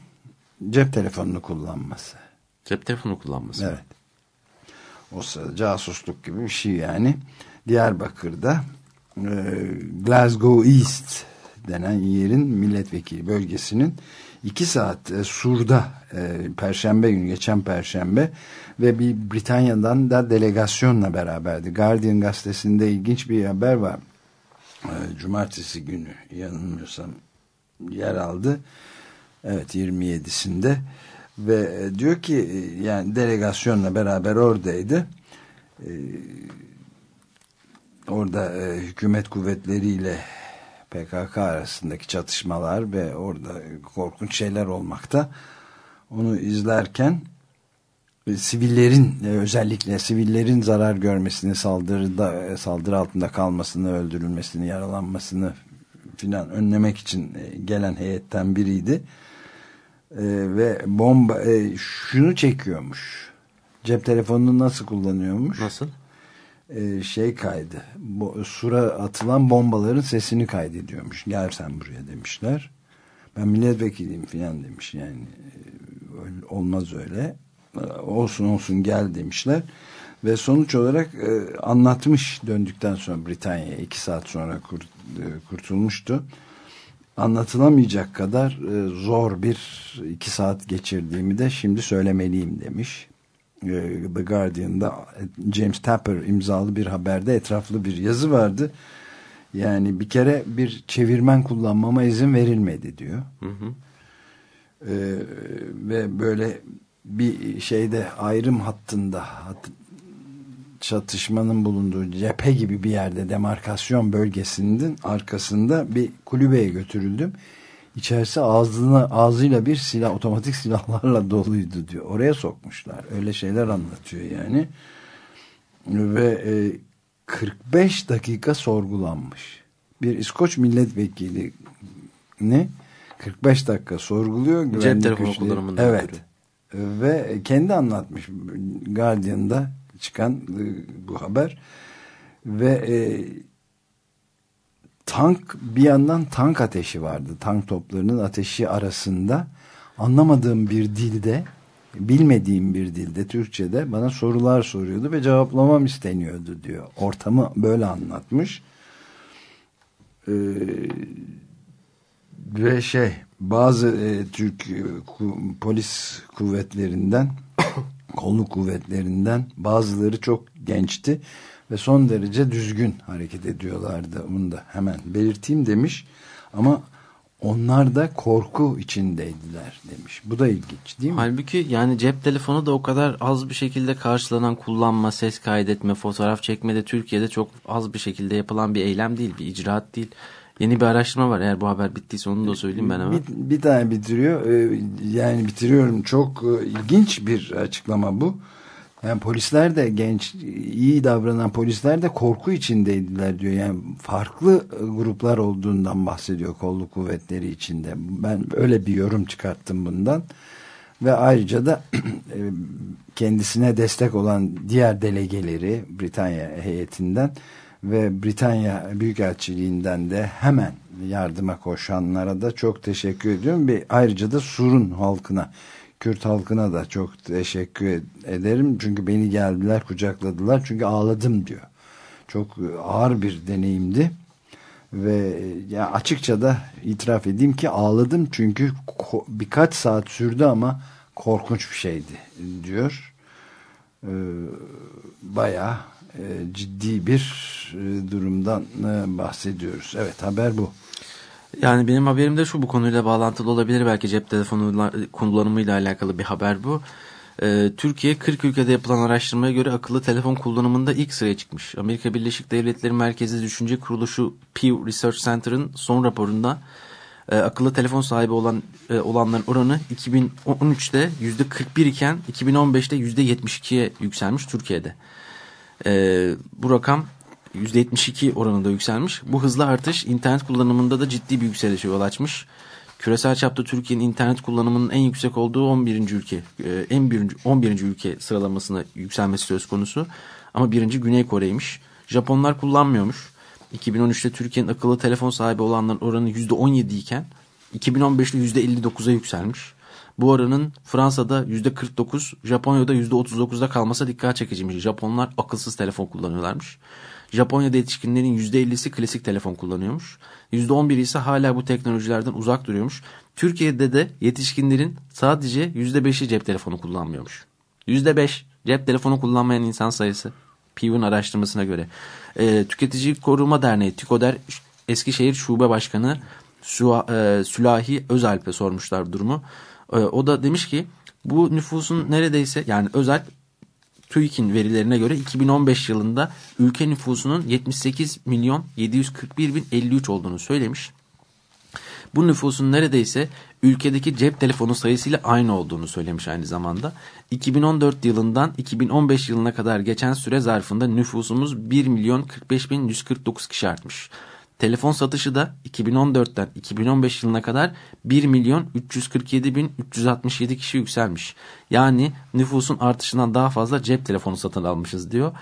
Cep telefonunu kullanması. Cep telefonu kullanması. Evet. O sırada casusluk gibi bir şey yani. Diyarbakır'da e, Glasgow East denen yerin milletvekili bölgesinin iki saat e, Sur'da e, Perşembe günü geçen Perşembe ve bir Britanya'dan da delegasyonla beraberdi. Guardian gazetesinde ilginç bir haber var. E, Cumartesi günü yanılmıyorsam yer aldı. Evet 27'sinde ve e, diyor ki e, yani delegasyonla beraber oradaydı. E, orada e, hükümet kuvvetleriyle PKK arasındaki çatışmalar ve orada korkunç şeyler olmakta. Onu izlerken e, sivillerin e, özellikle sivillerin zarar görmesini saldırıda e, saldırı altında kalmasını öldürülmesini yaralanmasını filan önlemek için gelen heyetten biriydi. Ve bomba şunu çekiyormuş. Cep telefonunu nasıl kullanıyormuş? Nasıl şey kaydı. Bu, sura atılan bombaların sesini kaydediyormuş. Gel sen buraya demişler. Ben milletvekiliyim filan demiş yani. E, olmaz öyle. E, olsun olsun gel demişler. Ve sonuç olarak e, anlatmış döndükten sonra Britanya'ya. İki saat sonra kurt, e, kurtulmuştu. Anlatılamayacak kadar e, zor bir iki saat geçirdiğimi de şimdi söylemeliyim demiş. E, The Guardian'da James Tapper imzalı bir haberde etraflı bir yazı vardı. Yani bir kere bir çevirmen kullanmama izin verilmedi diyor. Hı hı. E, ve böyle bir şeyde ayrım hattında hat, çatışmanın bulunduğu cephe gibi bir yerde demarkasyon bölgesinin arkasında bir kulübeye götürüldüm. İçerisi ağzına, ağzıyla bir silah, otomatik silahlarla doluydu diyor. Oraya sokmuşlar. Öyle şeyler anlatıyor yani. Ve e, 45 dakika sorgulanmış. Bir İskoç milletvekili ne 45 dakika sorguluyor. Cep telefonu kullanımından Evet. Ve kendi anlatmış Guardian'da çıkan e, bu haber ve e, tank bir yandan tank ateşi vardı. Tank toplarının ateşi arasında anlamadığım bir dilde bilmediğim bir dilde Türkçe'de bana sorular soruyordu ve cevaplamam isteniyordu diyor. Ortamı böyle anlatmış. Ee, ve şey bazı e, Türk e, ku- polis kuvvetlerinden (coughs) kolluk kuvvetlerinden bazıları çok gençti ve son derece düzgün hareket ediyorlardı. Bunu da hemen belirteyim demiş. Ama onlar da korku içindeydiler demiş. Bu da ilginç değil mi? Halbuki yani cep telefonu da o kadar az bir şekilde karşılanan kullanma, ses kaydetme, fotoğraf çekme de Türkiye'de çok az bir şekilde yapılan bir eylem değil, bir icraat değil. Yeni bir araştırma var. Eğer bu haber bittiyse onu da söyleyeyim ben hemen. Bir, bir tane bitiriyor. Ee, yani bitiriyorum. Çok e, ilginç bir açıklama bu. Yani polisler de genç, iyi davranan polisler de korku içindeydiler diyor. Yani farklı gruplar olduğundan bahsediyor kolluk kuvvetleri içinde. Ben öyle bir yorum çıkarttım bundan. Ve ayrıca da (clears throat) e, kendisine destek olan diğer delegeleri Britanya heyetinden ve Britanya Büyükelçiliğinden de hemen yardıma koşanlara da çok teşekkür ediyorum. Ve ayrıca da Sur'un halkına, Kürt halkına da çok teşekkür ederim. Çünkü beni geldiler, kucakladılar. Çünkü ağladım diyor. Çok ağır bir deneyimdi. Ve ya açıkça da itiraf edeyim ki ağladım çünkü birkaç saat sürdü ama korkunç bir şeydi diyor. Ee, bayağı e, ciddi bir e, durumdan e, bahsediyoruz. Evet haber bu. Yani benim haberim de şu bu konuyla bağlantılı olabilir. Belki cep telefonu kullanımıyla alakalı bir haber bu. Ee, Türkiye 40 ülkede yapılan araştırmaya göre akıllı telefon kullanımında ilk sıraya çıkmış. Amerika Birleşik Devletleri Merkezi Düşünce Kuruluşu Pew Research Center'ın son raporunda e, akıllı telefon sahibi olan e, olanların oranı 2013'te %41 iken 2015'te %72'ye yükselmiş Türkiye'de. E, bu rakam %72 oranında yükselmiş. Bu hızlı artış internet kullanımında da ciddi bir yükselişe yol açmış. Küresel çapta Türkiye'nin internet kullanımının en yüksek olduğu 11. ülke, e, en birinci, 11. ülke sıralamasına yükselmesi söz konusu. Ama birinci Güney Kore'ymiş. Japonlar kullanmıyormuş. 2013'te Türkiye'nin akıllı telefon sahibi olanların oranı %17 iken 2015'te %59'a yükselmiş. Bu oranın Fransa'da %49, Japonya'da %39'da kalmasa dikkat çekiciymiş. Japonlar akılsız telefon kullanıyorlarmış. Japonya'da yetişkinlerin %50'si klasik telefon kullanıyormuş. %11'i ise hala bu teknolojilerden uzak duruyormuş. Türkiye'de de yetişkinlerin sadece %5'i cep telefonu kullanmıyormuş. %5 cep telefonu kullanmayan insan sayısı. Pew'un araştırmasına göre. E, Tüketici Koruma Derneği TÜKODER Eskişehir Şube Başkanı Su, e, Sülahi Özalp'e sormuşlar durumu. E, o da demiş ki bu nüfusun neredeyse yani Özalp TÜİK'in verilerine göre 2015 yılında ülke nüfusunun 78 milyon 741 bin 53 olduğunu söylemiş. Bu nüfusun neredeyse ülkedeki cep telefonu sayısıyla aynı olduğunu söylemiş aynı zamanda. 2014 yılından 2015 yılına kadar geçen süre zarfında nüfusumuz 1 milyon 45 bin 149 kişi artmış. Telefon satışı da 2014'ten 2015 yılına kadar 1 milyon 347 bin 367 kişi yükselmiş. Yani nüfusun artışından daha fazla cep telefonu satın almışız diyor.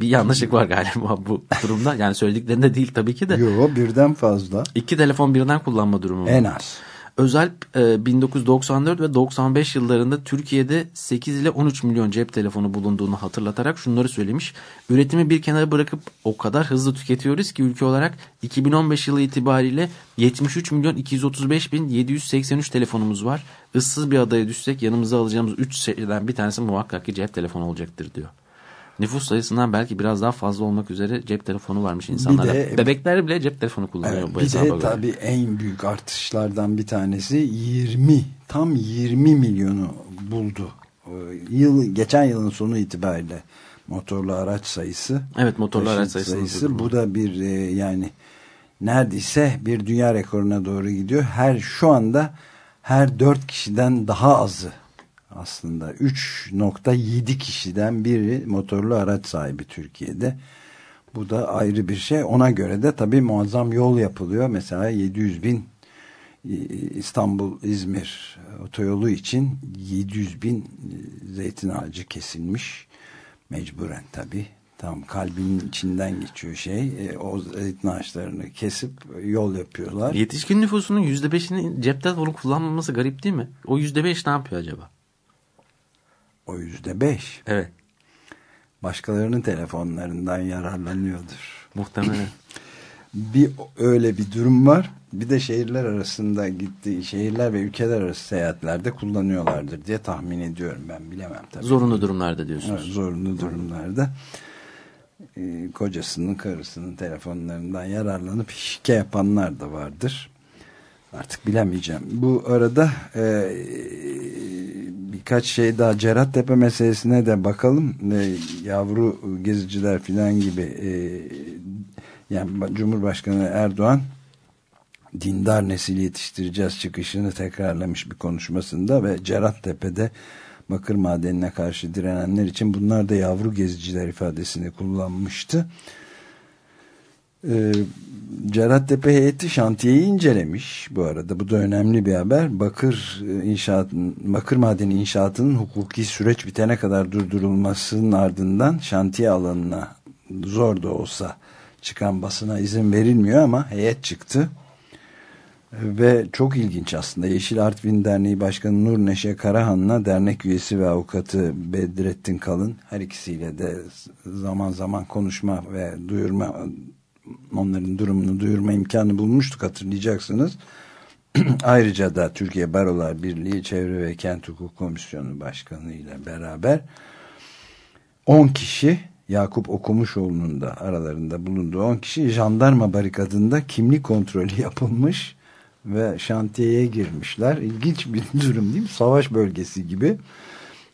Bir yanlışlık var galiba bu durumda. Yani söylediklerinde değil tabii ki de. Yok birden fazla. İki telefon birden kullanma durumu. En az. Özelp 1994 e, ve 95 yıllarında Türkiye'de 8 ile 13 milyon cep telefonu bulunduğunu hatırlatarak şunları söylemiş. Üretimi bir kenara bırakıp o kadar hızlı tüketiyoruz ki ülke olarak 2015 yılı itibariyle 73 milyon 235 bin 783 telefonumuz var. Issız bir adaya düşsek yanımıza alacağımız 3 şeyden bir tanesi muhakkak ki cep telefonu olacaktır diyor nüfus sayısından belki biraz daha fazla olmak üzere cep telefonu varmış insanlarda. De, Bebekler bile cep telefonu kullanıyor evet, bu Bir de göre. tabii en büyük artışlardan bir tanesi 20 tam 20 milyonu buldu. Yıl geçen yılın sonu itibariyle motorlu araç sayısı. Evet motorlu araç sayısı. sayısı bu da bir e, yani neredeyse bir dünya rekoruna doğru gidiyor. Her şu anda her dört kişiden daha azı aslında 3.7 kişiden biri motorlu araç sahibi Türkiye'de. Bu da ayrı bir şey. Ona göre de tabii muazzam yol yapılıyor. Mesela 700 bin e, İstanbul-İzmir otoyolu için 700 bin e, zeytin ağacı kesilmiş. Mecburen tabii. Tam kalbinin içinden geçiyor şey. E, o zeytin ağaçlarını kesip yol yapıyorlar. Yetişkin nüfusunun %5'inin cep telefonu kullanmaması garip değil mi? O %5 ne yapıyor acaba? O yüzde beş. Evet. Başkalarının telefonlarından yararlanıyordur. Muhtemelen. (clears throat) bir öyle bir durum var. Bir de şehirler arasında gitti şehirler ve ülkeler arası seyahatlerde kullanıyorlardır diye tahmin ediyorum ben bilemem tabii. Zorunlu durumlarda diyorsunuz. Evet, zorunlu durumlarda. Ee, kocasının karısının telefonlarından yararlanıp şike yapanlar da vardır. Artık bilemeyeceğim. Bu arada e, birkaç şey daha Cerattepe meselesine de bakalım. E, yavru geziciler filan gibi e, yani Cumhurbaşkanı Erdoğan dindar nesil yetiştireceğiz çıkışını tekrarlamış bir konuşmasında ve Cerattepe'de bakır madenine karşı direnenler için bunlar da yavru geziciler ifadesini kullanmıştı. Ee, Cerattepe heyeti şantiyeyi incelemiş bu arada. Bu da önemli bir haber. Bakır e, inşaat, bakır madeni inşaatının hukuki süreç bitene kadar durdurulmasının ardından şantiye alanına zor da olsa çıkan basına izin verilmiyor ama heyet çıktı. Ve çok ilginç aslında. Yeşil Artvin Derneği Başkanı Nur Neşe Karahan'la dernek üyesi ve avukatı Bedrettin Kalın her ikisiyle de zaman zaman konuşma ve duyurma onların durumunu duyurma imkanı bulmuştuk hatırlayacaksınız. (clears throat) Ayrıca da Türkiye Barolar Birliği Çevre ve Kent Hukuk Komisyonu Başkanı ile beraber 10 kişi Yakup Okumuşoğlu'nun da aralarında bulunduğu 10 kişi jandarma barikadında kimlik kontrolü (laughs) yapılmış ve şantiyeye girmişler. İlginç bir (laughs) durum değil mi? Savaş bölgesi gibi.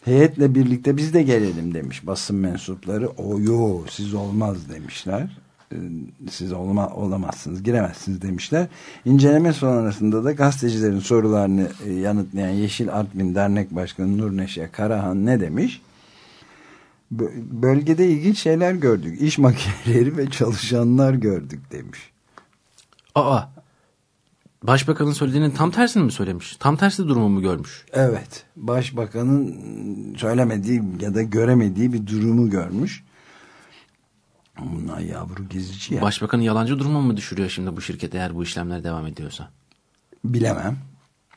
Heyetle birlikte biz de gelelim demiş basın mensupları. O yo siz olmaz demişler. Ee, Siz olma, olamazsınız, giremezsiniz demişler. İnceleme sonrasında da gazetecilerin sorularını e, yanıtlayan Yeşil Artvin Dernek Başkanı Nur Neşe Karahan ne demiş? Bö- Bölgede ilginç şeyler gördük. İş makineleri ve çalışanlar gördük demiş. Aa. Başbakanın söylediğinin tam tersini mi söylemiş? Tam tersi durumu mu görmüş? Evet. Başbakanın söylemediği ya da göremediği bir durumu görmüş. Bunlar yavru gezici ya. Başbakanın yalancı durumu mu düşürüyor şimdi bu şirket eğer bu işlemler devam ediyorsa? Bilemem.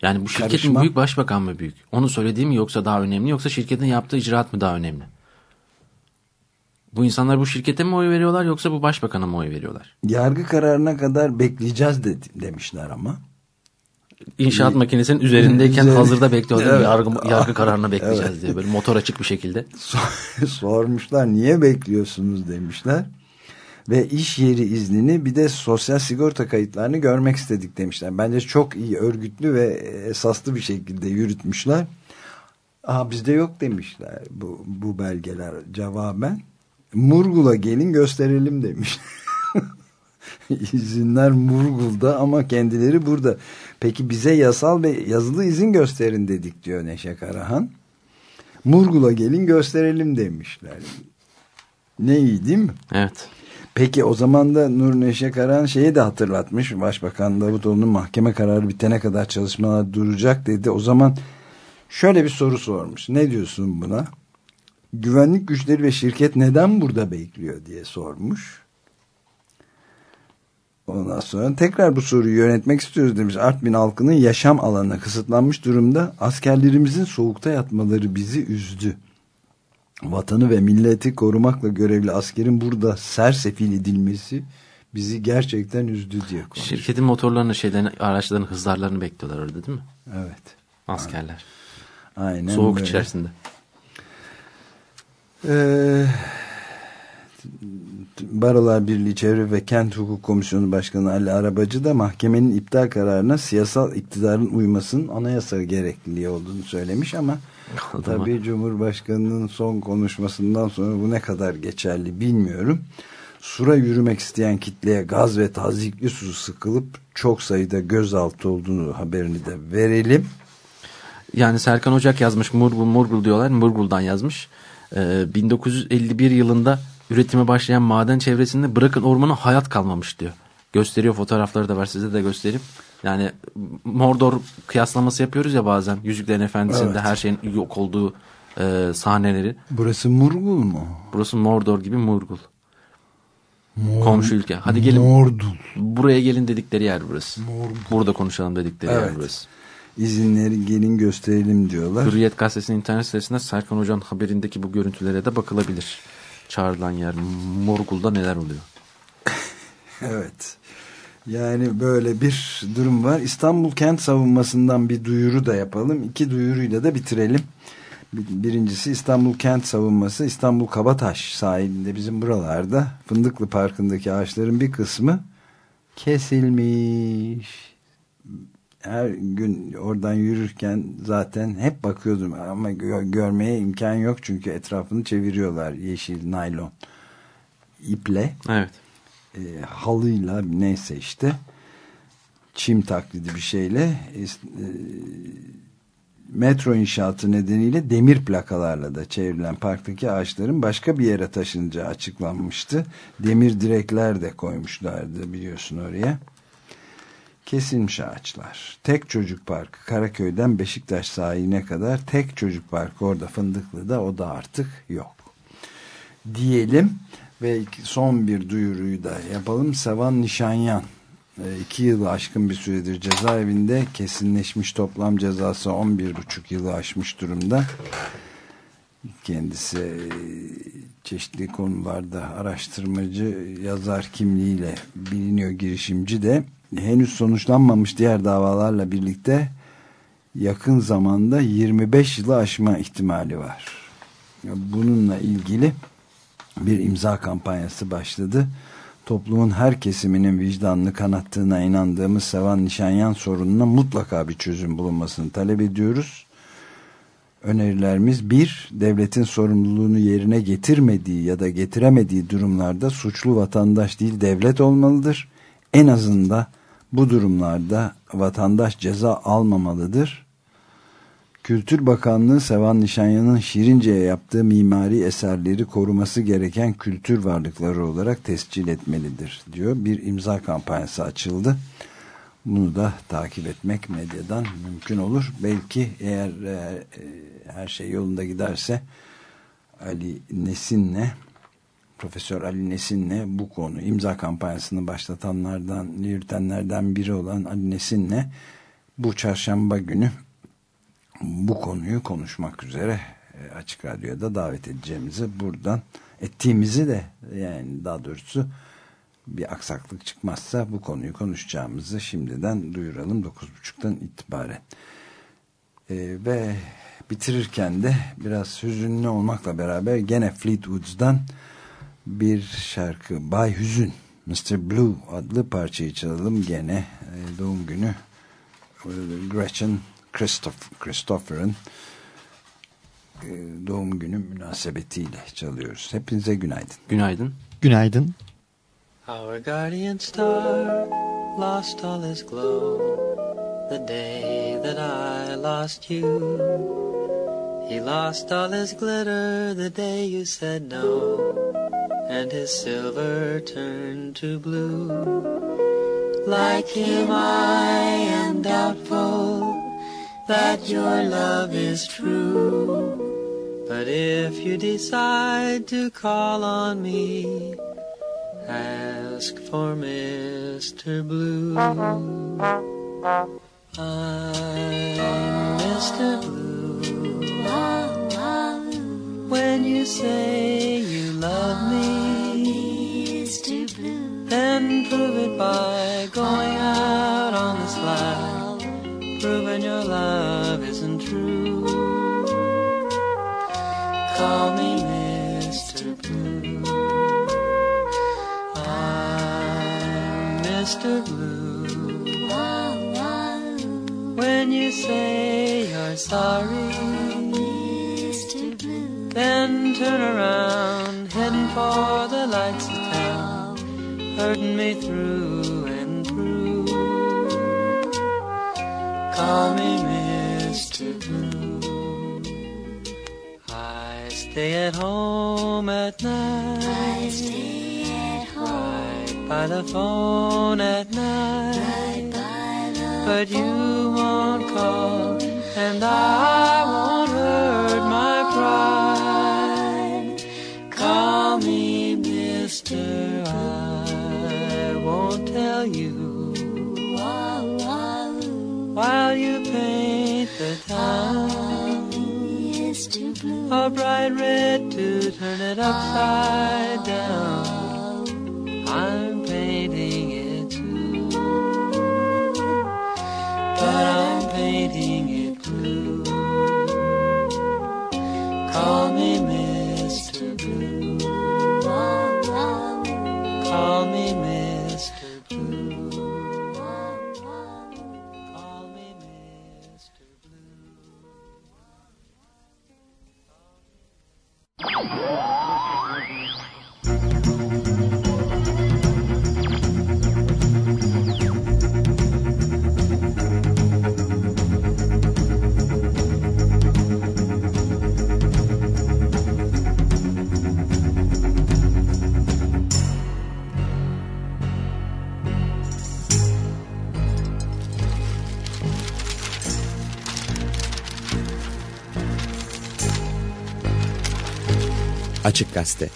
Yani bu şirketin Karışmam. büyük başbakan mı büyük? Onu söylediği mi yoksa daha önemli yoksa şirketin yaptığı icraat mı daha önemli? Bu insanlar bu şirkete mi oy veriyorlar yoksa bu başbakana mı oy veriyorlar? Yargı kararına kadar bekleyeceğiz de, demişler ama. İnşaat makinesinin üzerindeyken Üzeri- hazırda bekliyor? Evet. Yargı, yargı (laughs) kararını bekleyeceğiz Evet. diye böyle motor açık bir şekilde. (laughs) Sormuşlar niye bekliyorsunuz demişler. Ve iş yeri iznini bir de sosyal sigorta kayıtlarını görmek istedik demişler. Bence çok iyi örgütlü ve esaslı bir şekilde yürütmüşler. Aa bizde yok demişler bu, bu belgeler cevaben. Murgul'a gelin gösterelim demiş. (laughs) İzinler Murgul'da ama kendileri burada. Peki bize yasal ve yazılı izin gösterin dedik diyor Neşe Karahan. Murgul'a gelin gösterelim demişler. Ne iyi değil mi? Evet. Peki o zaman da Nur Neşe Karahan şeyi de hatırlatmış. Başbakan Davutoğlu'nun mahkeme kararı bitene kadar çalışmalar duracak dedi. O zaman şöyle bir soru sormuş. Ne diyorsun buna? Güvenlik güçleri ve şirket neden burada bekliyor diye sormuş. Ondan sonra tekrar bu soruyu yönetmek istiyoruz demiş. Artvin halkının yaşam alanına kısıtlanmış durumda. Askerlerimizin soğukta yatmaları bizi üzdü. Vatanı ve milleti korumakla görevli askerin burada sersefil edilmesi bizi gerçekten üzdü diye konuşuyor. Şirketin motorlarını, şeylerini, araçlarının hızlarlarını bekliyorlar orada değil mi? Evet. Askerler. Aynen Soğuk böyle. içerisinde. Ee, Barolar Birliği Çevre ve Kent Hukuk Komisyonu Başkanı Ali Arabacı da mahkemenin iptal kararına siyasal iktidarın uymasının anayasa gerekliliği olduğunu söylemiş ama tabii Cumhurbaşkanı'nın son konuşmasından sonra bu ne kadar geçerli bilmiyorum. Sura yürümek isteyen kitleye gaz ve tazikli su sıkılıp çok sayıda gözaltı olduğunu haberini de verelim. Yani Serkan Ocak yazmış Murgul Murgul diyorlar. Murgul'dan yazmış. Ee, 1951 yılında üretime başlayan maden çevresinde bırakın ormana hayat kalmamış diyor. Gösteriyor fotoğrafları da var size de göstereyim. Yani Mordor kıyaslaması yapıyoruz ya bazen. Yüzüklerin Efendisi'nde Evet. her şeyin yok olduğu e, sahneleri. Burası Murgul mu? Burası Mordor gibi Murgul. Mor- Komşu ülke. Hadi gelin. Mordul. Buraya gelin dedikleri yer burası. Burada konuşalım dedikleri yer Evet. burası. İzinleri gelin gösterelim diyorlar. Hürriyet gazetesinin internet sitesinde Serkan Hoca'nın haberindeki bu görüntülere de bakılabilir. Çağrılan yer Morgul'da neler oluyor? (laughs) Evet. Yani böyle bir durum var. İstanbul kent savunmasından bir duyuru da yapalım. İki duyuruyla da bitirelim. Bir- Birincisi İstanbul kent savunması İstanbul Kabataş sahilinde bizim buralarda Fındıklı Parkı'ndaki ağaçların bir kısmı kesilmiş. Her gün oradan yürürken zaten hep bakıyordum ama gö- görmeye imkan yok çünkü etrafını çeviriyorlar yeşil naylon iple Evet. e, halıyla neyse işte çim taklidi bir şeyle e, e, metro inşaatı nedeniyle demir plakalarla da çevrilen parktaki ağaçların başka bir yere taşınacağı açıklanmıştı. Demir direkler de koymuşlardı biliyorsun oraya. Kesilmiş ağaçlar. Tek çocuk parkı Karaköy'den Beşiktaş sahiline kadar tek çocuk parkı orada Fındıklı'da o da artık yok. Diyelim ve son bir duyuruyu da yapalım. Sevan Nişanyan e, iki yılı aşkın bir süredir cezaevinde kesinleşmiş toplam cezası 11,5 yılı aşmış durumda. Kendisi e, çeşitli konularda araştırmacı, yazar kimliğiyle biliniyor girişimci de. Henüz sonuçlanmamış diğer davalarla birlikte yakın zamanda 25 yılı aşma ihtimali var. Bununla ilgili bir imza kampanyası başladı. Toplumun her kesiminin vicdanını kanattığına inandığımız Sevan Nişanyan sorununa mutlaka bir çözüm bulunmasını talep ediyoruz. Önerilerimiz bir, devletin sorumluluğunu yerine getirmediği ya da getiremediği durumlarda suçlu vatandaş değil devlet olmalıdır. En azından bu durumlarda vatandaş ceza almamalıdır. Kültür Bakanlığı Sevan Nişanyan'ın Şirince'ye yaptığı mimari eserleri koruması gereken kültür varlıkları olarak tescil etmelidir diyor. Bir imza kampanyası açıldı. Bunu da takip etmek medyadan mümkün olur. Belki eğer e, her şey yolunda giderse Ali Nesin'le Profesör Ali Nesin'le bu konu imza kampanyasını başlatanlardan, yürütenlerden biri olan Ali Nesin'le bu çarşamba günü bu konuyu konuşmak üzere e, Açık Radyo'da davet edeceğimizi buradan ettiğimizi de yani daha doğrusu bir aksaklık çıkmazsa bu konuyu konuşacağımızı şimdiden duyuralım 9.30'dan itibaren. Ee, ve bitirirken de biraz hüzünlü olmakla beraber gene Fleetwood'dan bir şarkı Bay Hüzün Mr. Blue adlı parçayı çalalım gene e, doğum günü e, Gretchen Christoph, Christopher'ın e, doğum günü münasebetiyle çalıyoruz. Hepinize günaydın. Günaydın. Günaydın. Our guardian star lost all his glow the day that I lost you. He lost all his glitter the day you said no, and his silver turned to blue. Like him, I am doubtful that your love is true. But if you decide to call on me, ask for Mr. Blue. I'm Mr. Blue. When you say you love me, then prove it by going out on the slide, proving your love isn't true. Call me Mr. Blue. I'm Mr. Blue. When you say you're sorry, then turn around, heading for the lights of town, hurting me through and through. Call me Mr. Blue. I stay at home at night. I stay at home. Right by the phone at night. Right but you won't call, and I won't tell you while you paint the town. A bright red to turn it upside down. I'm painting it too, but Açık Gazete